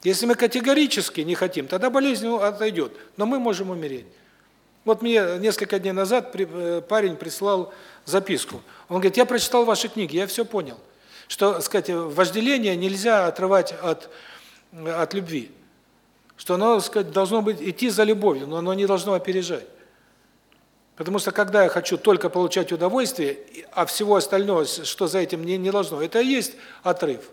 Если мы категорически не хотим, тогда болезнь отойдет, но мы можем умереть. Вот мне несколько дней назад э, парень прислал записку. Он говорит, я прочитал ваши книги, я все понял что, сказать, вожделение нельзя отрывать от от любви. Что оно, сказать, должно быть идти за любовью, но оно не должно опережать. Потому что когда я хочу только получать удовольствие, а всего остального, что за этим не не должно, это и есть отрыв.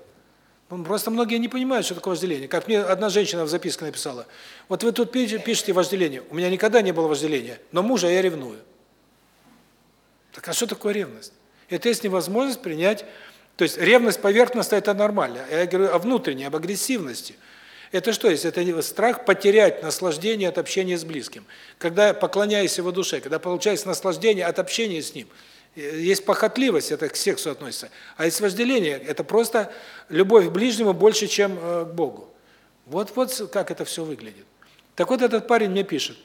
Ну, просто многие не понимают, что такое вожделение. Как мне одна женщина в записке написала: "Вот вы тут пишете вожделение. У меня никогда не было вожделения, но мужа я ревную". Так а что такое ревность? Это есть невозможность принять то есть ревность поверхностная – это нормально. Я говорю о внутренней, об агрессивности. Это что есть? Это страх потерять наслаждение от общения с близким. Когда поклоняюсь его душе, когда получается наслаждение от общения с ним. Есть похотливость, это к сексу относится. А есть вожделение – это просто любовь к ближнему больше, чем э, к Богу. Вот вот как это все выглядит. Так вот этот парень мне пишет.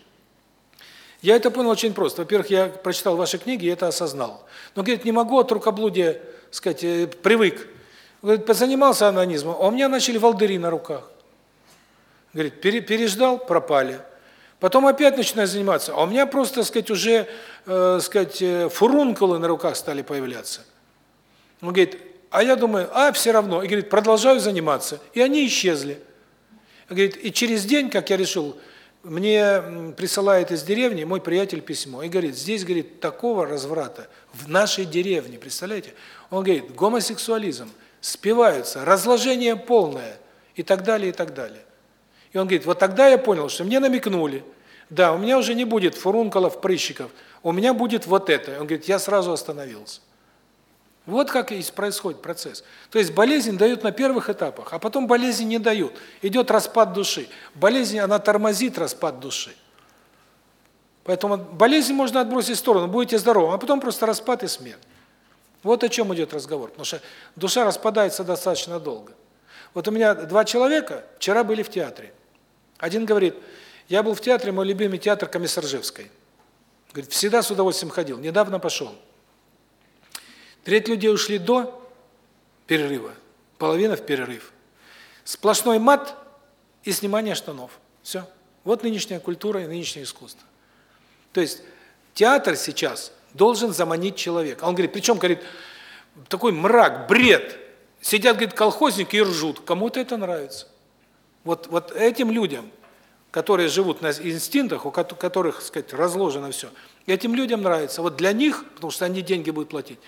Я это понял очень просто. Во-первых, я прочитал ваши книги и это осознал. Но, говорит, не могу от рукоблудия сказать, э, привык. Говорит, позанимался анонизмом, а у меня начали волдыри на руках. Говорит, переждал, пропали. Потом опять начинаю заниматься, а у меня просто, сказать, уже, э, сказать, э, фурункулы на руках стали появляться. Он говорит, а я думаю, а все равно. И говорит, продолжаю заниматься. И они исчезли. Говорит, и через день, как я решил, мне присылает из деревни мой приятель письмо и говорит: "Здесь, говорит, такого разврата в нашей деревне, представляете? Он говорит: "Гомосексуализм, спиваются, разложение полное" и так далее, и так далее. И он говорит: "Вот тогда я понял, что мне намекнули. Да, у меня уже не будет фурункулов, прыщиков. У меня будет вот это". Он говорит: "Я сразу остановился". Вот как и происходит процесс. То есть болезнь дают на первых этапах, а потом болезнь не дают. Идет распад души. Болезнь, она тормозит распад души. Поэтому болезнь можно отбросить в сторону, будете здоровы, а потом просто распад и смерть. Вот о чем идет разговор. Потому что душа распадается достаточно долго. Вот у меня два человека вчера были в театре. Один говорит, я был в театре, мой любимый театр Комиссаржевской. Говорит, всегда с удовольствием ходил, недавно пошел. Треть людей ушли до перерыва, половина в перерыв. Сплошной мат и снимание штанов. Все. Вот нынешняя культура и нынешнее искусство. То есть театр сейчас должен заманить человека. Он говорит, причем, говорит, такой мрак, бред. Сидят, говорит, колхозники и ржут. Кому-то это нравится. Вот, вот этим людям, которые живут на инстинктах, у которых, так сказать, разложено все, этим людям нравится. Вот для них, потому что они деньги будут платить,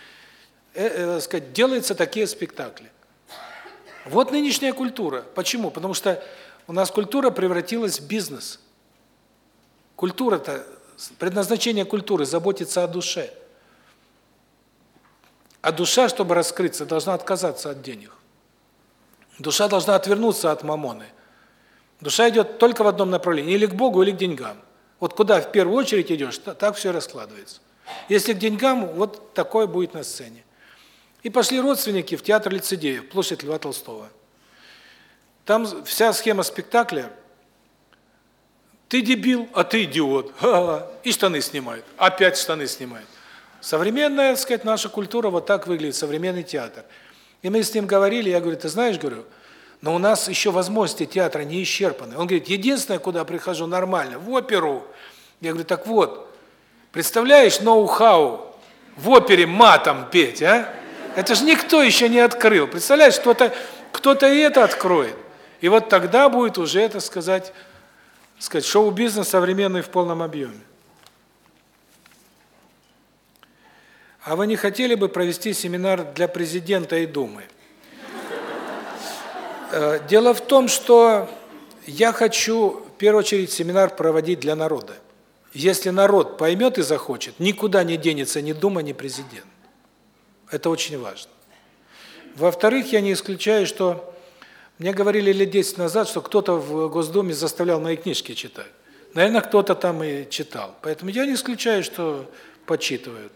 э, э, сказать, делаются такие спектакли. Вот нынешняя культура. Почему? Потому что у нас культура превратилась в бизнес. Культура-то, предназначение культуры – заботиться о душе. А душа, чтобы раскрыться, должна отказаться от денег. Душа должна отвернуться от мамоны. Душа идет только в одном направлении, или к Богу, или к деньгам. Вот куда в первую очередь идешь, так все раскладывается. Если к деньгам, вот такое будет на сцене. И пошли родственники в театр лицедеев, площадь Льва Толстого. Там вся схема спектакля ты дебил, а ты идиот. Ха -ха. И штаны снимают. Опять штаны снимают. Современная, так сказать, наша культура вот так выглядит, современный театр. И мы с ним говорили, я говорю, ты знаешь, говорю, но у нас еще возможности театра не исчерпаны. Он говорит, единственное, куда прихожу нормально, в оперу. Я говорю, так вот, представляешь ноу-хау в опере матом петь, а? Это же никто еще не открыл. Представляешь, кто-то кто-то и это откроет. И вот тогда будет уже, это сказать, сказать шоу-бизнес современный в полном объеме. А вы не хотели бы провести семинар для президента и Думы? Э, дело в том, что я хочу в первую очередь семинар проводить для народа. Если народ поймет и захочет, никуда не денется ни Дума, ни президент. Это очень важно. Во-вторых, я не исключаю, что мне говорили лет 10 назад, что кто-то в Госдуме заставлял мои книжки читать. Наверное, кто-то там и читал. Поэтому я не исключаю, что почитывают.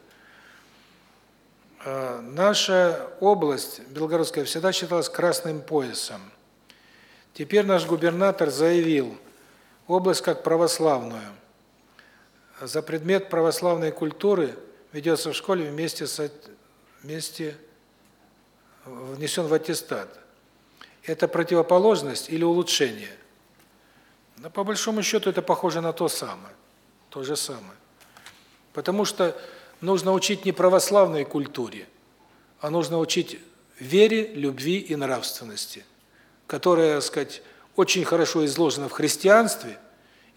А, наша область, Белгородская, всегда считалась красным поясом. Теперь наш губернатор заявил, область как православную. За предмет православной культуры ведется в школе вместе с вместе внесен в аттестат. Это противоположность или улучшение? Но по большому счету это похоже на то самое. То же самое. Потому что нужно учить не православной культуре, а нужно учить вере, любви и нравственности, которая, так сказать, очень хорошо изложена в христианстве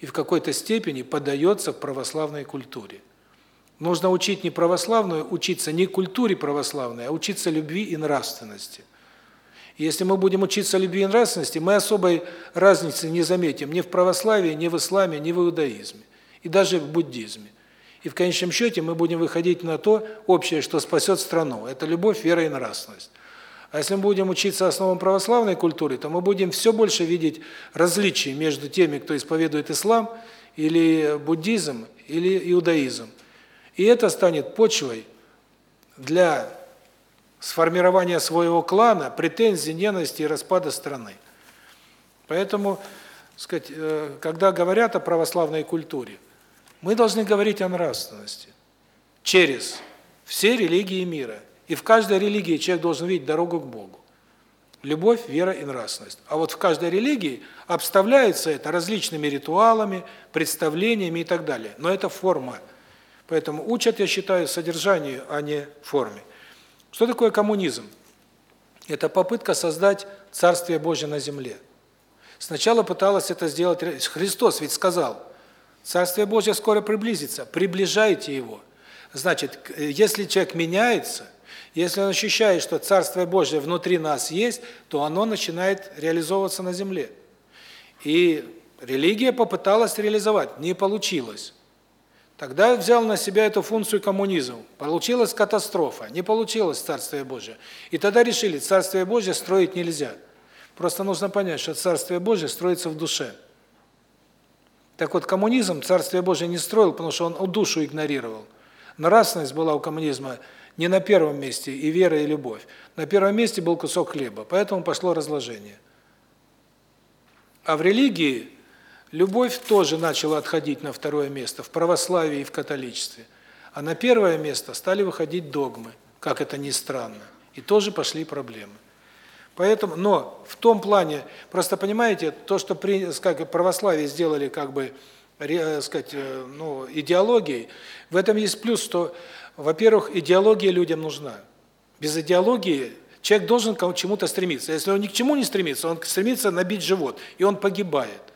и в какой-то степени подается в православной культуре. Нужно учить не православную, учиться не культуре православной, а учиться любви и нравственности. Если мы будем учиться любви и нравственности, мы особой разницы не заметим ни в православии, ни в исламе, ни в иудаизме, и даже в буддизме. И в конечном счете мы будем выходить на то общее, что спасет страну. Это любовь, вера и нравственность. А если мы будем учиться основам православной культуры, то мы будем все больше видеть различий между теми, кто исповедует ислам, или буддизм, или иудаизм. И это станет почвой для сформирования своего клана, претензий, ненависти и распада страны. Поэтому, сказать, э, когда говорят о православной культуре, мы должны говорить о нравственности через все религии мира. И в каждой религии человек должен видеть дорогу к Богу. Любовь, вера и нравственность. А вот в каждой религии обставляется это различными ритуалами, представлениями и так далее. Но это форма. Поэтому учат, я считаю, содержанию, а не форме. Что такое коммунизм? Это попытка создать Царствие Божье на земле. Сначала пыталась это сделать Христос, ведь сказал, Царствие Божье скоро приблизится, приближайте его. Значит, если человек меняется, если он ощущает, что Царствие Божье внутри нас есть, то оно начинает реализовываться на земле. И религия попыталась реализовать, не получилось. Тогда взял на себя эту функцию коммунизм. Получилась катастрофа, не получилось Царствие Божие. И тогда решили, Царствие Божие строить нельзя. Просто нужно понять, что Царствие Божие строится в душе. Так вот, коммунизм Царствие Божие не строил, потому что он душу игнорировал. Нравственность была у коммунизма не на первом месте, и вера, и любовь. На первом месте был кусок хлеба, поэтому пошло разложение. А в религии Любовь тоже начала отходить на второе место в православии и в католичестве. А на первое место стали выходить догмы, как это ни странно. И тоже пошли проблемы. Поэтому, но в том плане, просто понимаете, то, что при, как православие сделали как бы э, сказать, э, ну, идеологией, в этом есть плюс, что, во-первых, идеология людям нужна. Без идеологии человек должен к чему-то стремиться. Если он ни к чему не стремится, он стремится набить живот, и он погибает.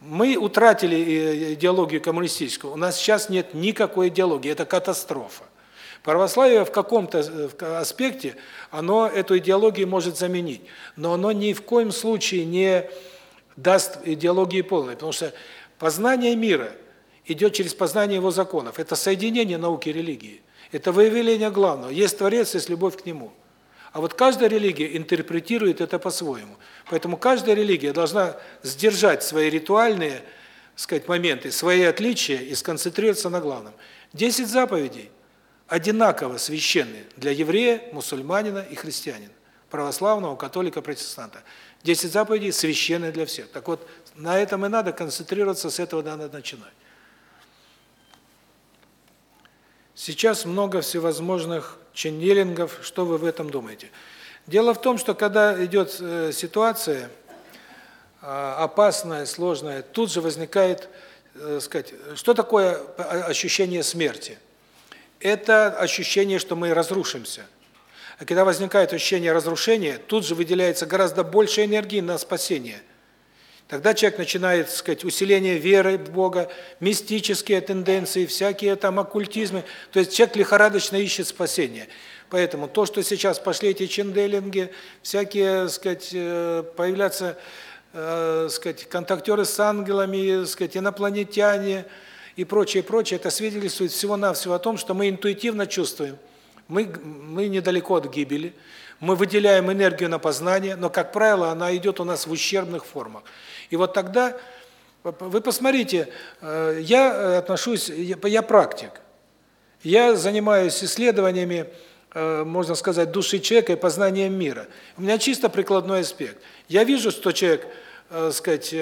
Мы утратили э, идеологию коммунистическую. У нас сейчас нет никакой идеологии, это катастрофа. Православие в каком-то э, аспекте, оно эту идеологию может заменить, но оно ни в коем случае не даст идеологии полной, потому что познание мира идет через познание его законов. Это соединение науки и религии. Это выявление главного. Есть Творец, есть любовь к Нему. А вот каждая религия интерпретирует это по-своему. Поэтому каждая религия должна сдержать свои ритуальные, сказать, моменты, свои отличия и сконцентрироваться на главном. Десять заповедей одинаково священны для еврея, мусульманина и христианина, православного, католика, протестанта. Десять заповедей священны для всех. Так вот, на этом и надо концентрироваться, с этого надо начинать. Сейчас много всевозможных ченнелингов. Что вы в этом думаете? Дело в том, что когда идет э, ситуация э, опасная, сложная, тут же возникает, э, сказать, что такое ощущение смерти? это ощущение, что мы разрушимся. А когда возникает ощущение разрушения, тут же выделяется гораздо больше энергии на спасение. Тогда человек начинает, сказать, усиление веры в Бога, мистические тенденции, всякие там оккультизмы. То есть человек лихорадочно ищет спасение. Поэтому то, что сейчас пошли эти ченделинги, всякие, сказать, э, появляться, э, сказать, контактеры с ангелами, сказать, инопланетяне – и прочее, прочее, это свидетельствует всего-навсего о том, что мы интуитивно чувствуем, мы, мы недалеко от гибели, мы выделяем энергию на познание, но, как правило, она идет у нас в ущербных формах. И вот тогда, вы посмотрите, э, я отношусь, я практик, я занимаюсь исследованиями, можно сказать, души человека и познанием мира. У меня чисто прикладной аспект. Я вижу, что человек, э, сказать,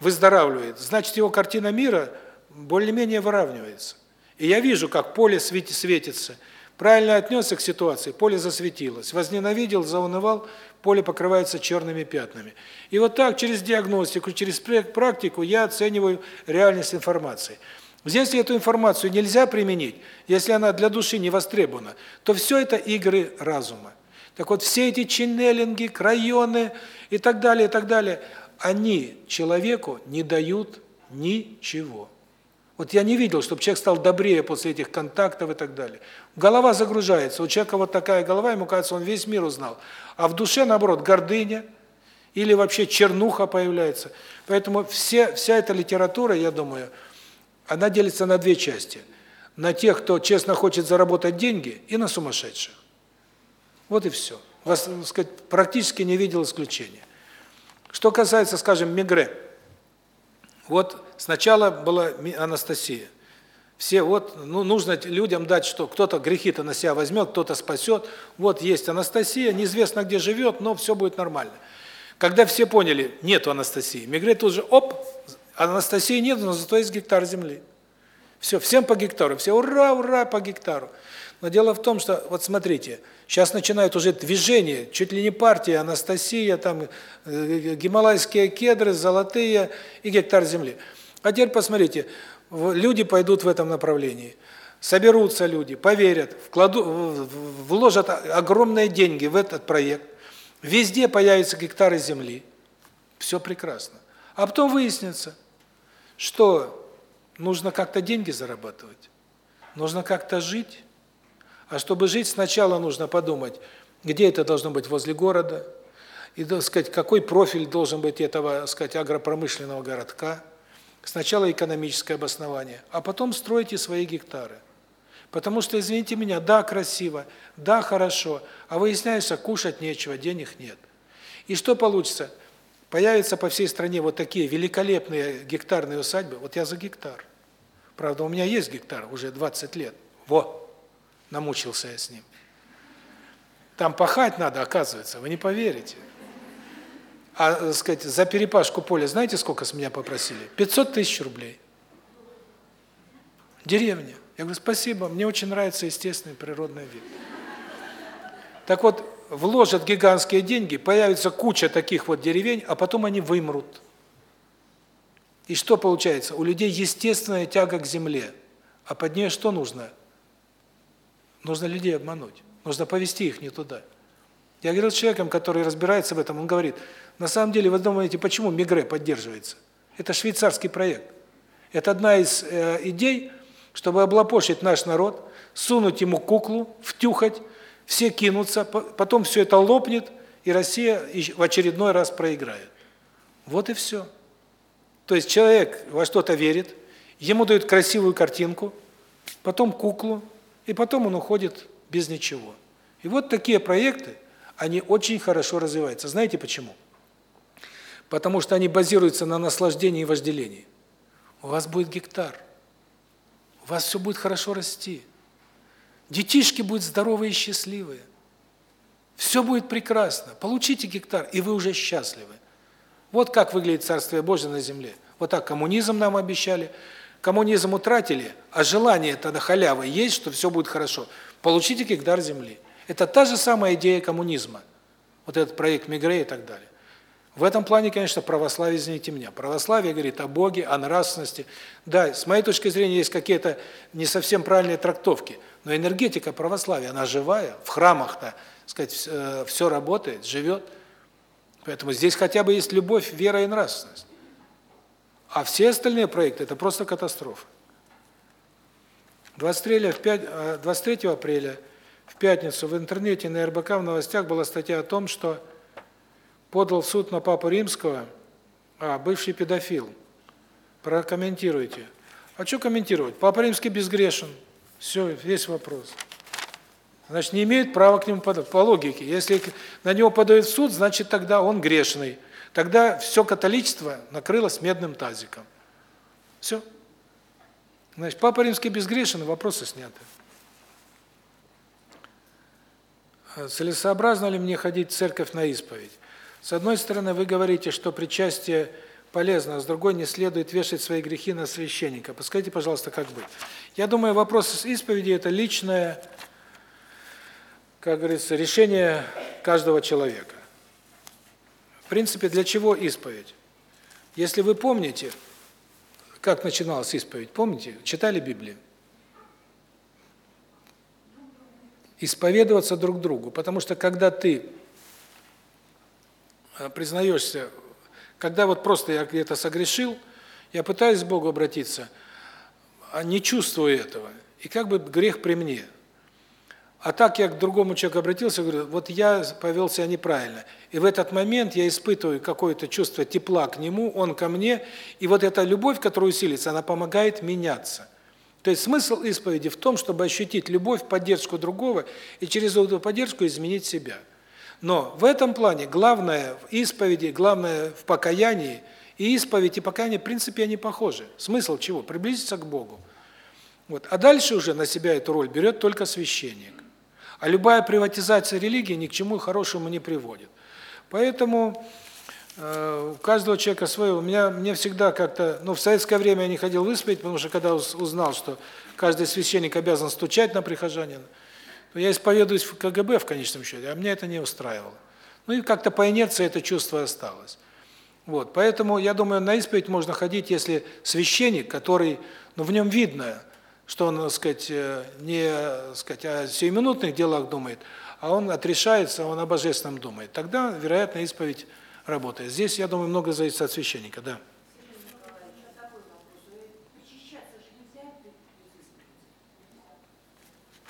выздоравливает, значит, его картина мира более-менее выравнивается. И я вижу, как поле светится. Правильно отнесся к ситуации, поле засветилось. Возненавидел, заунывал, поле покрывается черными пятнами. И вот так, через диагностику, через практику я оцениваю реальность информации. Если эту информацию нельзя применить, если она для души не востребована, то все это игры разума. Так вот, все эти ченнелинги, крайоны и так далее, и так далее – они человеку не дают ничего. Вот я не видел, чтобы человек стал добрее после этих контактов и так далее. Голова загружается, у человека вот такая голова, ему кажется, он весь мир узнал. А в душе, наоборот, гордыня или вообще чернуха появляется. Поэтому все, вся эта литература, я думаю, она делится на две части. На тех, кто честно хочет заработать деньги, и на сумасшедших. Вот и все. Вас, сказать, практически не видел исключения. Что касается, скажем, мигре. Вот сначала была Анастасия. Все вот, ну нужно людям дать, что кто-то грехи-то на себя возьмет, кто-то спасет. Вот есть Анастасия, неизвестно где живет, но все будет нормально. Когда все поняли, нету Анастасии, Мигре тут же, оп, Анастасии нет, но зато есть гектар земли. Все, всем по гектару, все ура, ура по гектару. Но дело в том, что, вот смотрите, сейчас начинают уже движение, чуть ли не партия, Анастасия, там, э, гималайские кедры, золотые и гектар земли. А теперь посмотрите, люди пойдут в этом направлении. Соберутся люди, поверят, вкладут, вложат огромные деньги в этот проект. Везде появятся гектары земли. Все прекрасно. А потом выяснится, что нужно как-то деньги зарабатывать, нужно как-то жить. А чтобы жить, сначала нужно подумать, где это должно быть возле города, и, так сказать, какой профиль должен быть этого, так сказать, агропромышленного городка. Сначала экономическое обоснование, а потом стройте свои гектары. Потому что, извините меня, да, красиво, да, хорошо, а выясняется, кушать нечего, денег нет. И что получится? Появятся по всей стране вот такие великолепные гектарные усадьбы. Вот я за гектар. Правда, у меня есть гектар уже 20 лет. Вот. Намучился я с ним. Там пахать надо, оказывается, вы не поверите. А, так сказать, за перепашку поля знаете, сколько с меня попросили? 500 тысяч рублей. Деревня. Я говорю, спасибо, мне очень нравится естественный природный вид. Так вот, вложат гигантские деньги, появится куча таких вот деревень, а потом они вымрут. И что получается? У людей естественная тяга к земле. А под нее что нужно? Нужно людей обмануть. Нужно повести их не туда. Я говорил с человеком, который разбирается в этом, он говорит, на самом деле, вы думаете, почему Мигре поддерживается? Это швейцарский проект. Это одна из э, идей, чтобы облапошить наш народ, сунуть ему куклу, втюхать, все кинутся, потом все это лопнет, и Россия в очередной раз проиграет. Вот и все. То есть человек во что-то верит, ему дают красивую картинку, потом куклу, и потом он уходит без ничего. И вот такие проекты, они очень хорошо развиваются. Знаете почему? Потому что они базируются на наслаждении и вожделении. У вас будет гектар. У вас все будет хорошо расти. Детишки будут здоровые и счастливые. Все будет прекрасно. Получите гектар, и вы уже счастливы. Вот как выглядит Царствие Божие на земле. Вот так коммунизм нам обещали. Коммунизм утратили, а желание тогда халявы есть, что все будет хорошо. Получите гектар земли. Это та же самая идея коммунизма. Вот этот проект Мигре и так далее. В этом плане, конечно, православие, извините меня. Православие говорит о Боге, о нравственности. Да, с моей точки зрения, есть какие-то не совсем правильные трактовки, но энергетика православия, она живая, в храмах-то, сказать, все э, работает, живет. Поэтому здесь хотя бы есть любовь, вера и нравственность. А все остальные проекты – это просто катастрофа. 23 апреля, 23 апреля в пятницу в интернете на РБК в новостях была статья о том, что подал в суд на Папу Римского а, бывший педофил. Прокомментируйте. А что комментировать? Папа Римский безгрешен. Все, весь вопрос. Значит, не имеет права к нему подать. По логике, если на него подают в суд, значит, тогда он грешный. Тогда все католичество накрылось медным тазиком. Все. Значит, Папа Римский безгрешен, вопросы сняты. А целесообразно ли мне ходить в церковь на исповедь? С одной стороны, вы говорите, что причастие полезно, а с другой не следует вешать свои грехи на священника. Подскажите, пожалуйста, как быть? Я думаю, вопрос с исповеди – это личное как говорится, решение каждого человека. В принципе, для чего исповедь? Если вы помните, как начиналась исповедь, помните, читали Библию? Исповедоваться друг другу, потому что когда ты признаешься, когда вот просто я где-то согрешил, я пытаюсь к Богу обратиться, а не чувствую этого, и как бы грех при мне – а так я к другому человеку обратился, говорю, вот я повел себя неправильно. И в этот момент я испытываю какое-то чувство тепла к нему, он ко мне, и вот эта любовь, которая усилится, она помогает меняться. То есть смысл исповеди в том, чтобы ощутить любовь, поддержку другого и через эту поддержку изменить себя. Но в этом плане главное в исповеди, главное в покаянии, и исповедь и покаяние, в принципе, они похожи. Смысл чего? Приблизиться к Богу. Вот. А дальше уже на себя эту роль берет только священник. А любая приватизация религии ни к чему хорошему не приводит. Поэтому э, у каждого человека свое. У меня мне всегда как-то, ну, в советское время я не ходил в исповедь, потому что когда узнал, что каждый священник обязан стучать на прихожанина, то я исповедуюсь в КГБ в конечном счете, а меня это не устраивало. Ну и как-то по инерции это чувство осталось. Вот, поэтому я думаю, на исповедь можно ходить, если священник, который, ну, в нем видно, что он, так сказать, э, не, так сказать, о сиюминутных делах думает, а он отрешается, он о божественном думает. Тогда, вероятно, исповедь работает. Здесь, я думаю, много зависит от священника, да.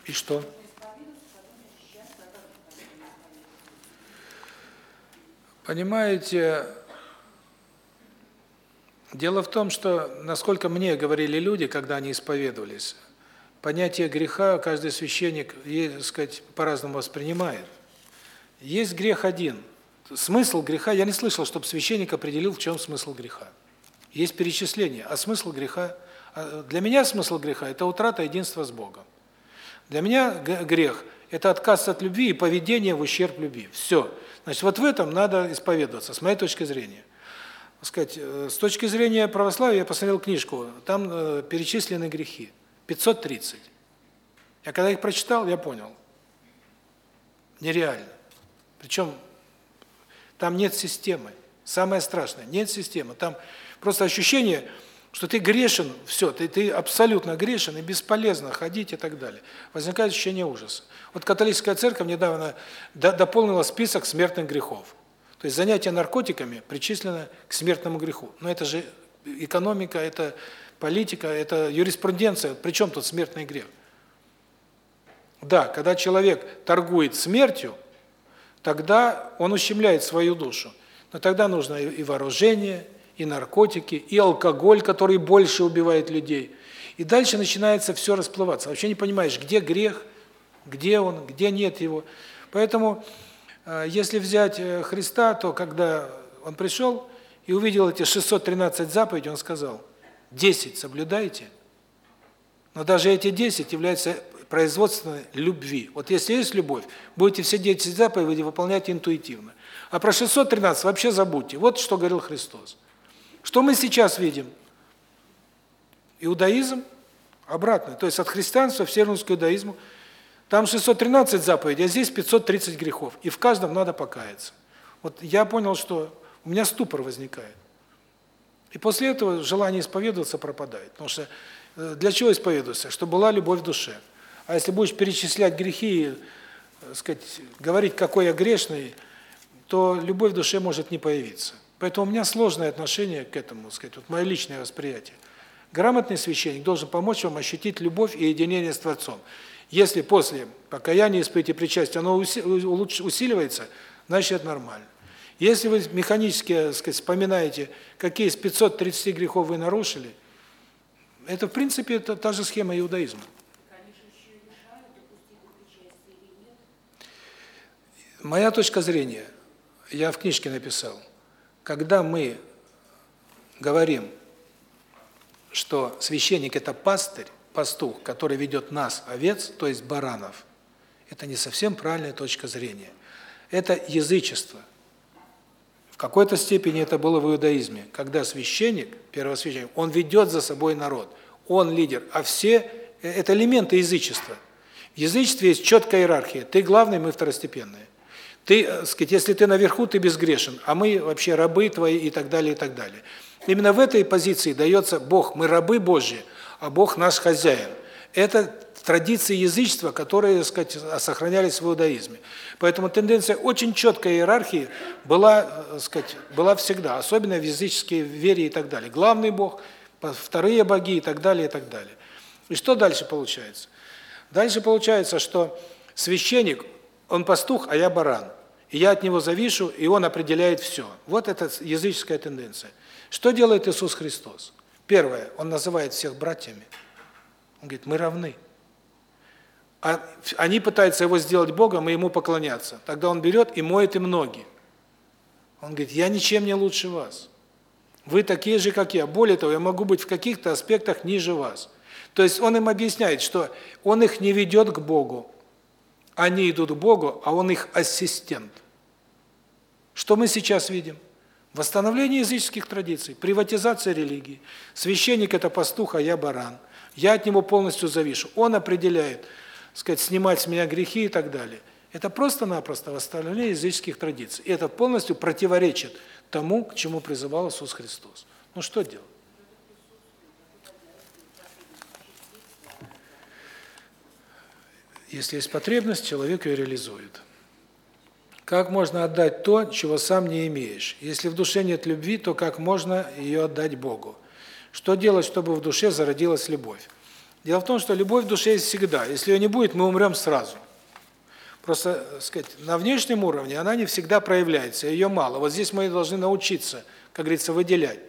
И что? Понимаете, Дело в том, что, насколько мне говорили люди, когда они исповедовались, понятие греха каждый священник, так сказать, по-разному воспринимает. Есть грех один. Смысл греха, я не слышал, чтобы священник определил, в чем смысл греха. Есть перечисление, а смысл греха, а, для меня смысл греха – это утрата единства с Богом. Для меня грех – это отказ от любви и поведение в ущерб любви. Все. Значит, вот в этом надо исповедоваться, с моей точки зрения сказать, э, с точки зрения православия, я посмотрел книжку, там э, перечислены грехи. 530. Я когда их прочитал, я понял. Нереально. Причем там нет системы. Самое страшное. Нет системы. Там просто ощущение, что ты грешен, все, ты, ты абсолютно грешен и бесполезно ходить и так далее. Возникает ощущение ужаса. Вот католическая церковь недавно дополнила список смертных грехов. То есть занятие наркотиками причислено к смертному греху. Но это же экономика, это политика, это юриспруденция. Причем тут смертный грех? Да, когда человек торгует смертью, тогда он ущемляет свою душу. Но тогда нужно и вооружение, и наркотики, и алкоголь, который больше убивает людей. И дальше начинается все расплываться. Вообще не понимаешь, где грех, где он, где нет его. Поэтому, э, если взять э, Христа, то когда он пришел и увидел эти 613 заповедей, он сказал, 10 соблюдайте, но даже эти 10 являются производственной любви. Вот если есть любовь, будете все 10 заповедей выполнять интуитивно. А про 613 вообще забудьте. Вот что говорил Христос. Что мы сейчас видим? Иудаизм обратно, то есть от христианства в севернскую иудаизму. Там 613 заповедей, а здесь 530 грехов. И в каждом надо покаяться. Вот я понял, что у меня ступор возникает. И после этого желание исповедоваться пропадает. Потому что э, для чего исповедоваться? Чтобы была любовь в душе. А если будешь перечислять грехи, э, сказать, говорить, какой я грешный, то любовь в душе может не появиться. Поэтому у меня сложное отношение к этому, сказать, вот мое личное восприятие. Грамотный священник должен помочь вам ощутить любовь и единение с Творцом. Если после покаяния, исповеди причастия оно усиливается, значит нормально. Если вы механически, так сказать, вспоминаете, какие из 530 грехов вы нарушили, это, в принципе, это та же схема иудаизма. Моя точка зрения, я в книжке написал – когда мы говорим, что священник – это пастырь, пастух, который ведет нас, овец, то есть баранов, это не совсем правильная точка зрения. Это язычество. В какой-то степени это было в иудаизме, когда священник, первосвященник, он ведет за собой народ, он лидер, а все – это элементы язычества. В язычестве есть четкая иерархия. Ты главный, мы второстепенные. Ты, э, сказать, если ты наверху, ты безгрешен, а мы вообще рабы твои и так далее, и так далее. Именно в этой позиции дается Бог, мы рабы Божьи, а Бог наш хозяин. Это традиции язычества, которые, так сказать, сохранялись в иудаизме. Поэтому тенденция очень четкой иерархии была, э, так сказать, была всегда, особенно в языческой вере и так далее. Главный Бог, вторые боги и так далее, и так далее. И что дальше получается? Дальше получается, что священник, он пастух, а я баран. И я от него завишу, и он определяет все. Вот это языческая тенденция. Что делает Иисус Христос? Первое, он называет всех братьями. Он говорит: "Мы равны". А они пытаются его сделать богом и ему поклоняться. Тогда он берет и моет им ноги. Он говорит: "Я ничем не лучше вас. Вы такие же, как я. Более того, я могу быть в каких-то аспектах ниже вас". То есть он им объясняет, что он их не ведет к Богу, они идут к Богу, а Он их ассистент. Что мы сейчас видим? Восстановление языческих традиций, приватизация религии. Священник – это пастух, а я баран. Я от него полностью завишу. Он определяет, сказать, снимать с меня грехи и так далее. Это просто-напросто восстановление языческих традиций. И это полностью противоречит тому, к чему призывал Иисус Христос. Ну что делать? Если есть потребность, человек ее реализует. Как можно отдать то, чего сам не имеешь? Если в душе нет любви, то как можно ее отдать Богу? Что делать, чтобы в душе зародилась любовь? Дело в том, что любовь в душе есть всегда. Если ее не будет, мы умрем сразу. Просто, сказать, на внешнем уровне она не всегда проявляется, ее мало. Вот здесь мы должны научиться, как говорится, выделять.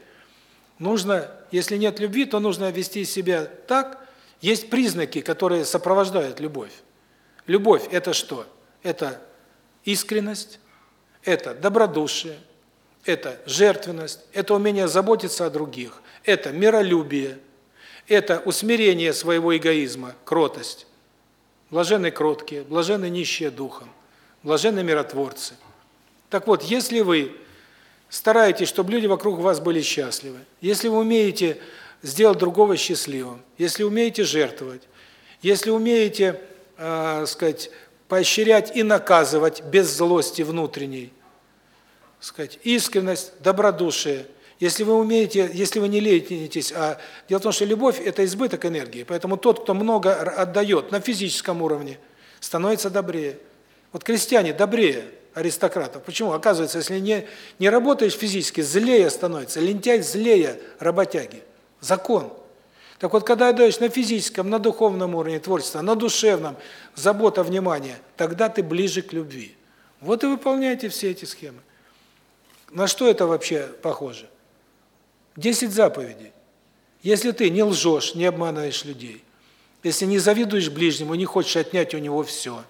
Нужно, если нет любви, то нужно вести себя так, есть признаки, которые сопровождают любовь. Любовь – это что? Это искренность, это добродушие, это жертвенность, это умение заботиться о других, это миролюбие, это усмирение своего эгоизма, кротость. Блаженны кроткие, блаженны нищие духом, блаженны миротворцы. Так вот, если вы стараетесь, чтобы люди вокруг вас были счастливы, если вы умеете сделать другого счастливым, если умеете жертвовать, если умеете э, сказать, поощрять и наказывать без злости внутренней. сказать, искренность, добродушие. Если вы умеете, если вы не ленитесь, а дело в том, что любовь – это избыток энергии, поэтому тот, кто много отдает на физическом уровне, становится добрее. Вот крестьяне добрее аристократов. Почему? Оказывается, если не не работаешь физически, злее становится, лентяй злее работяги. Закон. Так вот, когда отдаешь на физическом, на духовном уровне творчества, на душевном, забота, внимание, тогда ты ближе к любви. Вот и выполняйте все эти схемы. На что это вообще похоже? Десять заповедей. Если ты не лжешь, не обманываешь людей, если не завидуешь ближнему, не хочешь отнять у него все,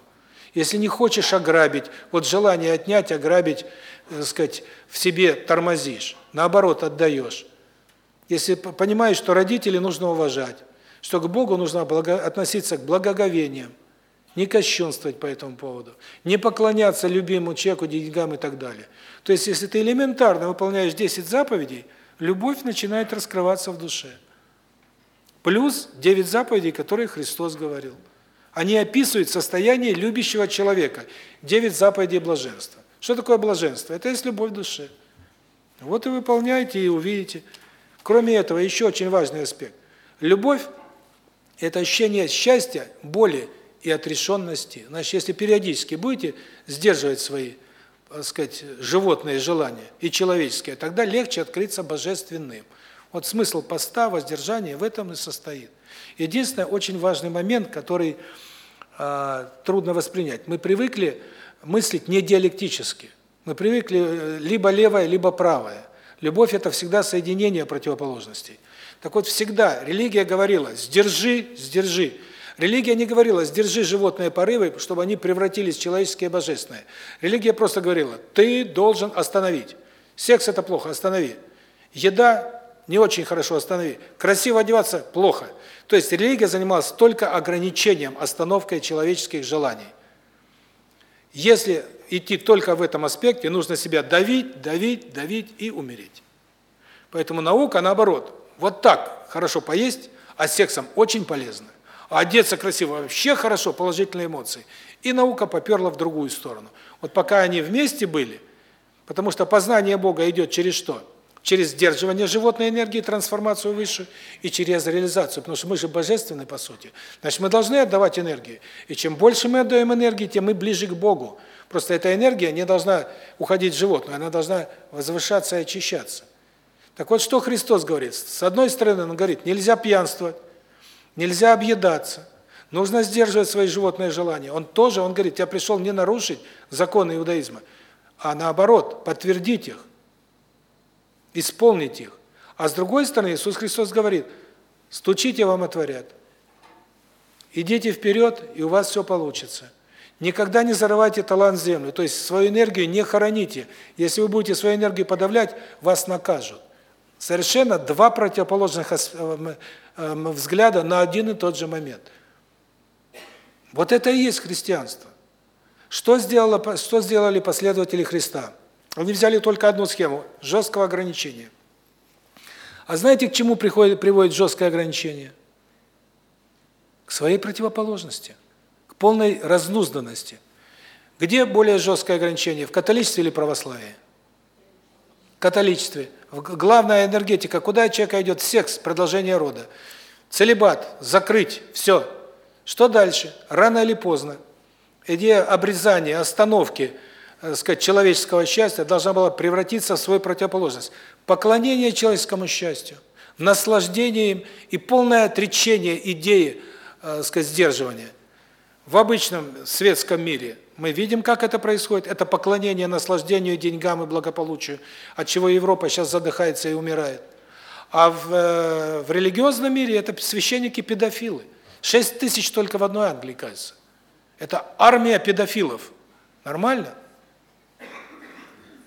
если не хочешь ограбить, вот желание отнять, ограбить, так сказать, в себе тормозишь, наоборот, отдаешь. Если понимаешь, что родителей нужно уважать, что к Богу нужно относиться к благоговением, не кощунствовать по этому поводу, не поклоняться любимому человеку, деньгам и так далее. То есть, если ты элементарно выполняешь 10 заповедей, любовь начинает раскрываться в душе. Плюс 9 заповедей, которые Христос говорил. Они описывают состояние любящего человека. 9 заповедей блаженства. Что такое блаженство? Это есть любовь в душе. Вот и выполняйте, и увидите. Кроме этого, еще очень важный аспект. Любовь – это ощущение счастья, боли и отрешенности. Значит, если периодически будете сдерживать свои, так сказать, животные желания и человеческие, тогда легче открыться божественным. Вот смысл поста, воздержания в этом и состоит. Единственный очень важный момент, который э, трудно воспринять. Мы привыкли мыслить не диалектически. Мы привыкли э, либо левое, либо правое. Любовь – это всегда соединение противоположностей. Так вот, всегда религия говорила «сдержи, сдержи». Религия не говорила «сдержи животные порывы, чтобы они превратились в человеческое и божественное». Религия просто говорила «ты должен остановить». Секс – это плохо, останови. Еда – не очень хорошо, останови. Красиво одеваться – плохо. То есть религия занималась только ограничением, остановкой человеческих желаний. Если идти только в этом аспекте, нужно себя давить, давить, давить и умереть. Поэтому наука наоборот. Вот так хорошо поесть, а сексом очень полезно. А одеться красиво вообще хорошо, положительные эмоции. И наука поперла в другую сторону. Вот пока они вместе были, потому что познание Бога идет через что? Через сдерживание животной энергии, трансформацию выше, и через реализацию, потому что мы же божественны по сути. Значит, мы должны отдавать энергию. И чем больше мы отдаем энергии, тем мы ближе к Богу. Просто эта энергия не должна уходить в животное, она должна возвышаться и очищаться. Так вот, что Христос говорит? С одной стороны, Он говорит, нельзя пьянствовать, нельзя объедаться, нужно сдерживать свои животные желания. Он тоже, Он говорит, я пришел не нарушить законы иудаизма, а наоборот, подтвердить их исполнить их. А с другой стороны, Иисус Христос говорит, стучите, вам отворят. Идите вперед, и у вас все получится. Никогда не зарывайте талант в землю, то есть свою энергию не хороните. Если вы будете свою энергию подавлять, вас накажут. Совершенно два противоположных э, э, взгляда на один и тот же момент. Вот это и есть христианство. Что сделало что сделали последователи Христа? Они взяли только одну схему жесткого ограничения. А знаете, к чему приходит приводит жесткое ограничение? К своей противоположности, к полной разнузданности. Где более жесткое ограничение, в католичестве или православии? В католичестве. Главная энергетика, куда человек идет? Секс, продолжение рода. Целибат, закрыть, все. Что дальше? Рано или поздно. Идея обрезания, остановки – сказать, человеческого счастья должна была превратиться в свою противоположность. Поклонение человеческому счастью, наслаждение им и полное отречение идеи, э, сказать, сдерживания. В обычном светском мире мы видим, как это происходит. Это поклонение наслаждению, деньгам и благополучию, от чего Европа сейчас задыхается и умирает. А в, э, в религиозном мире это священники-педофилы. Шесть тысяч только в одной Англии, кажется. Это армия педофилов. Нормально?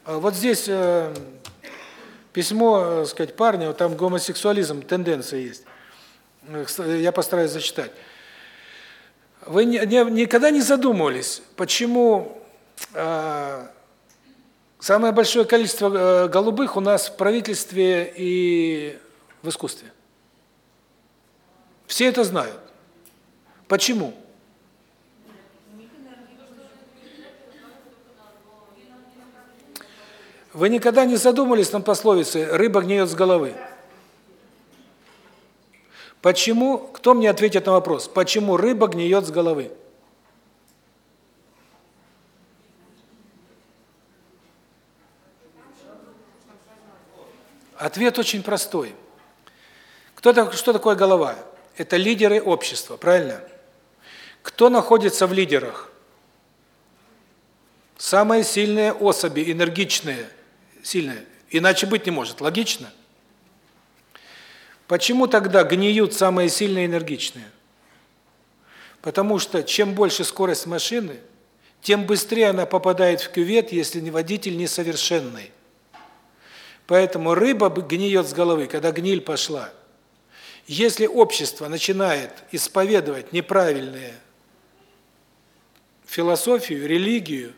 А вот здесь э, письмо, э, сказать, парня, там гомосексуализм, тенденция есть. Э, я постараюсь зачитать. Вы не, не, никогда не задумывались, почему э, самое большое количество голубых у нас в правительстве и в искусстве? Все это знают. Почему? Вы никогда не задумывались над пословицей «рыба гниет с головы»? Почему, кто мне ответит на вопрос, почему рыба гниет с головы? Ответ очень простой. Кто что такое голова? Это лидеры общества, правильно? Кто находится в лидерах? Самые сильные особи, энергичные, сильные. Иначе быть не может, логично? Почему тогда гниют самые сильные энергичные? Потому что чем больше скорость машины, тем быстрее она попадает в кювет, если водитель несовершенный. Поэтому рыба гниет с головы, когда гниль пошла. Если общество начинает исповедовать неправильные философию, религию,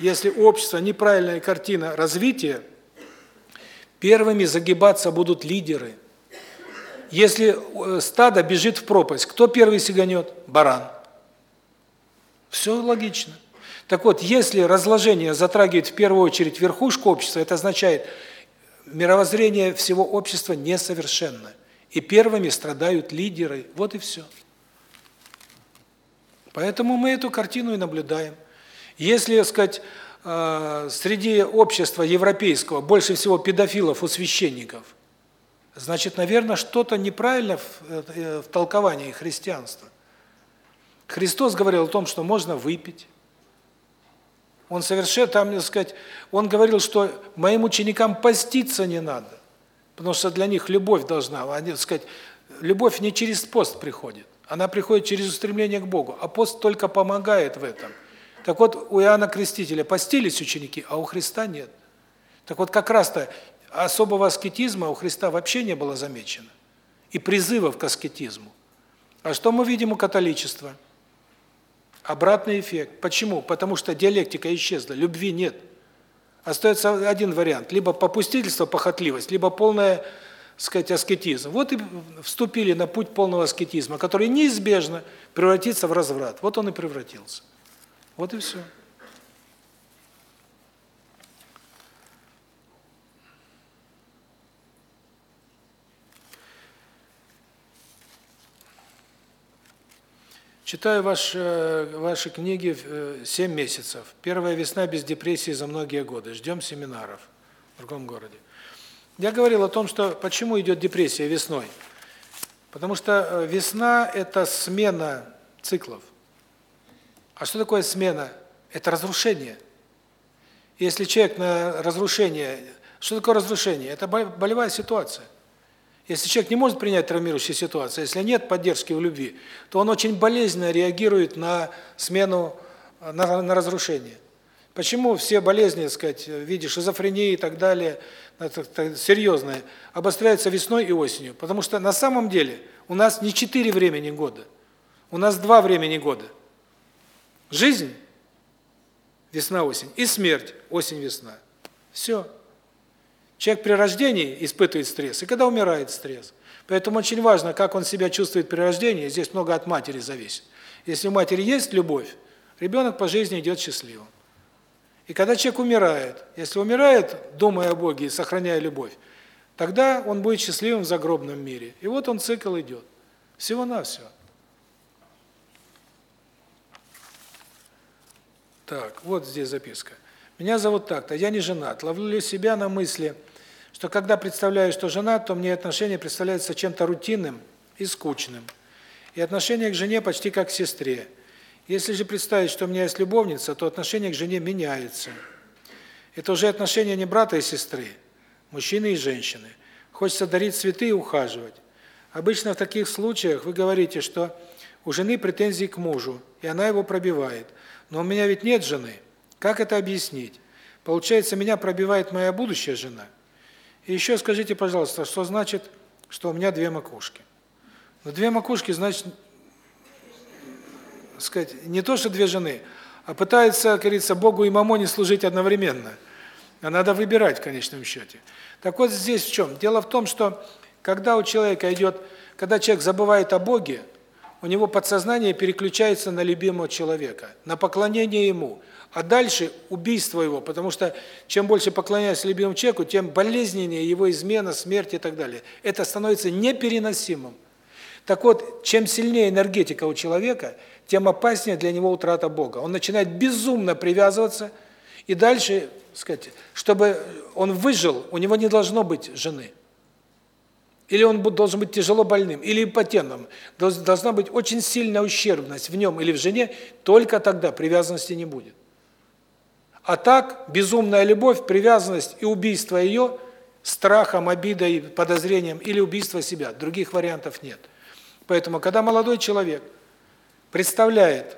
если общество неправильная картина развития, первыми загибаться будут лидеры – если э, стадо бежит в пропасть, кто первый сиганет? Баран. Все логично. Так вот, если разложение затрагивает в первую очередь верхушку общества, это означает, мировоззрение всего общества несовершенно. И первыми страдают лидеры. Вот и все. Поэтому мы эту картину и наблюдаем. Если, так сказать, э, среди общества европейского больше всего педофилов у священников – Значит, наверное, что-то неправильно в, э, в толковании христианства. Христос говорил о том, что можно выпить. Он совершенно там, так сказать, он говорил, что моим ученикам поститься не надо, потому что для них любовь должна, они, так сказать, любовь не через пост приходит, она приходит через устремление к Богу, а пост только помогает в этом. Так вот, у Иоанна Крестителя постились ученики, а у Христа нет. Так вот, как раз-то особого аскетизма у Христа вообще не было замечено. И призывов к аскетизму. А что мы видим у католичества? Обратный эффект. Почему? Потому что диалектика исчезла, любви нет. Остается один вариант: либо попустительство, похотливость, либо полная, сказать, аскетизм. Вот и вступили на путь полного аскетизма, который неизбежно превратится в разврат. Вот он и превратился. Вот и все. Читаю ваш, э, ваши книги 7 э, месяцев. Первая весна без депрессии за многие годы. Ждем семинаров в другом городе. Я говорил о том, что почему идет депрессия весной. Потому что э, весна – это смена циклов. А что такое смена? Это разрушение. Если человек на разрушение… Что такое разрушение? Это болевая ситуация. Если человек не может принять травмирующую ситуацию, если нет поддержки в любви, то он очень болезненно реагирует на смену, на, на разрушение. Почему все болезни, так сказать, в виде шизофрении и так далее, серьезные, обостряются весной и осенью? Потому что на самом деле у нас не четыре времени года, у нас два времени года. Жизнь – весна-осень, и смерть – осень-весна. Все. Человек при рождении испытывает стресс, и когда умирает стресс. Поэтому очень важно, как он себя чувствует при рождении, здесь много от матери зависит. Если у матери есть любовь, ребенок по жизни идет счастливым. И когда человек умирает, если умирает, думая о Боге и сохраняя любовь, тогда он будет счастливым в загробном мире. И вот он цикл идет. Всего-навсего. Так, вот здесь записка. Меня зовут так-то, я не женат, ловлю себя на мысли – что когда представляю, что жена, то мне отношение представляется чем-то рутинным и скучным. И отношение к жене почти как к сестре. Если же представить, что у меня есть любовница, то отношение к жене меняется. Это уже отношение не брата и сестры, мужчины и женщины. Хочется дарить цветы и ухаживать. Обычно в таких случаях вы говорите, что у жены претензии к мужу, и она его пробивает. Но у меня ведь нет жены. Как это объяснить? Получается, меня пробивает моя будущая жена – и еще скажите, пожалуйста, что значит, что у меня две макушки? Ну, две макушки, значит, сказать, не то, что две жены, а пытается, как говорится, Богу и мамоне служить одновременно. А надо выбирать в конечном счете. Так вот здесь в чем? Дело в том, что когда у человека идет, когда человек забывает о Боге, у него подсознание переключается на любимого человека, на поклонение ему. А дальше убийство его, потому что чем больше поклоняешься любимому человеку, тем болезненнее его измена, смерть и так далее. Это становится непереносимым. Так вот, чем сильнее энергетика у человека, тем опаснее для него утрата Бога. Он начинает безумно привязываться, и дальше, сказать, чтобы он выжил, у него не должно быть жены. Или он должен быть тяжело больным, или импотентным. Должна быть очень сильная ущербность в нем или в жене, только тогда привязанности не будет. А так, безумная любовь, привязанность и убийство ее страхом, обидой, подозрением или убийство себя. Других вариантов нет. Поэтому, когда молодой человек представляет,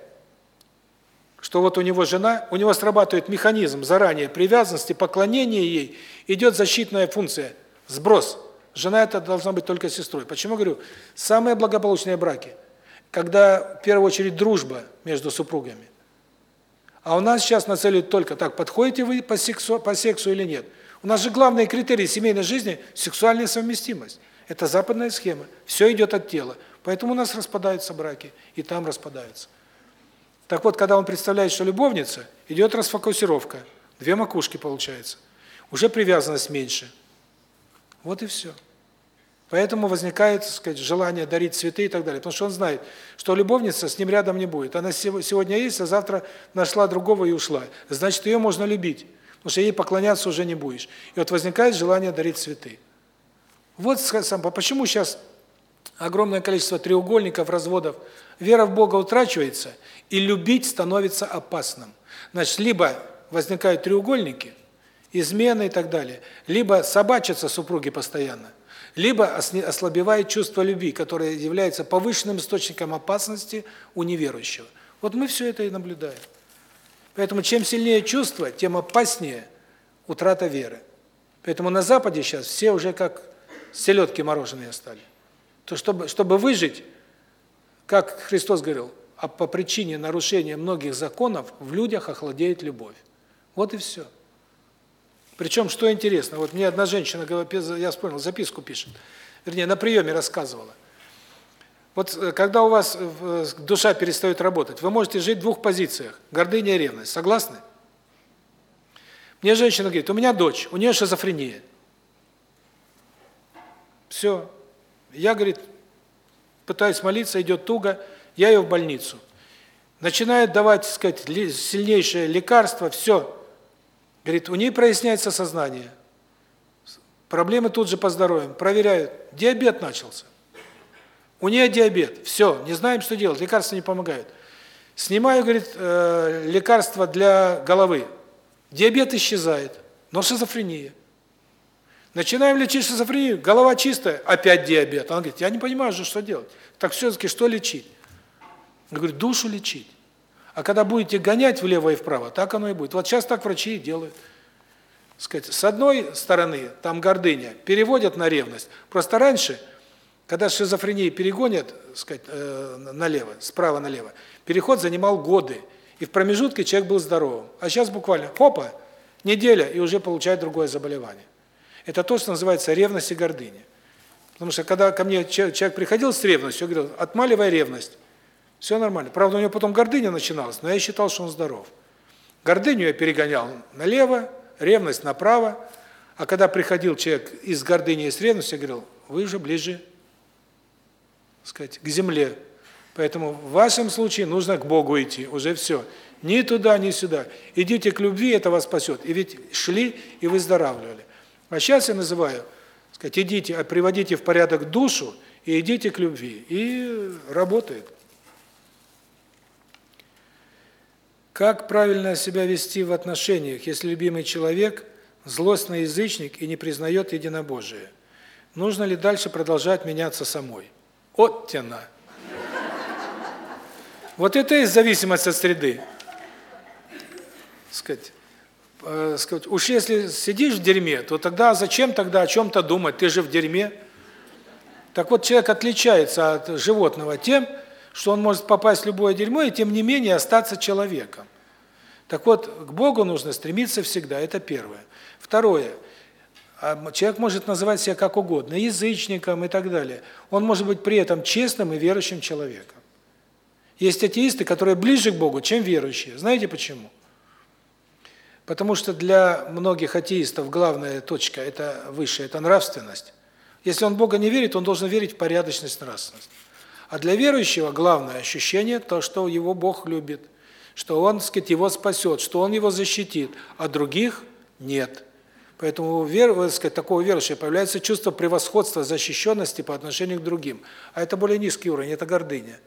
что вот у него жена, у него срабатывает механизм заранее привязанности, поклонения ей, идет защитная функция, сброс. Жена это должна быть только сестрой. Почему говорю? Самые благополучные браки, когда в первую очередь дружба между супругами. А у нас сейчас нацелят только так, подходите вы по сексу, по сексу или нет. У нас же главный критерий семейной жизни – сексуальная совместимость. Это западная схема. Все идет от тела. Поэтому у нас распадаются браки, и там распадаются. Так вот, когда он представляет, что любовница, идет расфокусировка. Две макушки получается. Уже привязанность меньше. Вот и все. Поэтому возникает, так сказать, желание дарить цветы и так далее. Потому что он знает, что любовница с ним рядом не будет. Она сегодня есть, а завтра нашла другого и ушла. Значит, ее можно любить, потому что ей поклоняться уже не будешь. И вот возникает желание дарить цветы. Вот сам, почему сейчас огромное количество треугольников, разводов. Вера в Бога утрачивается, и любить становится опасным. Значит, либо возникают треугольники, измены и так далее, либо собачатся супруги постоянно – либо ослабевает чувство любви, которое является повышенным источником опасности у неверующего. Вот мы все это и наблюдаем. Поэтому чем сильнее чувство, тем опаснее утрата веры. Поэтому на Западе сейчас все уже как селедки мороженые стали. То чтобы чтобы выжить, как Христос говорил, а по причине нарушения многих законов в людях охладеет любовь. Вот и все. Причем, что интересно, вот мне одна женщина, я вспомнил, записку пишет, вернее, на приеме рассказывала. Вот э, когда у вас э, душа перестает работать, вы можете жить в двух позициях – гордыня и ревность. Согласны? Мне женщина говорит, у меня дочь, у нее шизофрения. Все. Я, говорит, пытаюсь молиться, идет туго, я ее в больницу. Начинает давать, так сказать, сильнейшее лекарство, все. Говорит, у нее проясняется сознание. Проблемы тут же по здоровью. Проверяют. Диабет начался. У нее диабет. Все, не знаем, что делать. Лекарства не помогают. Снимаю, говорит, э, лекарства для головы. Диабет исчезает, но шизофрения. Начинаем лечить шизофрению, голова чистая, опять диабет. Она говорит, я не понимаю же, что делать. Так все-таки что лечить? Я говорю, душу лечить. А когда будете гонять влево и вправо, так оно и будет. Вот сейчас так врачи и делают. Сказать, с одной стороны, там гордыня, переводят на ревность. Просто раньше, когда шизофрении перегонят, сказать, э, налево, справа налево, переход занимал годы. И в промежутке человек был здоровым. А сейчас буквально, хопа, неделя, и уже получает другое заболевание. Это то, что называется ревность и гордыня. Потому что когда ко мне человек приходил с ревностью, я говорил, отмаливай ревность. Все нормально. Правда, у него потом гордыня начиналась, но я считал, что он здоров. Гордыню я перегонял налево, ревность направо. А когда приходил человек из гордыни и с ревностью, я говорил, вы уже ближе, сказать, к земле. Поэтому в вашем случае нужно к Богу идти, уже все. Ни туда, ни сюда. Идите к любви, это вас спасет. И ведь шли и выздоравливали. А сейчас я называю, сказать, идите, приводите в порядок душу и идите к любви. И работает. Как правильно себя вести в отношениях, если любимый человек злостный язычник и не признает единобожие? Нужно ли дальше продолжать меняться самой? Оттена. Вот это и зависимость от среды. Сказать, э, сказать, уж если сидишь в дерьме, то тогда зачем тогда о чем-то думать? Ты же в дерьме. Так вот, человек отличается от животного тем, что он может попасть в любое дерьмо и тем не менее остаться человеком. Так вот, к Богу нужно стремиться всегда, это первое. Второе. А человек может называть себя как угодно, язычником и так далее. Он может быть при этом честным и верующим человеком. Есть атеисты, которые ближе к Богу, чем верующие. Знаете почему? Потому что для многих атеистов главная точка – это высшая, это нравственность. Если он Бога не верит, он должен верить в порядочность, нравственность. А для верующего главное ощущение – то, что его Бог любит, что Он, так сказать, его спасет, что Он его защитит, а других нет. Поэтому вер, так сказать, такого верующего появляется чувство превосходства, защищенности по отношению к другим. А это более низкий уровень, это гордыня.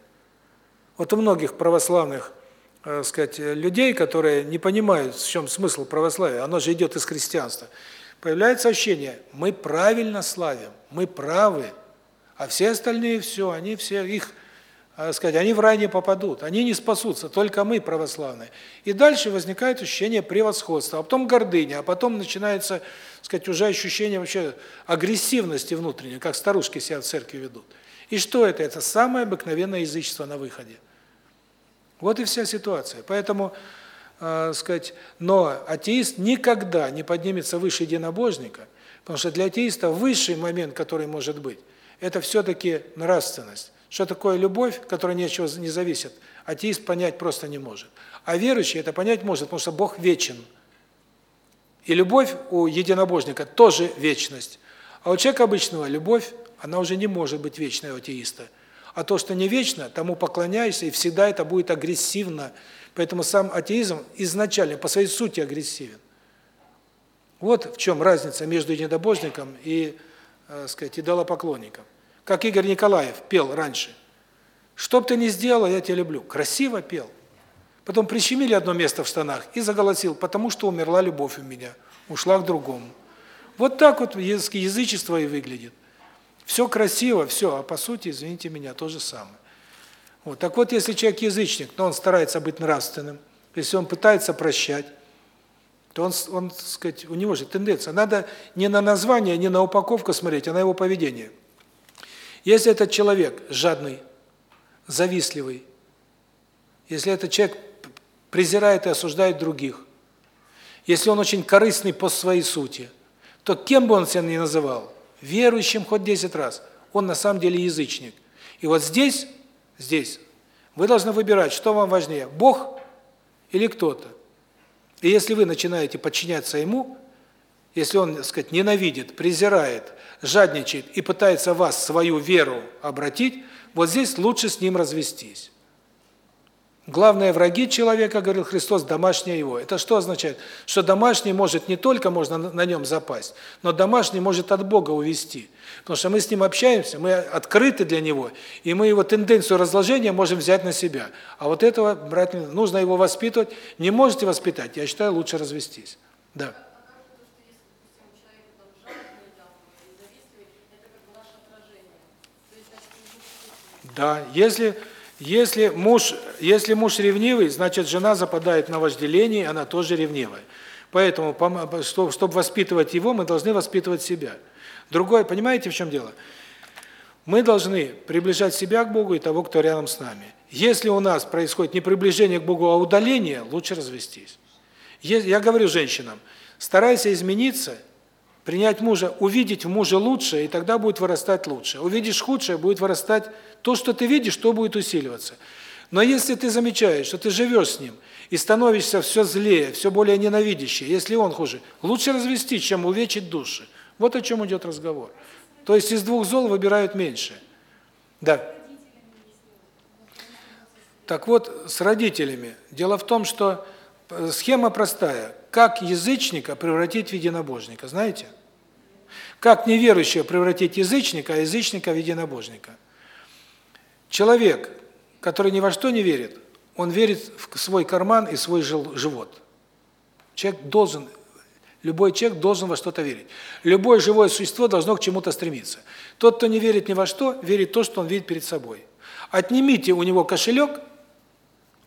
Вот у многих православных э, сказать, людей, которые не понимают, в чем смысл православия, оно же идет из христианства, появляется ощущение, мы правильно славим, мы правы, а все остальные все, они все, их, так сказать, они в рай не попадут, они не спасутся, только мы православные. И дальше возникает ощущение превосходства, а потом гордыня, а потом начинается, сказать, уже ощущение вообще агрессивности внутренней, как старушки себя в церкви ведут. И что это? Это самое обыкновенное язычество на выходе. Вот и вся ситуация. Поэтому, э, сказать, но атеист никогда не поднимется выше единобожника, потому что для атеиста высший момент, который может быть, это все-таки нравственность. Что такое любовь, которая ни от чего не зависит, атеист понять просто не может. А верующий это понять может, потому что Бог вечен. И любовь у единобожника тоже вечность. А у человека обычного любовь, она уже не может быть вечной у атеиста. А то, что не вечно, тому поклоняйся, и всегда это будет агрессивно. Поэтому сам атеизм изначально по своей сути агрессивен. Вот в чем разница между единобожником и, э, сказать, идолопоклонником. Как Игорь Николаев пел раньше. «Что бы ты ни сделал, я тебя люблю». Красиво пел. Потом прищемили одно место в штанах и заголосил, потому что умерла любовь у меня, ушла к другому. Вот так вот язычество и выглядит. Все красиво, все, а по сути, извините меня, то же самое. Вот. Так вот, если человек язычник, но он старается быть нравственным, если он пытается прощать, то он, он, сказать, у него же тенденция. Надо не на название, не на упаковку смотреть, а на его поведение. Если этот человек жадный, завистливый, если этот человек презирает и осуждает других, если он очень корыстный по своей сути, то кем бы он себя ни называл, верующим хоть 10 раз, он на самом деле язычник. И вот здесь, здесь вы должны выбирать, что вам важнее, Бог или кто-то. И если вы начинаете подчиняться ему, если он, так сказать, ненавидит, презирает, жадничает и пытается вас свою веру обратить, вот здесь лучше с ним развестись. Главные враги человека, говорил Христос, домашнее его. Это что означает? Что домашний может не только можно на нем запасть, но домашний может от Бога увести. Потому что мы с ним общаемся, мы открыты для него, и мы его тенденцию разложения можем взять на себя. А вот этого брать нужно его воспитывать. Не можете воспитать, я считаю, лучше развестись. Да. Да, если если муж, если муж ревнивый, значит, жена западает на вожделение, она тоже ревнивая. Поэтому, чтобы воспитывать его, мы должны воспитывать себя. Другое, понимаете, в чем дело? Мы должны приближать себя к Богу и того, кто рядом с нами. Если у нас происходит не приближение к Богу, а удаление, лучше развестись. Я говорю женщинам, старайся измениться, принять мужа, увидеть в муже лучшее, и тогда будет вырастать лучше. Увидишь худшее, будет вырастать то, что ты видишь, то будет усиливаться. Но если ты замечаешь, что ты живешь с ним и становишься все злее, все более ненавидящее, если он хуже, лучше развести, чем увечить души. Вот о чем идет разговор. То есть из двух зол выбирают меньше. Да. Так вот, с родителями. Дело в том, что э, схема простая. Как язычника превратить в единобожника, знаете? Как неверующего превратить язычника, а язычника в единобожника? Человек, который ни во что не верит, он верит в свой карман и свой живот. Человек должен, любой человек должен во что-то верить. Любое живое существо должно к чему-то стремиться. Тот, кто не верит ни во что, верит в то, что он видит перед собой. Отнимите у него кошелек,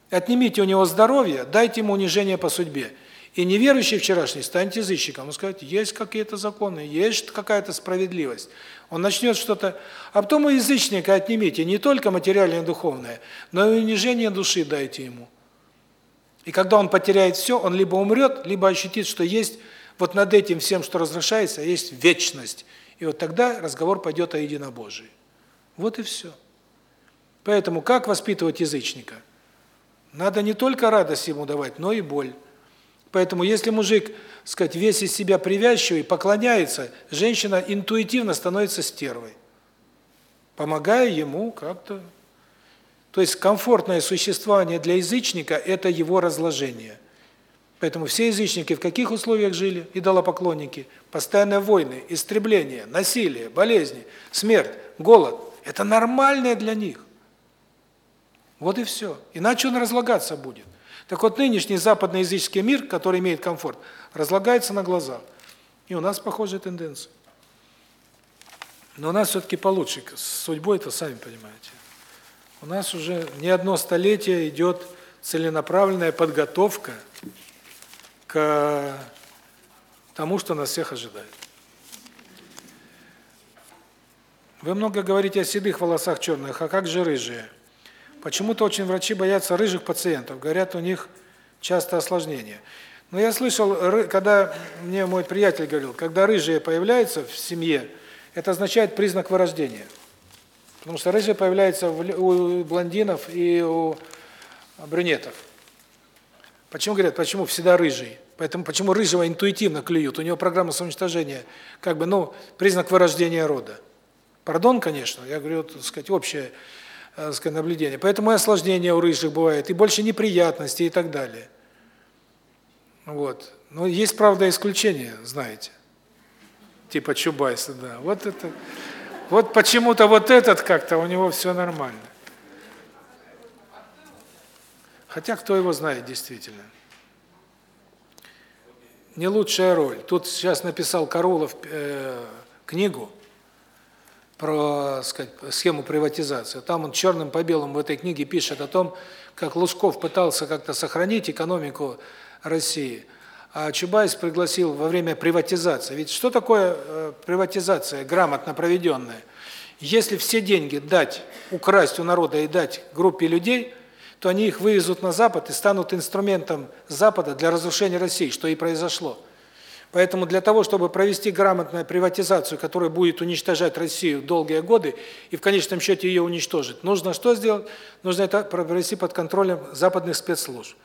отнимите у него здоровье, дайте ему унижение по судьбе – и неверующий вчерашний станет язычником. Он скажет, есть какие-то законы, есть какая-то справедливость. Он начнет что-то... А потом у язычника отнимите не только материальное и духовное, но и унижение души дайте ему. И когда он потеряет все, он либо умрет, либо ощутит, что есть вот над этим всем, что разрушается, есть вечность. И вот тогда разговор пойдет о единобожии. Вот и все. Поэтому как воспитывать язычника? Надо не только радость ему давать, но и боль. Поэтому если мужик, сказать, весь из себя привязчивый, поклоняется, женщина интуитивно становится стервой, помогая ему как-то. То есть комфортное существование для язычника – это его разложение. Поэтому все язычники в каких условиях жили, идолопоклонники? Постоянные войны, истребление, насилие, болезни, смерть, голод. Это нормальное для них. Вот и все. Иначе он разлагаться будет. Так вот, нынешний западноязыческий мир, который имеет комфорт, разлагается на глазах. И у нас похожая тенденция. Но у нас все-таки получше. С судьбой-то, сами понимаете. У нас уже не одно столетие идет целенаправленная подготовка к тому, что нас всех ожидает. Вы много говорите о седых волосах черных, а как же рыжие? Почему-то очень врачи боятся рыжих пациентов, говорят, у них часто осложнения. Но я слышал, когда мне мой приятель говорил, когда рыжие появляются в семье, это означает признак вырождения. Потому что рыжие появляются у блондинов и у брюнетов. Почему говорят, почему всегда рыжий? Поэтому почему рыжего интуитивно клюют? У него программа самоуничтожения, как бы, ну, признак вырождения рода. Пардон, конечно, я говорю, так сказать, общее э, сказать, наблюдение. Поэтому и осложнения у рыжих бывает, и больше неприятностей и так далее. Вот. Но есть, правда, исключения, знаете. Типа Чубайса, да. Вот это вот почему-то вот этот как-то у него все нормально. Хотя кто его знает действительно. Не лучшая роль. Тут сейчас написал Карулов э, книгу про, сказать, схему приватизации. Там он черным по белому в этой книге пишет о том, как Лужков пытался как-то сохранить экономику России, а Чубайс пригласил во время приватизации. Ведь что такое э, приватизация грамотно проведенная? Если все деньги дать, украсть у народа и дать группе людей, то они их вывезут на Запад и станут инструментом Запада для разрушения России, что и произошло. Поэтому для того, чтобы провести грамотную приватизацию, которая будет уничтожать Россию долгие годы и в конечном счете ее уничтожить, нужно что сделать? Нужно это провести под контролем западных спецслужб.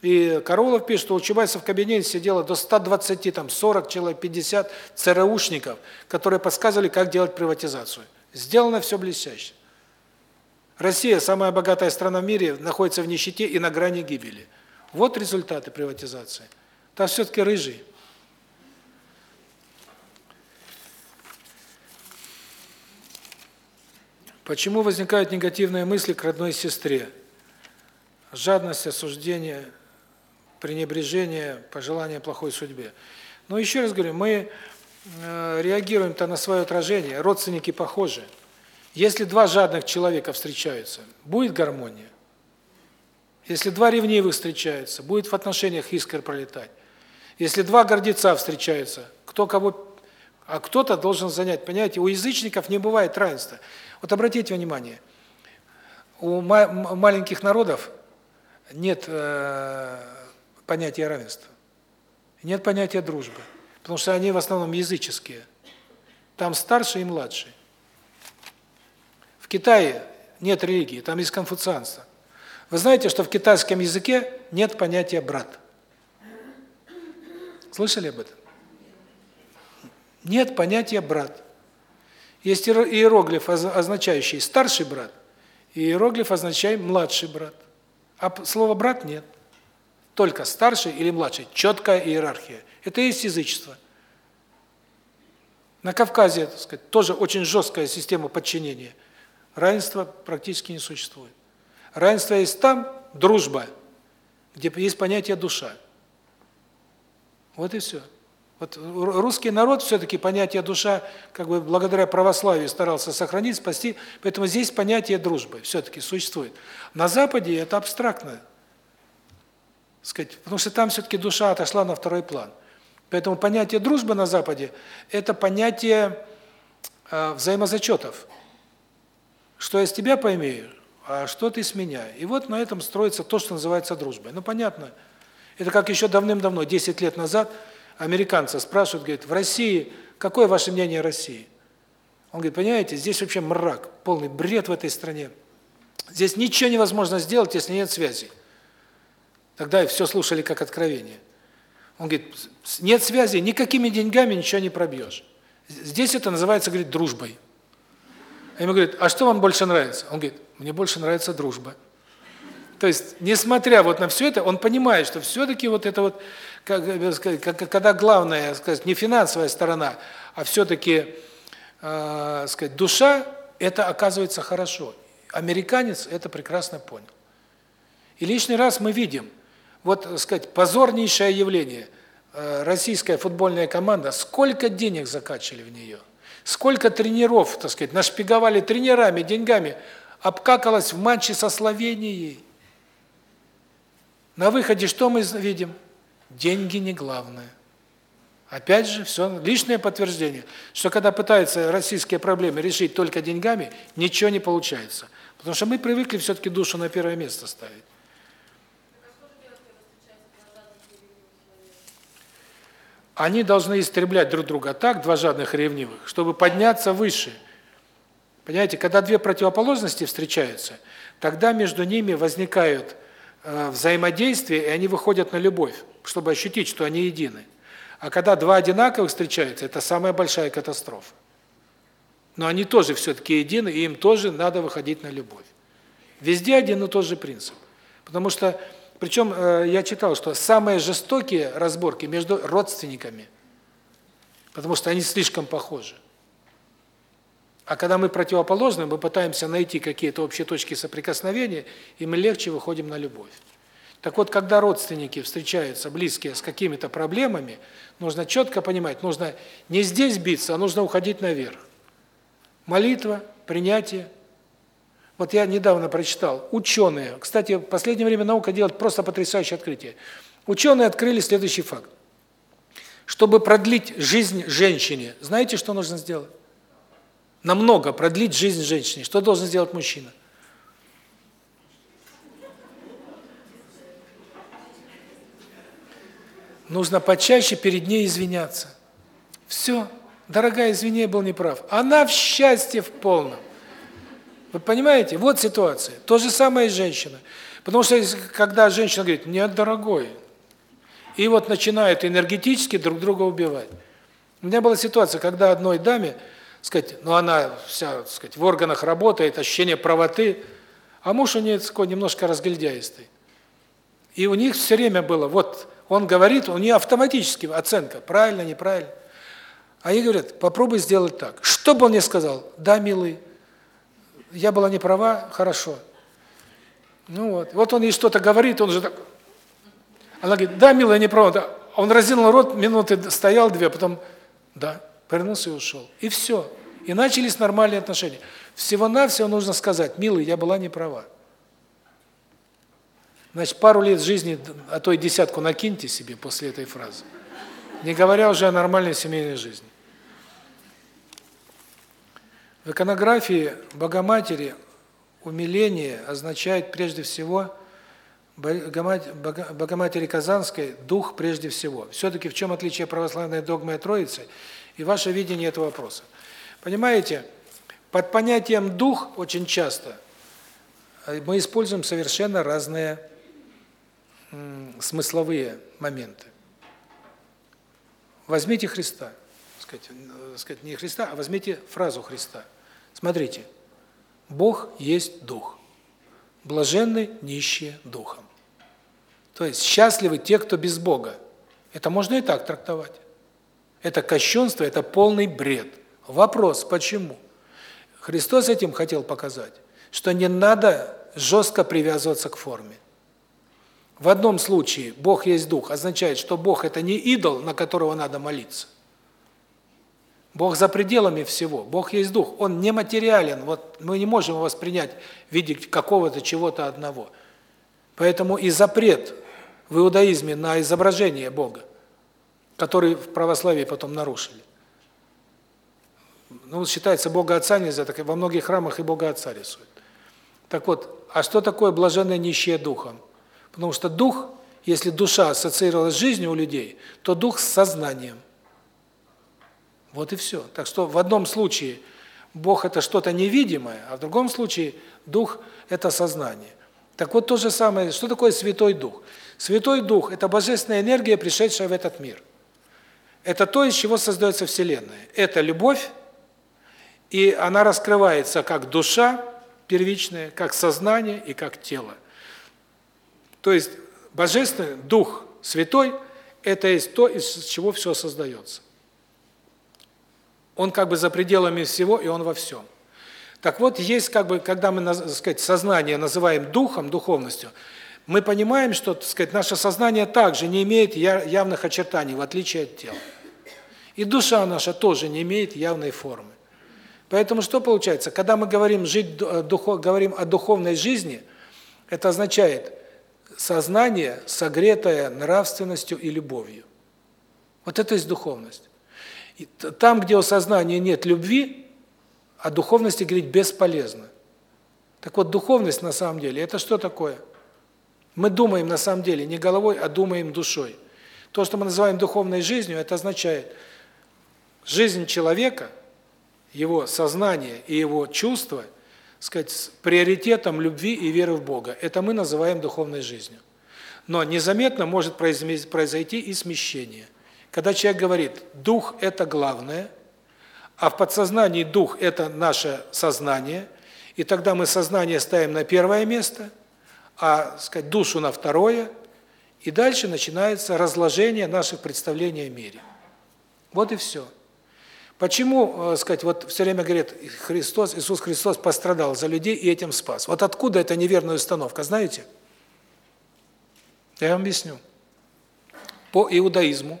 И Каролов пишет, что у Чубайса в кабинете сидело до 120, там 40 человек, 50 ЦРУшников, которые подсказывали, как делать приватизацию. Сделано все блестяще. Россия, самая богатая страна в мире, находится в нищете и на грани гибели. Вот результаты приватизации. Там все-таки рыжий. Почему возникают негативные мысли к родной сестре? Жадность, осуждение, пренебрежение, пожелание плохой судьбе. Но еще раз говорю, мы э, реагируем-то на свое отражение, родственники похожи. Если два жадных человека встречаются, будет гармония. Если два ревнивых встречаются, будет в отношениях искр пролетать. Если два гордеца встречаются, кто кого а кто-то должен занять, понимаете, у язычников не бывает равенства. Вот обратите внимание, у маленьких народов нет э, понятия равенства. Нет понятия дружбы, потому что они в основном языческие. Там старший и младший. В Китае нет религии, там есть конфуцианство. Вы знаете, что в китайском языке нет понятия брат? Слышали об этом? Нет понятия брат. Есть иероглиф, означающий старший брат, и иероглиф, означающий младший брат. А слова брат нет. Только старший или младший. Четкая иерархия. Это и есть язычество. На Кавказе, так сказать, тоже очень жесткая система подчинения. Равенства практически не существует. Равенство есть там, дружба, где есть понятие душа. Вот и все. Вот русский народ все-таки понятие душа, как бы благодаря православию старался сохранить, спасти, поэтому здесь понятие дружбы все-таки существует. На Западе это абстрактно, сказать, потому что там все-таки душа отошла на второй план. Поэтому понятие дружбы на Западе – это понятие э, взаимозачетов. Что я с тебя поймею, а что ты с меня. И вот на этом строится то, что называется дружбой. Ну, понятно. Это как еще давным-давно, 10 лет назад – американца спрашивают, говорит, в России, какое ваше мнение о России? Он говорит, понимаете, здесь вообще мрак, полный бред в этой стране. Здесь ничего невозможно сделать, если нет связи. Тогда все слушали как откровение. Он говорит, нет связи, никакими деньгами ничего не пробьешь. Здесь это называется, говорит, дружбой. А ему говорит, а что вам больше нравится? Он говорит, мне больше нравится дружба. То есть, несмотря вот на все это, он понимает, что все-таки вот это вот, как, как, когда главная, сказать, не финансовая сторона, а все-таки, э, сказать, душа, это оказывается хорошо. Американец это прекрасно понял. И лишний раз мы видим, вот, сказать, позорнейшее явление. Э, российская футбольная команда, сколько денег закачали в нее, сколько тренеров, так сказать, нашпиговали тренерами, деньгами, обкакалась в матче со Словенией. На выходе что мы видим? Деньги не главное. Опять же, все лишнее подтверждение, что когда пытаются российские проблемы решить только деньгами, ничего не получается. Потому что мы привыкли все-таки душу на первое место ставить. Они должны истреблять друг друга так, два жадных ревнивых, чтобы подняться выше. Понимаете, когда две противоположности встречаются, тогда между ними возникают взаимодействие, и они выходят на любовь, чтобы ощутить, что они едины. А когда два одинаковых встречаются, это самая большая катастрофа. Но они тоже все-таки едины, и им тоже надо выходить на любовь. Везде один и тот же принцип. Потому что причем э, я читал, что самые жестокие разборки между родственниками, потому что они слишком похожи. А когда мы противоположны, мы пытаемся найти какие-то общие точки соприкосновения, и мы легче выходим на любовь. Так вот, когда родственники встречаются, близкие, с какими-то проблемами, нужно четко понимать, нужно не здесь биться, а нужно уходить наверх. Молитва, принятие, вот я недавно прочитал, ученые, кстати, в последнее время наука делает просто потрясающее открытие. Ученые открыли следующий факт. Чтобы продлить жизнь женщине, знаете, что нужно сделать? Намного продлить жизнь женщине. Что должен сделать мужчина? Нужно почаще перед ней извиняться. Все. Дорогая, извини, я был неправ. Она в счастье в полном. Вы понимаете? Вот ситуация. То же самое и женщина. Потому что когда женщина говорит: "Нет, дорогой", и вот начинают энергетически друг друга убивать. У меня была ситуация, когда одной даме, сказать, ну она вся, сказать, в органах работает, ощущение правоты, а муж у нее такой немножко разгильдяистый. И у них все время было, вот он говорит, у нее автоматически оценка, правильно, неправильно. А ей говорят, попробуй сделать так. Что бы он мне сказал? Да, милый, я была не права, хорошо. Ну вот. Вот он ей что-то говорит, он же так Она говорит: "Да, милая, не права". Он разинул рот, минуты стоял две, потом да, повернулся и ушел. И все. И начались нормальные отношения. Всего-навсего нужно сказать: "Милый, я была не права". Значит, пару лет жизни, а то и десятку накиньте себе после этой фразы. Не говоря уже о нормальной семейной жизни. В иконографии Богоматери умиление означает прежде всего Богоматери Казанской дух прежде всего. Все-таки в чем отличие православной догмы от Троицы и ваше видение этого вопроса? Понимаете, под понятием дух очень часто э, мы используем совершенно разные смысловые моменты. Возьмите Христа, сказать, э, сказать не Христа, а возьмите фразу Христа. Смотрите. Бог есть дух. Блаженны нищие духом. То есть счастливы те, кто без Бога. Это можно и так трактовать. Это кощунство, это полный бред. Вопрос, почему? Христос этим хотел показать, что не надо жестко привязываться к форме. В одном случае Бог есть дух означает, что Бог это не идол, на которого надо молиться. Бог за пределами всего. Бог есть дух. Он нематериален. Вот мы не можем воспринять в виде какого-то чего-то одного. Поэтому и запрет в иудаизме на изображение Бога, который в православии потом нарушили. Ну, считается Бога Отца нельзя, так во многих храмах и Бога Отца рисуют. Так вот, а что такое блаженное нищее духом? Потому что дух, если душа ассоциировалась с жизнью у людей, то дух с сознанием. Вот и все. Так что в одном случае Бог это что-то невидимое, а в другом случае дух это сознание. Так вот то же самое, что такое Святой Дух? Святой Дух – это божественная энергия, пришедшая в этот мир. Это то, из чего создается Вселенная. Это любовь, и она раскрывается как душа первичная, как сознание и как тело. То есть Божественный Дух Святой – это есть то, из чего все создается. Он как бы за пределами всего, и он во всем. Так вот, есть как бы, когда мы, так сказать, сознание называем духом, духовностью, мы понимаем, что, так сказать, наше сознание также не имеет явных очертаний, в отличие от тела. И душа наша тоже не имеет явной формы. Поэтому что получается? Когда мы говорим жить духов, говорим о духовной жизни, это означает сознание, согретое нравственностью и любовью. Вот это есть духовность. И там, где у сознания нет любви, о духовности говорить бесполезно. Так вот, духовность на самом деле это что такое? Мы думаем на самом деле не головой, а думаем душой. То, что мы называем духовной жизнью, это означает жизнь человека, его сознание и его чувства, сказать, с приоритетом любви и веры в Бога. Это мы называем духовной жизнью. Но незаметно может произойти и смещение. Когда человек говорит: "Дух это главное", а в подсознании дух – это наше сознание, и тогда мы сознание ставим на первое место, а, сказать, душу на второе, и дальше начинается разложение наших представлений о мире. Вот и все. Почему, э, сказать, вот все время говорят, Христос, Иисус Христос пострадал за людей и этим спас. Вот откуда эта неверная установка, знаете? Я вам объясню. По иудаизму,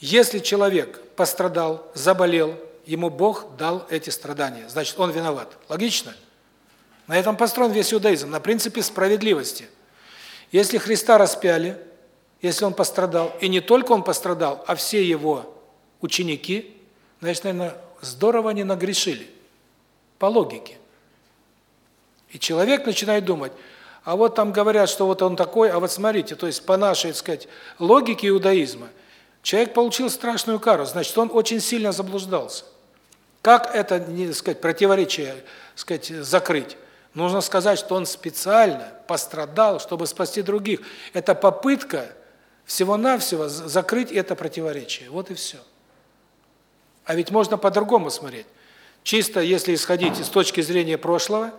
если человек пострадал, заболел, ему Бог дал эти страдания. Значит, он виноват. Логично? На этом построен весь иудаизм, на принципе справедливости. Если Христа распяли, если он пострадал, и не только он пострадал, а все его ученики, значит, наверное, здорово они нагрешили. По логике. И человек начинает думать, а вот там говорят, что вот он такой, а вот смотрите, то есть по нашей, так сказать, логике иудаизма, человек получил страшную кару, значит, он очень сильно заблуждался. Как это, не сказать, противоречие, сказать, закрыть? Нужно сказать, что он специально пострадал, чтобы спасти других. Это попытка всего-навсего закрыть это противоречие. Вот и все. А ведь можно по-другому смотреть. Чисто если исходить из точки зрения прошлого,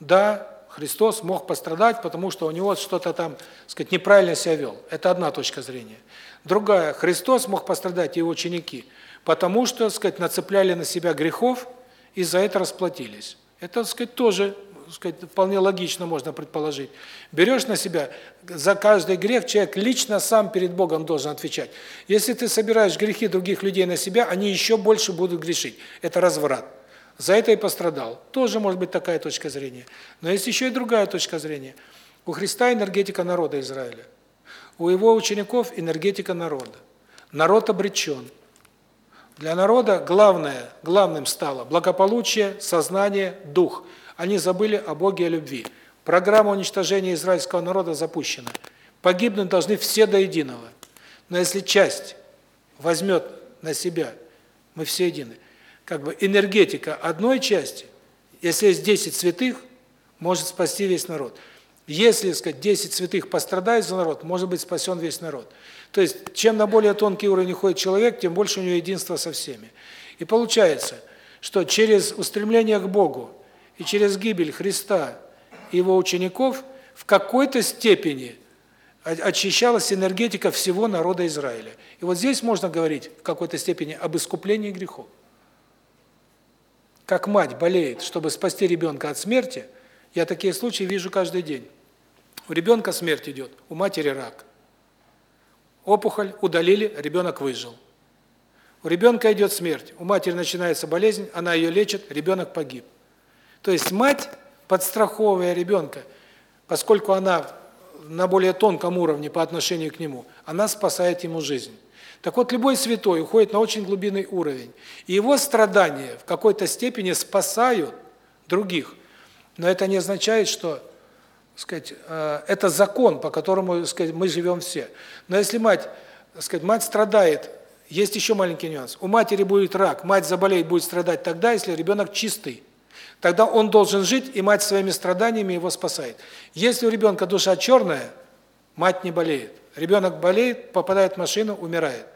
да, Христос мог пострадать, потому что у него что-то там, сказать, неправильно себя вел. Это одна точка зрения. Другая, Христос мог пострадать и его ученики – потому что, сказать, нацепляли на себя грехов и за это расплатились. Это, сказать, тоже, сказать, вполне логично можно предположить. Берешь на себя за каждый грех человек лично сам перед Богом должен отвечать. Если ты собираешь грехи других людей на себя, они еще больше будут грешить. Это разврат. За это и пострадал. Тоже может быть такая точка зрения. Но есть еще и другая точка зрения. У Христа энергетика народа Израиля. У его учеников энергетика народа. Народ обречен. Для народа главное, главным стало благополучие, сознание, дух. Они забыли о Боге и любви. Программа уничтожения израильского народа запущена. Погибнуть должны все до единого. Но если часть возьмет на себя, мы все едины, как бы энергетика одной части, если есть 10 святых, может спасти весь народ. Если, сказать, 10 святых пострадает за народ, может быть спасен весь народ. То есть, чем на более тонкий уровень уходит человек, тем больше у него единства со всеми. И получается, что через устремление к Богу и через гибель Христа и его учеников в какой-то степени очищалась энергетика всего народа Израиля. И вот здесь можно говорить в какой-то степени об искуплении грехов. Как мать болеет, чтобы спасти ребенка от смерти, я такие случаи вижу каждый день. У ребенка смерть идет, у матери рак опухоль, удалили, ребенок выжил. У ребенка идет смерть, у матери начинается болезнь, она ее лечит, ребенок погиб. То есть мать, подстраховывая ребенка, поскольку она на более тонком уровне по отношению к нему, она спасает ему жизнь. Так вот, любой святой уходит на очень глубинный уровень, и его страдания в какой-то степени спасают других. Но это не означает, что сказать, э, это закон, по которому, сказать, мы живем все. Но если мать, сказать, мать страдает, есть еще маленький нюанс. У матери будет рак, мать заболеет, будет страдать тогда, если ребенок чистый. Тогда он должен жить, и мать своими страданиями его спасает. Если у ребенка душа черная, мать не болеет. Ребенок болеет, попадает в машину, умирает.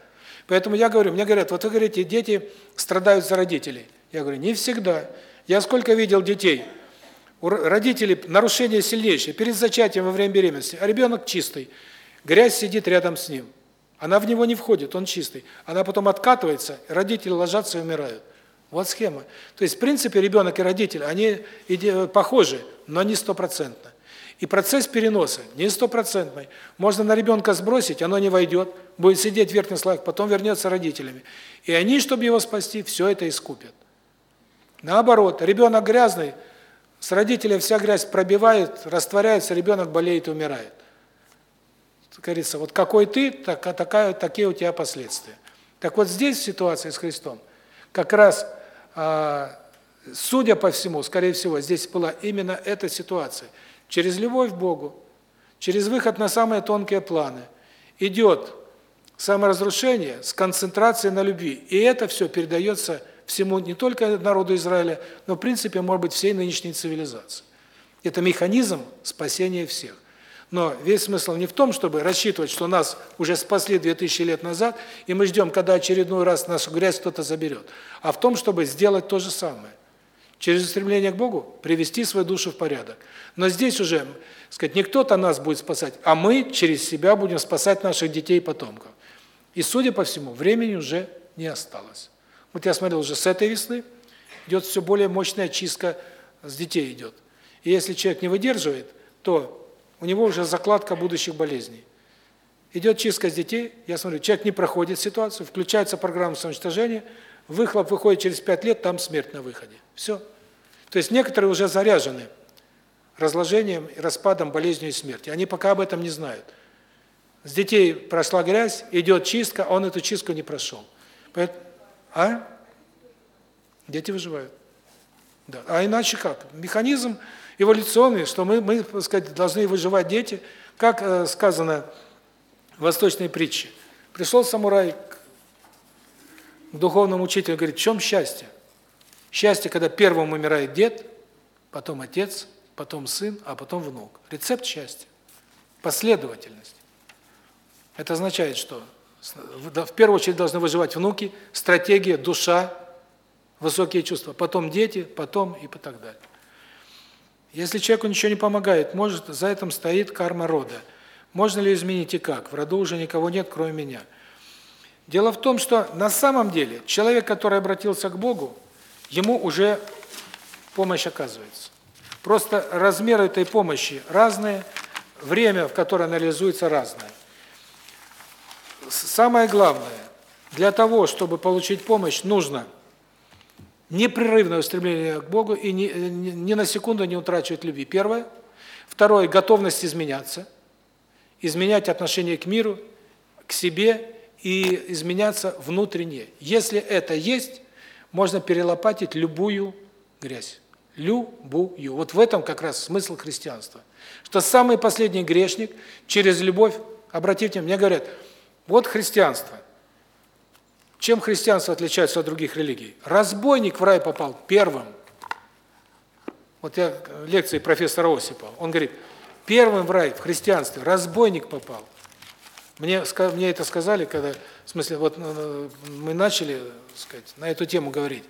Поэтому я говорю, мне говорят, вот вы говорите, дети страдают за родителей. Я говорю, не всегда. Я сколько видел детей, у родителей нарушение сильнейшее, перед зачатием во время беременности, а ребенок чистый, грязь сидит рядом с ним. Она в него не входит, он чистый. Она потом откатывается, родители ложатся и умирают. Вот схема. То есть, в принципе, ребенок и родитель, они похожи, но не стопроцентно. И процесс переноса не стопроцентный. Можно на ребенка сбросить, оно не войдет, будет сидеть в верхних слоях, потом вернется родителями. И они, чтобы его спасти, все это искупят. Наоборот, ребенок грязный, с родителя вся грязь пробивает, растворяется, ребенок болеет и умирает. Как говорится, вот какой ты, так, такая, такие у тебя последствия. Так вот здесь ситуация с Христом, как раз, а, судя по всему, скорее всего, здесь была именно эта ситуация – через любовь к Богу, через выход на самые тонкие планы идет саморазрушение с концентрацией на любви. И это все передается всему, не только народу Израиля, но в принципе, может быть, всей нынешней цивилизации. Это механизм спасения всех. Но весь смысл не в том, чтобы рассчитывать, что нас уже спасли 2000 лет назад, и мы ждем, когда очередной раз нашу грязь кто-то заберет, а в том, чтобы сделать то же самое через стремление к Богу привести свою душу в порядок. Но здесь уже, сказать, не кто-то нас будет спасать, а мы через себя будем спасать наших детей и потомков. И, судя по всему, времени уже не осталось. Вот я смотрел уже с этой весны, идет все более мощная чистка с детей идет. И если человек не выдерживает, то у него уже закладка будущих болезней. Идет чистка с детей, я смотрю, человек не проходит ситуацию, включается программа самоуничтожения, выхлоп выходит через 5 лет, там смерть на выходе. Все. То есть некоторые уже заряжены разложением, распадом, болезнью и смертью. Они пока об этом не знают. С детей прошла грязь, идет чистка, он эту чистку не прошел. А? Дети выживают. Да. А иначе как? Механизм эволюционный, что мы, мы так сказать, должны выживать дети. Как э, сказано в восточной притче. Пришел самурай к духовному учителю, говорит, в чем счастье? Счастье, когда первым умирает дед, потом отец, потом сын, а потом внук. Рецепт счастья. Последовательность. Это означает, что в первую очередь должны выживать внуки, стратегия, душа, высокие чувства, потом дети, потом и так далее. Если человеку ничего не помогает, может, за этим стоит карма рода. Можно ли изменить и как? В роду уже никого нет, кроме меня. Дело в том, что на самом деле человек, который обратился к Богу, ему уже помощь оказывается. Просто размер этой помощи разные, время, в которое она разное. Самое главное, для того, чтобы получить помощь, нужно непрерывное устремление к Богу и ни, ни на секунду не утрачивать любви. Первое. Второе готовность изменяться, изменять отношение к миру, к себе и изменяться внутренне. Если это есть, можно перелопатить любую грязь. Любую. Вот в этом как раз смысл христианства. Что самый последний грешник через любовь, обратите, мне говорят, вот христианство. Чем христианство отличается от других религий? Разбойник в рай попал первым. Вот я лекции профессора Осипова, он говорит, первым в рай в христианстве разбойник попал. Мне мне это сказали, когда, в смысле, вот ну, мы начали, сказать, на эту тему говорить.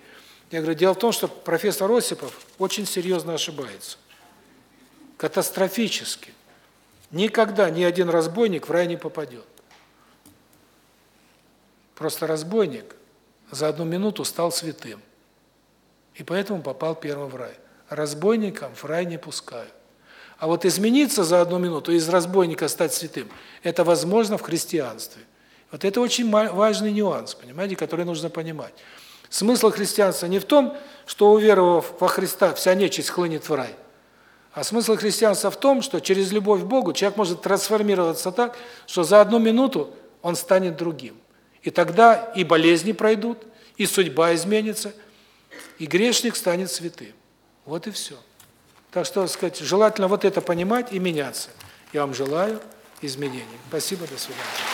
Я говорю, дело в том, что профессор Осипов очень серьезно ошибается. Катастрофически. Никогда ни один разбойник в рай не попадет. Просто разбойник за одну минуту стал святым. И поэтому попал первым в рай. Разбойникам в рай не пускают. А вот измениться за одну минуту, из разбойника стать святым, это возможно в христианстве. Вот это очень важный нюанс, понимаете, который нужно понимать. Смысл христианства не в том, что уверовав во Христа, вся нечисть хлынет в рай. А смысл христианства в том, что через любовь к Богу человек может трансформироваться так, что за одну минуту он станет другим. И тогда и болезни пройдут, и судьба изменится, и грешник станет святым. Вот и все. Так что, сказать, желательно вот это понимать и меняться. Я вам желаю изменений. Спасибо, до свидания.